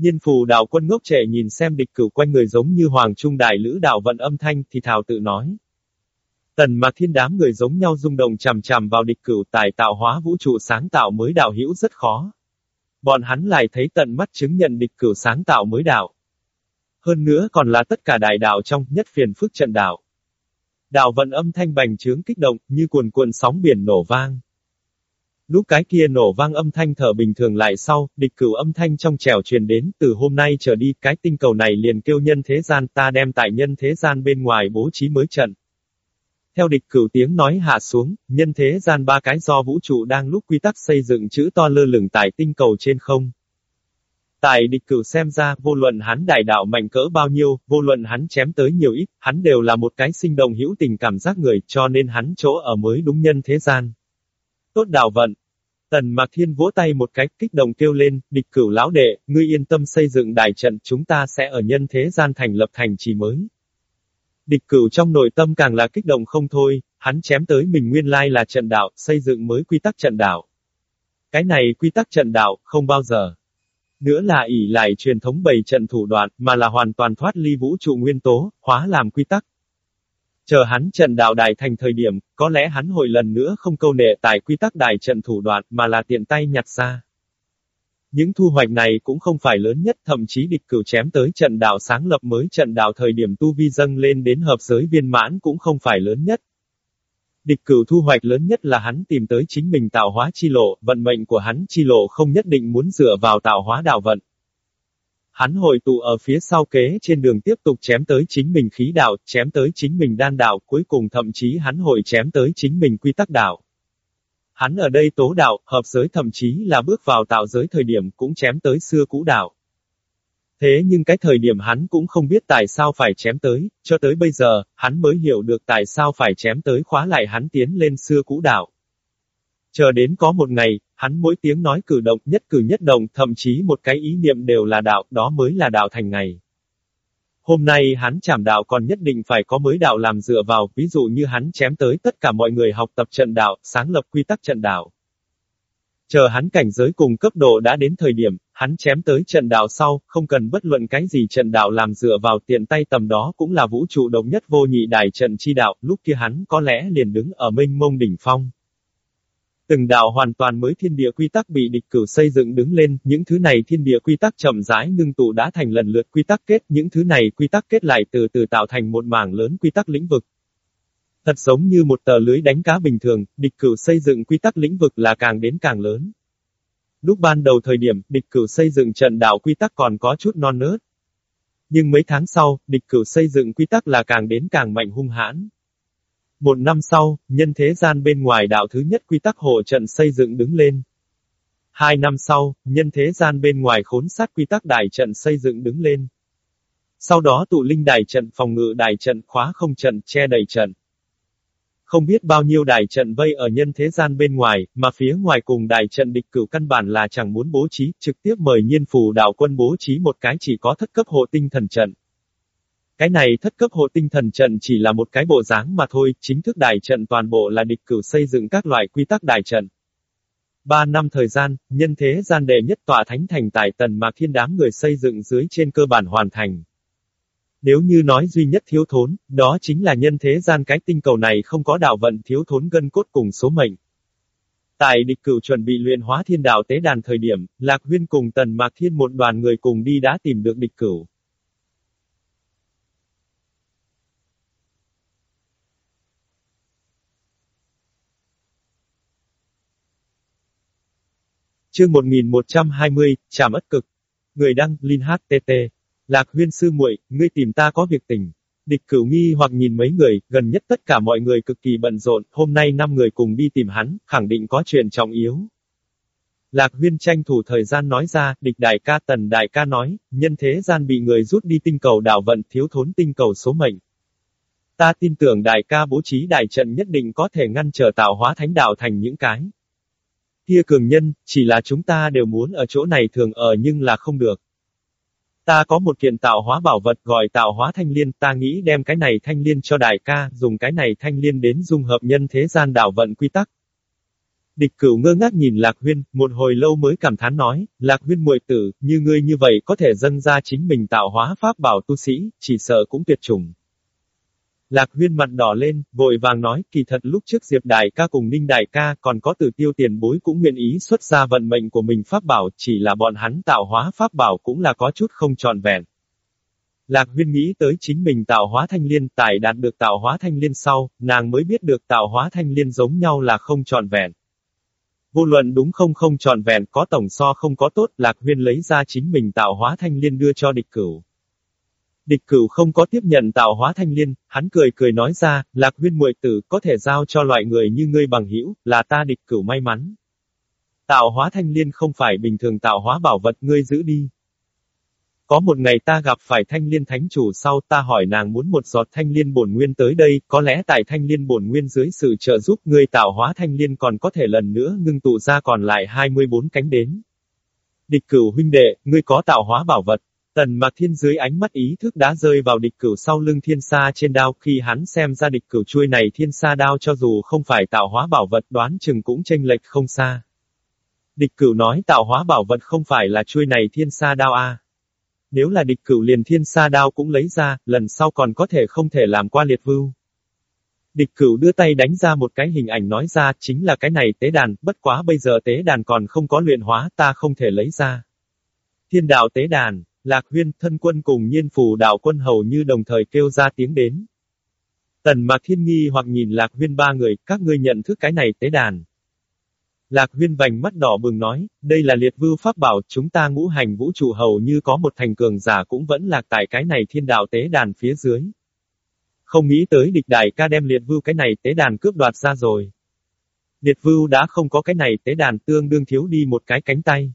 Nhiên phù đạo quân ngốc trẻ nhìn xem địch cửu quanh người giống như hoàng trung đại lữ đạo vận âm thanh thì thảo tự nói. Tần mạc thiên đám người giống nhau rung động chằm chằm vào địch cửu tài tạo hóa vũ trụ sáng tạo mới đạo hữu rất khó. Bọn hắn lại thấy tận mắt chứng nhận địch cửu sáng tạo mới đạo. Hơn nữa còn là tất cả đại đạo trong nhất phiền phức trận đạo. Đạo vận âm thanh bành trướng kích động, như cuồn cuộn sóng biển nổ vang. Lúc cái kia nổ vang âm thanh thở bình thường lại sau, địch cửu âm thanh trong trèo truyền đến, từ hôm nay trở đi, cái tinh cầu này liền kêu nhân thế gian ta đem tại nhân thế gian bên ngoài bố trí mới trận. Theo địch cửu tiếng nói hạ xuống, nhân thế gian ba cái do vũ trụ đang lúc quy tắc xây dựng chữ to lơ lửng tại tinh cầu trên không. Tại địch cửu xem ra, vô luận hắn đại đạo mạnh cỡ bao nhiêu, vô luận hắn chém tới nhiều ít, hắn đều là một cái sinh động hữu tình cảm giác người, cho nên hắn chỗ ở mới đúng nhân thế gian. Tốt đạo vận. Tần Mạc Thiên vỗ tay một cách kích động kêu lên, địch cửu lão đệ, ngươi yên tâm xây dựng đại trận, chúng ta sẽ ở nhân thế gian thành lập thành trì mới. Địch cửu trong nội tâm càng là kích động không thôi, hắn chém tới mình nguyên lai là trận đạo, xây dựng mới quy tắc trận đạo. Cái này quy tắc trận đạo, không bao giờ. Nữa là ỷ lại truyền thống bày trận thủ đoạn, mà là hoàn toàn thoát ly vũ trụ nguyên tố, hóa làm quy tắc. Chờ hắn trận đạo đài thành thời điểm, có lẽ hắn hồi lần nữa không câu nệ tại quy tắc đài trận thủ đoạn, mà là tiện tay nhặt ra. Những thu hoạch này cũng không phải lớn nhất, thậm chí địch cửu chém tới trận đạo sáng lập mới trận đạo thời điểm tu vi dâng lên đến hợp giới viên mãn cũng không phải lớn nhất. Địch cửu thu hoạch lớn nhất là hắn tìm tới chính mình tạo hóa chi lộ, vận mệnh của hắn chi lộ không nhất định muốn dựa vào tạo hóa đạo vận. Hắn hội tụ ở phía sau kế trên đường tiếp tục chém tới chính mình khí đạo, chém tới chính mình đan đạo, cuối cùng thậm chí hắn hội chém tới chính mình quy tắc đạo. Hắn ở đây tố đạo, hợp giới thậm chí là bước vào tạo giới thời điểm cũng chém tới xưa cũ đạo. Thế nhưng cái thời điểm hắn cũng không biết tại sao phải chém tới, cho tới bây giờ, hắn mới hiểu được tại sao phải chém tới khóa lại hắn tiến lên xưa cũ đạo. Chờ đến có một ngày, hắn mỗi tiếng nói cử động nhất cử nhất động thậm chí một cái ý niệm đều là đạo, đó mới là đạo thành ngày. Hôm nay hắn chảm đạo còn nhất định phải có mới đạo làm dựa vào, ví dụ như hắn chém tới tất cả mọi người học tập trận đạo, sáng lập quy tắc trận đạo. Chờ hắn cảnh giới cùng cấp độ đã đến thời điểm, hắn chém tới trận đạo sau, không cần bất luận cái gì trận đạo làm dựa vào tiện tay tầm đó cũng là vũ trụ độc nhất vô nhị đại trận chi đạo, lúc kia hắn có lẽ liền đứng ở mênh mông đỉnh phong. Từng đạo hoàn toàn mới thiên địa quy tắc bị địch cửu xây dựng đứng lên, những thứ này thiên địa quy tắc chậm rãi ngưng tụ đã thành lần lượt quy tắc kết, những thứ này quy tắc kết lại từ từ tạo thành một mảng lớn quy tắc lĩnh vực. Thật giống như một tờ lưới đánh cá bình thường, địch cửu xây dựng quy tắc lĩnh vực là càng đến càng lớn. Lúc ban đầu thời điểm, địch cửu xây dựng trận đạo quy tắc còn có chút non nớt. Nhưng mấy tháng sau, địch cửu xây dựng quy tắc là càng đến càng mạnh hung hãn. Một năm sau, nhân thế gian bên ngoài đạo thứ nhất quy tắc hộ trận xây dựng đứng lên. Hai năm sau, nhân thế gian bên ngoài khốn sát quy tắc đại trận xây dựng đứng lên. Sau đó tụ linh đại trận phòng ngự đại trận khóa không trận che đầy trận. Không biết bao nhiêu đại trận vây ở nhân thế gian bên ngoài, mà phía ngoài cùng đại trận địch cửu căn bản là chẳng muốn bố trí, trực tiếp mời nhiên phù đạo quân bố trí một cái chỉ có thất cấp hộ tinh thần trận. Cái này thất cấp hộ tinh thần trận chỉ là một cái bộ dáng mà thôi, chính thức đại trận toàn bộ là địch cửu xây dựng các loại quy tắc đại trận. Ba năm thời gian, nhân thế gian đệ nhất tòa thánh thành tại tần mà thiên đám người xây dựng dưới trên cơ bản hoàn thành. Nếu như nói duy nhất thiếu thốn, đó chính là nhân thế gian cái tinh cầu này không có đạo vận thiếu thốn gân cốt cùng số mệnh. Tại địch cửu chuẩn bị luyện hóa thiên đạo tế đàn thời điểm, Lạc Huyên cùng Tần Mạc Thiên một đoàn người cùng đi đã tìm được địch cửu. Chương 1120, Trảm ất cực. Người đăng, Linh HTT. Lạc huyên sư muội, ngươi tìm ta có việc tình. Địch cửu nghi hoặc nhìn mấy người, gần nhất tất cả mọi người cực kỳ bận rộn, hôm nay năm người cùng đi tìm hắn, khẳng định có chuyện trọng yếu. Lạc huyên tranh thủ thời gian nói ra, địch đại ca tần đại ca nói, nhân thế gian bị người rút đi tinh cầu đảo vận thiếu thốn tinh cầu số mệnh. Ta tin tưởng đại ca bố trí đại trận nhất định có thể ngăn trở tạo hóa thánh đạo thành những cái. Kia cường nhân, chỉ là chúng ta đều muốn ở chỗ này thường ở nhưng là không được. Ta có một kiện tạo hóa bảo vật gọi tạo hóa thanh liên, ta nghĩ đem cái này thanh liên cho đại ca, dùng cái này thanh liên đến dung hợp nhân thế gian đảo vận quy tắc. Địch cửu ngơ ngác nhìn Lạc Huyên, một hồi lâu mới cảm thán nói, Lạc Huyên muội tử, như ngươi như vậy có thể dâng ra chính mình tạo hóa pháp bảo tu sĩ, chỉ sợ cũng tuyệt chủng. Lạc huyên mặt đỏ lên, vội vàng nói, kỳ thật lúc trước Diệp Đại ca cùng Ninh Đại ca còn có từ tiêu tiền bối cũng nguyện ý xuất ra vận mệnh của mình pháp bảo, chỉ là bọn hắn tạo hóa pháp bảo cũng là có chút không tròn vẹn. Lạc huyên nghĩ tới chính mình tạo hóa thanh liên, tại đạt được tạo hóa thanh liên sau, nàng mới biết được tạo hóa thanh liên giống nhau là không tròn vẹn. Vô luận đúng không không tròn vẹn, có tổng so không có tốt, Lạc huyên lấy ra chính mình tạo hóa thanh liên đưa cho địch cửu. Địch cửu không có tiếp nhận tạo hóa thanh liên, hắn cười cười nói ra, lạc huyên muội tử có thể giao cho loại người như ngươi bằng hữu, là ta địch cửu may mắn. Tạo hóa thanh liên không phải bình thường tạo hóa bảo vật ngươi giữ đi. Có một ngày ta gặp phải thanh liên thánh chủ sau ta hỏi nàng muốn một giọt thanh liên bổn nguyên tới đây, có lẽ tại thanh liên bổn nguyên dưới sự trợ giúp ngươi tạo hóa thanh liên còn có thể lần nữa ngưng tụ ra còn lại 24 cánh đến. Địch cửu huynh đệ, ngươi có tạo hóa bảo vật. Tần Mạc Thiên dưới ánh mắt ý thức đã rơi vào địch cửu sau lưng thiên sa trên đao khi hắn xem ra địch cửu chuôi này thiên sa đao cho dù không phải tạo hóa bảo vật đoán chừng cũng tranh lệch không xa. Địch cửu nói tạo hóa bảo vật không phải là chuôi này thiên sa đao a. Nếu là địch cửu liền thiên sa đao cũng lấy ra, lần sau còn có thể không thể làm qua liệt vưu. Địch cửu đưa tay đánh ra một cái hình ảnh nói ra, chính là cái này tế đàn, bất quá bây giờ tế đàn còn không có luyện hóa, ta không thể lấy ra. Thiên đạo tế đàn. Lạc huyên, thân quân cùng nhiên phù đạo quân hầu như đồng thời kêu ra tiếng đến. Tần mạc thiên nghi hoặc nhìn lạc huyên ba người, các ngươi nhận thức cái này tế đàn. Lạc huyên vành mắt đỏ bừng nói, đây là liệt vưu pháp bảo, chúng ta ngũ hành vũ trụ hầu như có một thành cường giả cũng vẫn lạc tại cái này thiên đạo tế đàn phía dưới. Không nghĩ tới địch đại ca đem liệt vưu cái này tế đàn cướp đoạt ra rồi. Liệt vưu đã không có cái này tế đàn tương đương thiếu đi một cái cánh tay.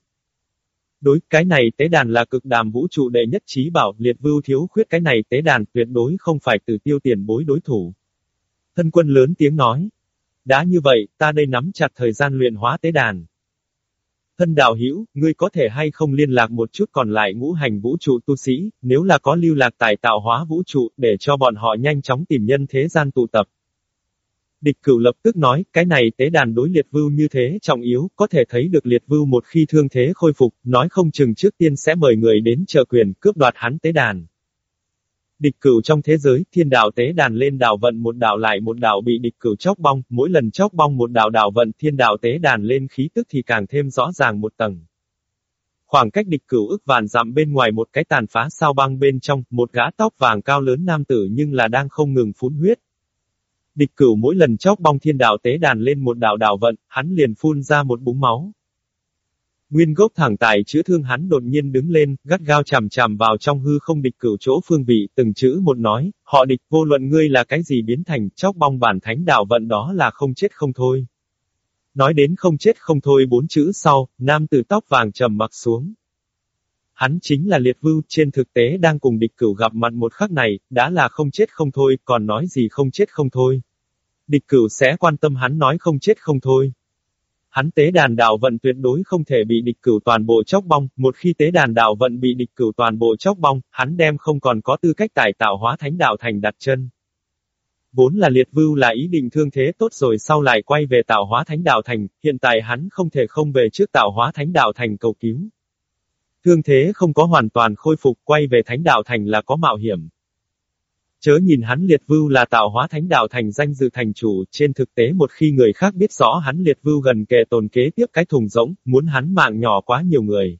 Đối, cái này tế đàn là cực đàm vũ trụ đệ nhất trí bảo, liệt vưu thiếu khuyết cái này tế đàn tuyệt đối không phải từ tiêu tiền bối đối thủ. Thân quân lớn tiếng nói. Đã như vậy, ta đây nắm chặt thời gian luyện hóa tế đàn. Thân đạo hữu ngươi có thể hay không liên lạc một chút còn lại ngũ hành vũ trụ tu sĩ, nếu là có lưu lạc tài tạo hóa vũ trụ, để cho bọn họ nhanh chóng tìm nhân thế gian tụ tập. Địch cửu lập tức nói, cái này tế đàn đối liệt vưu như thế trọng yếu, có thể thấy được liệt vưu một khi thương thế khôi phục, nói không chừng trước tiên sẽ mời người đến trợ quyền, cướp đoạt hắn tế đàn. Địch cửu trong thế giới, thiên đạo tế đàn lên đảo vận một đảo lại một đảo bị địch cửu chóc bong, mỗi lần chóc bong một đảo đảo vận thiên đạo tế đàn lên khí tức thì càng thêm rõ ràng một tầng. Khoảng cách địch cửu ức vạn dặm bên ngoài một cái tàn phá sao băng bên trong, một gã tóc vàng cao lớn nam tử nhưng là đang không ngừng phun huyết. Địch cửu mỗi lần chóc bong thiên đạo tế đàn lên một đạo đảo vận, hắn liền phun ra một búng máu. Nguyên gốc thẳng tài chữa thương hắn đột nhiên đứng lên, gắt gao chằm chằm vào trong hư không địch cửu chỗ phương vị, từng chữ một nói, họ địch vô luận ngươi là cái gì biến thành, chóc bong bản thánh đạo vận đó là không chết không thôi. Nói đến không chết không thôi bốn chữ sau, nam tử tóc vàng trầm mặc xuống. Hắn chính là liệt vưu, trên thực tế đang cùng địch cửu gặp mặt một khắc này, đã là không chết không thôi, còn nói gì không chết không thôi. Địch cửu sẽ quan tâm hắn nói không chết không thôi. Hắn tế đàn đạo vận tuyệt đối không thể bị địch cửu toàn bộ chóc bong, một khi tế đàn đạo vận bị địch cửu toàn bộ chóc bong, hắn đem không còn có tư cách tài tạo hóa thánh đạo thành đặt chân. Vốn là liệt vưu là ý định thương thế tốt rồi sau lại quay về tạo hóa thánh đạo thành, hiện tại hắn không thể không về trước tạo hóa thánh đạo thành cầu cứu. Thương thế không có hoàn toàn khôi phục quay về thánh đạo thành là có mạo hiểm. Chớ nhìn hắn liệt vưu là tạo hóa thánh đạo thành danh dự thành chủ, trên thực tế một khi người khác biết rõ hắn liệt vưu gần kề tồn kế tiếp cái thùng rỗng, muốn hắn mạng nhỏ quá nhiều người.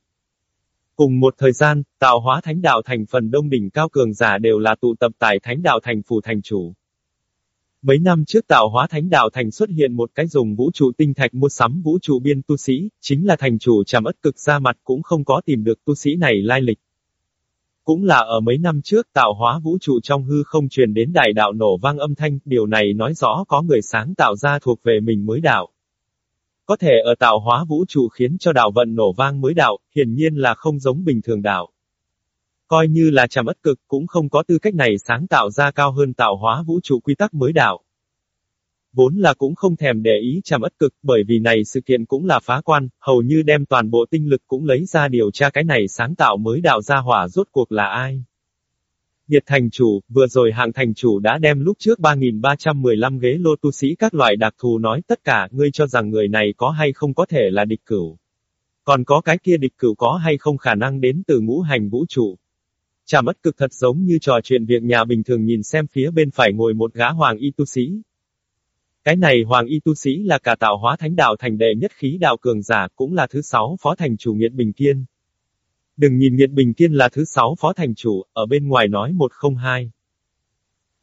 Cùng một thời gian, tạo hóa thánh đạo thành phần đông đỉnh cao cường giả đều là tụ tập tại thánh đạo thành phủ thành chủ. Mấy năm trước tạo hóa thánh đạo thành xuất hiện một cái dùng vũ trụ tinh thạch mua sắm vũ trụ biên tu sĩ, chính là thành chủ trầm ất cực ra mặt cũng không có tìm được tu sĩ này lai lịch. Cũng là ở mấy năm trước tạo hóa vũ trụ trong hư không truyền đến đại đạo nổ vang âm thanh, điều này nói rõ có người sáng tạo ra thuộc về mình mới đạo. Có thể ở tạo hóa vũ trụ khiến cho đạo vận nổ vang mới đạo, hiển nhiên là không giống bình thường đạo. Coi như là trầm ất cực cũng không có tư cách này sáng tạo ra cao hơn tạo hóa vũ trụ quy tắc mới đạo. Vốn là cũng không thèm để ý trầm ất cực, bởi vì này sự kiện cũng là phá quan, hầu như đem toàn bộ tinh lực cũng lấy ra điều tra cái này sáng tạo mới đạo ra hỏa rốt cuộc là ai. Nhiệt thành chủ, vừa rồi hạng thành chủ đã đem lúc trước 3.315 ghế lô tu sĩ các loại đặc thù nói tất cả, ngươi cho rằng người này có hay không có thể là địch cửu. Còn có cái kia địch cửu có hay không khả năng đến từ ngũ hành vũ trụ. Chả mất cực thật giống như trò chuyện việc nhà bình thường nhìn xem phía bên phải ngồi một gã hoàng y tu sĩ. Cái này hoàng y tu sĩ là cả tạo hóa thánh đạo thành đệ nhất khí đạo cường giả cũng là thứ sáu phó thành chủ Nghiệt Bình Kiên. Đừng nhìn Nghiệt Bình Kiên là thứ sáu phó thành chủ, ở bên ngoài nói một không hai.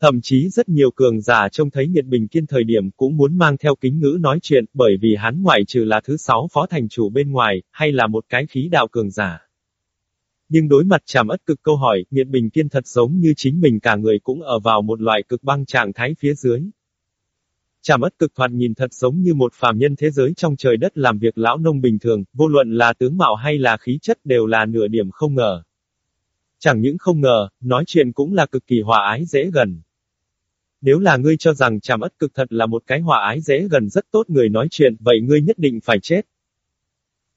Thậm chí rất nhiều cường giả trông thấy Nghiệt Bình Kiên thời điểm cũng muốn mang theo kính ngữ nói chuyện, bởi vì hắn ngoại trừ là thứ sáu phó thành chủ bên ngoài, hay là một cái khí đạo cường giả. Nhưng đối mặt chàm ất cực câu hỏi, Nghiệt Bình Kiên thật giống như chính mình cả người cũng ở vào một loại cực băng trạng thái phía dưới. Chàm ất cực thoạt nhìn thật giống như một phàm nhân thế giới trong trời đất làm việc lão nông bình thường, vô luận là tướng mạo hay là khí chất đều là nửa điểm không ngờ. Chẳng những không ngờ, nói chuyện cũng là cực kỳ hòa ái dễ gần. Nếu là ngươi cho rằng chàm ất cực thật là một cái hòa ái dễ gần rất tốt người nói chuyện, vậy ngươi nhất định phải chết.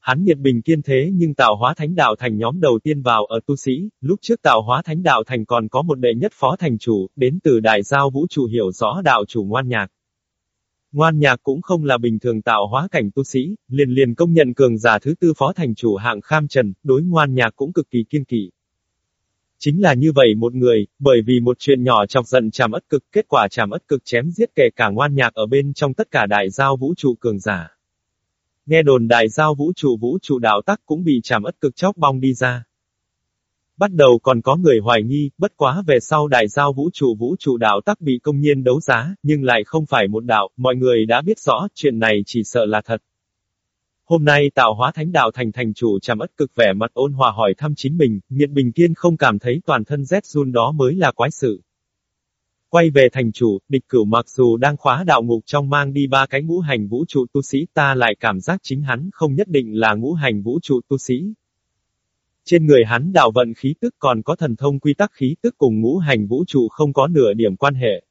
Hắn nhiệt bình kiên thế nhưng tạo hóa thánh đạo thành nhóm đầu tiên vào ở tu sĩ, lúc trước tạo hóa thánh đạo thành còn có một đệ nhất phó thành chủ, đến từ đại giao vũ trụ hiểu rõ đạo chủ ngoan nhạc. Ngoan nhạc cũng không là bình thường tạo hóa cảnh tu sĩ, liền liền công nhận cường giả thứ tư phó thành chủ hạng kham trần, đối ngoan nhạc cũng cực kỳ kiên kỵ. Chính là như vậy một người, bởi vì một chuyện nhỏ chọc giận chàm ất cực, kết quả chàm ất cực chém giết kể cả ngoan nhạc ở bên trong tất cả đại giao vũ trụ cường giả. Nghe đồn đại giao vũ trụ vũ trụ đạo tắc cũng bị chảm ất cực chóc bong đi ra. Bắt đầu còn có người hoài nghi, bất quá về sau đại giao vũ trụ vũ trụ đạo tắc bị công nhiên đấu giá, nhưng lại không phải một đạo, mọi người đã biết rõ, chuyện này chỉ sợ là thật. Hôm nay tạo hóa thánh đạo thành thành chủ chàm ất cực vẻ mặt ôn hòa hỏi thăm chính mình, nghiện bình kiên không cảm thấy toàn thân rét run đó mới là quái sự. Quay về thành chủ, địch cửu mặc dù đang khóa đạo ngục trong mang đi ba cái ngũ hành vũ trụ tu sĩ ta lại cảm giác chính hắn không nhất định là ngũ hành vũ trụ tu sĩ. Trên người hắn đạo vận khí tức còn có thần thông quy tắc khí tức cùng ngũ hành vũ trụ không có nửa điểm quan hệ.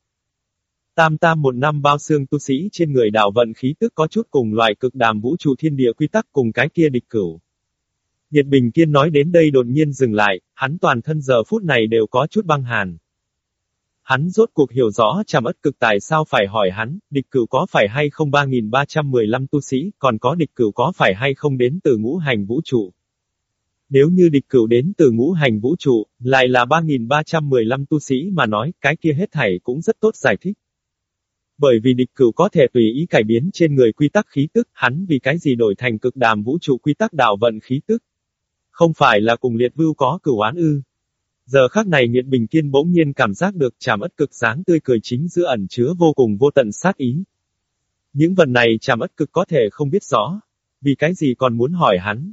Tam tam một năm bao xương tu sĩ trên người đạo vận khí tức có chút cùng loại cực đàm vũ trụ thiên địa quy tắc cùng cái kia địch cửu. Nhiệt Bình Kiên nói đến đây đột nhiên dừng lại, hắn toàn thân giờ phút này đều có chút băng hàn. Hắn rốt cuộc hiểu rõ chàm ất cực tại sao phải hỏi hắn, địch cửu có phải hay không 3.315 tu sĩ, còn có địch cửu có phải hay không đến từ ngũ hành vũ trụ. Nếu như địch cửu đến từ ngũ hành vũ trụ, lại là 3.315 tu sĩ mà nói, cái kia hết thảy cũng rất tốt giải thích. Bởi vì địch cửu có thể tùy ý cải biến trên người quy tắc khí tức, hắn vì cái gì đổi thành cực đàm vũ trụ quy tắc đạo vận khí tức. Không phải là cùng liệt vưu có cửu án ư. Giờ khắc này Nguyễn Bình Kiên bỗng nhiên cảm giác được chàm ất cực dáng tươi cười chính giữa ẩn chứa vô cùng vô tận sát ý. Những vần này chàm ất cực có thể không biết rõ. Vì cái gì còn muốn hỏi hắn.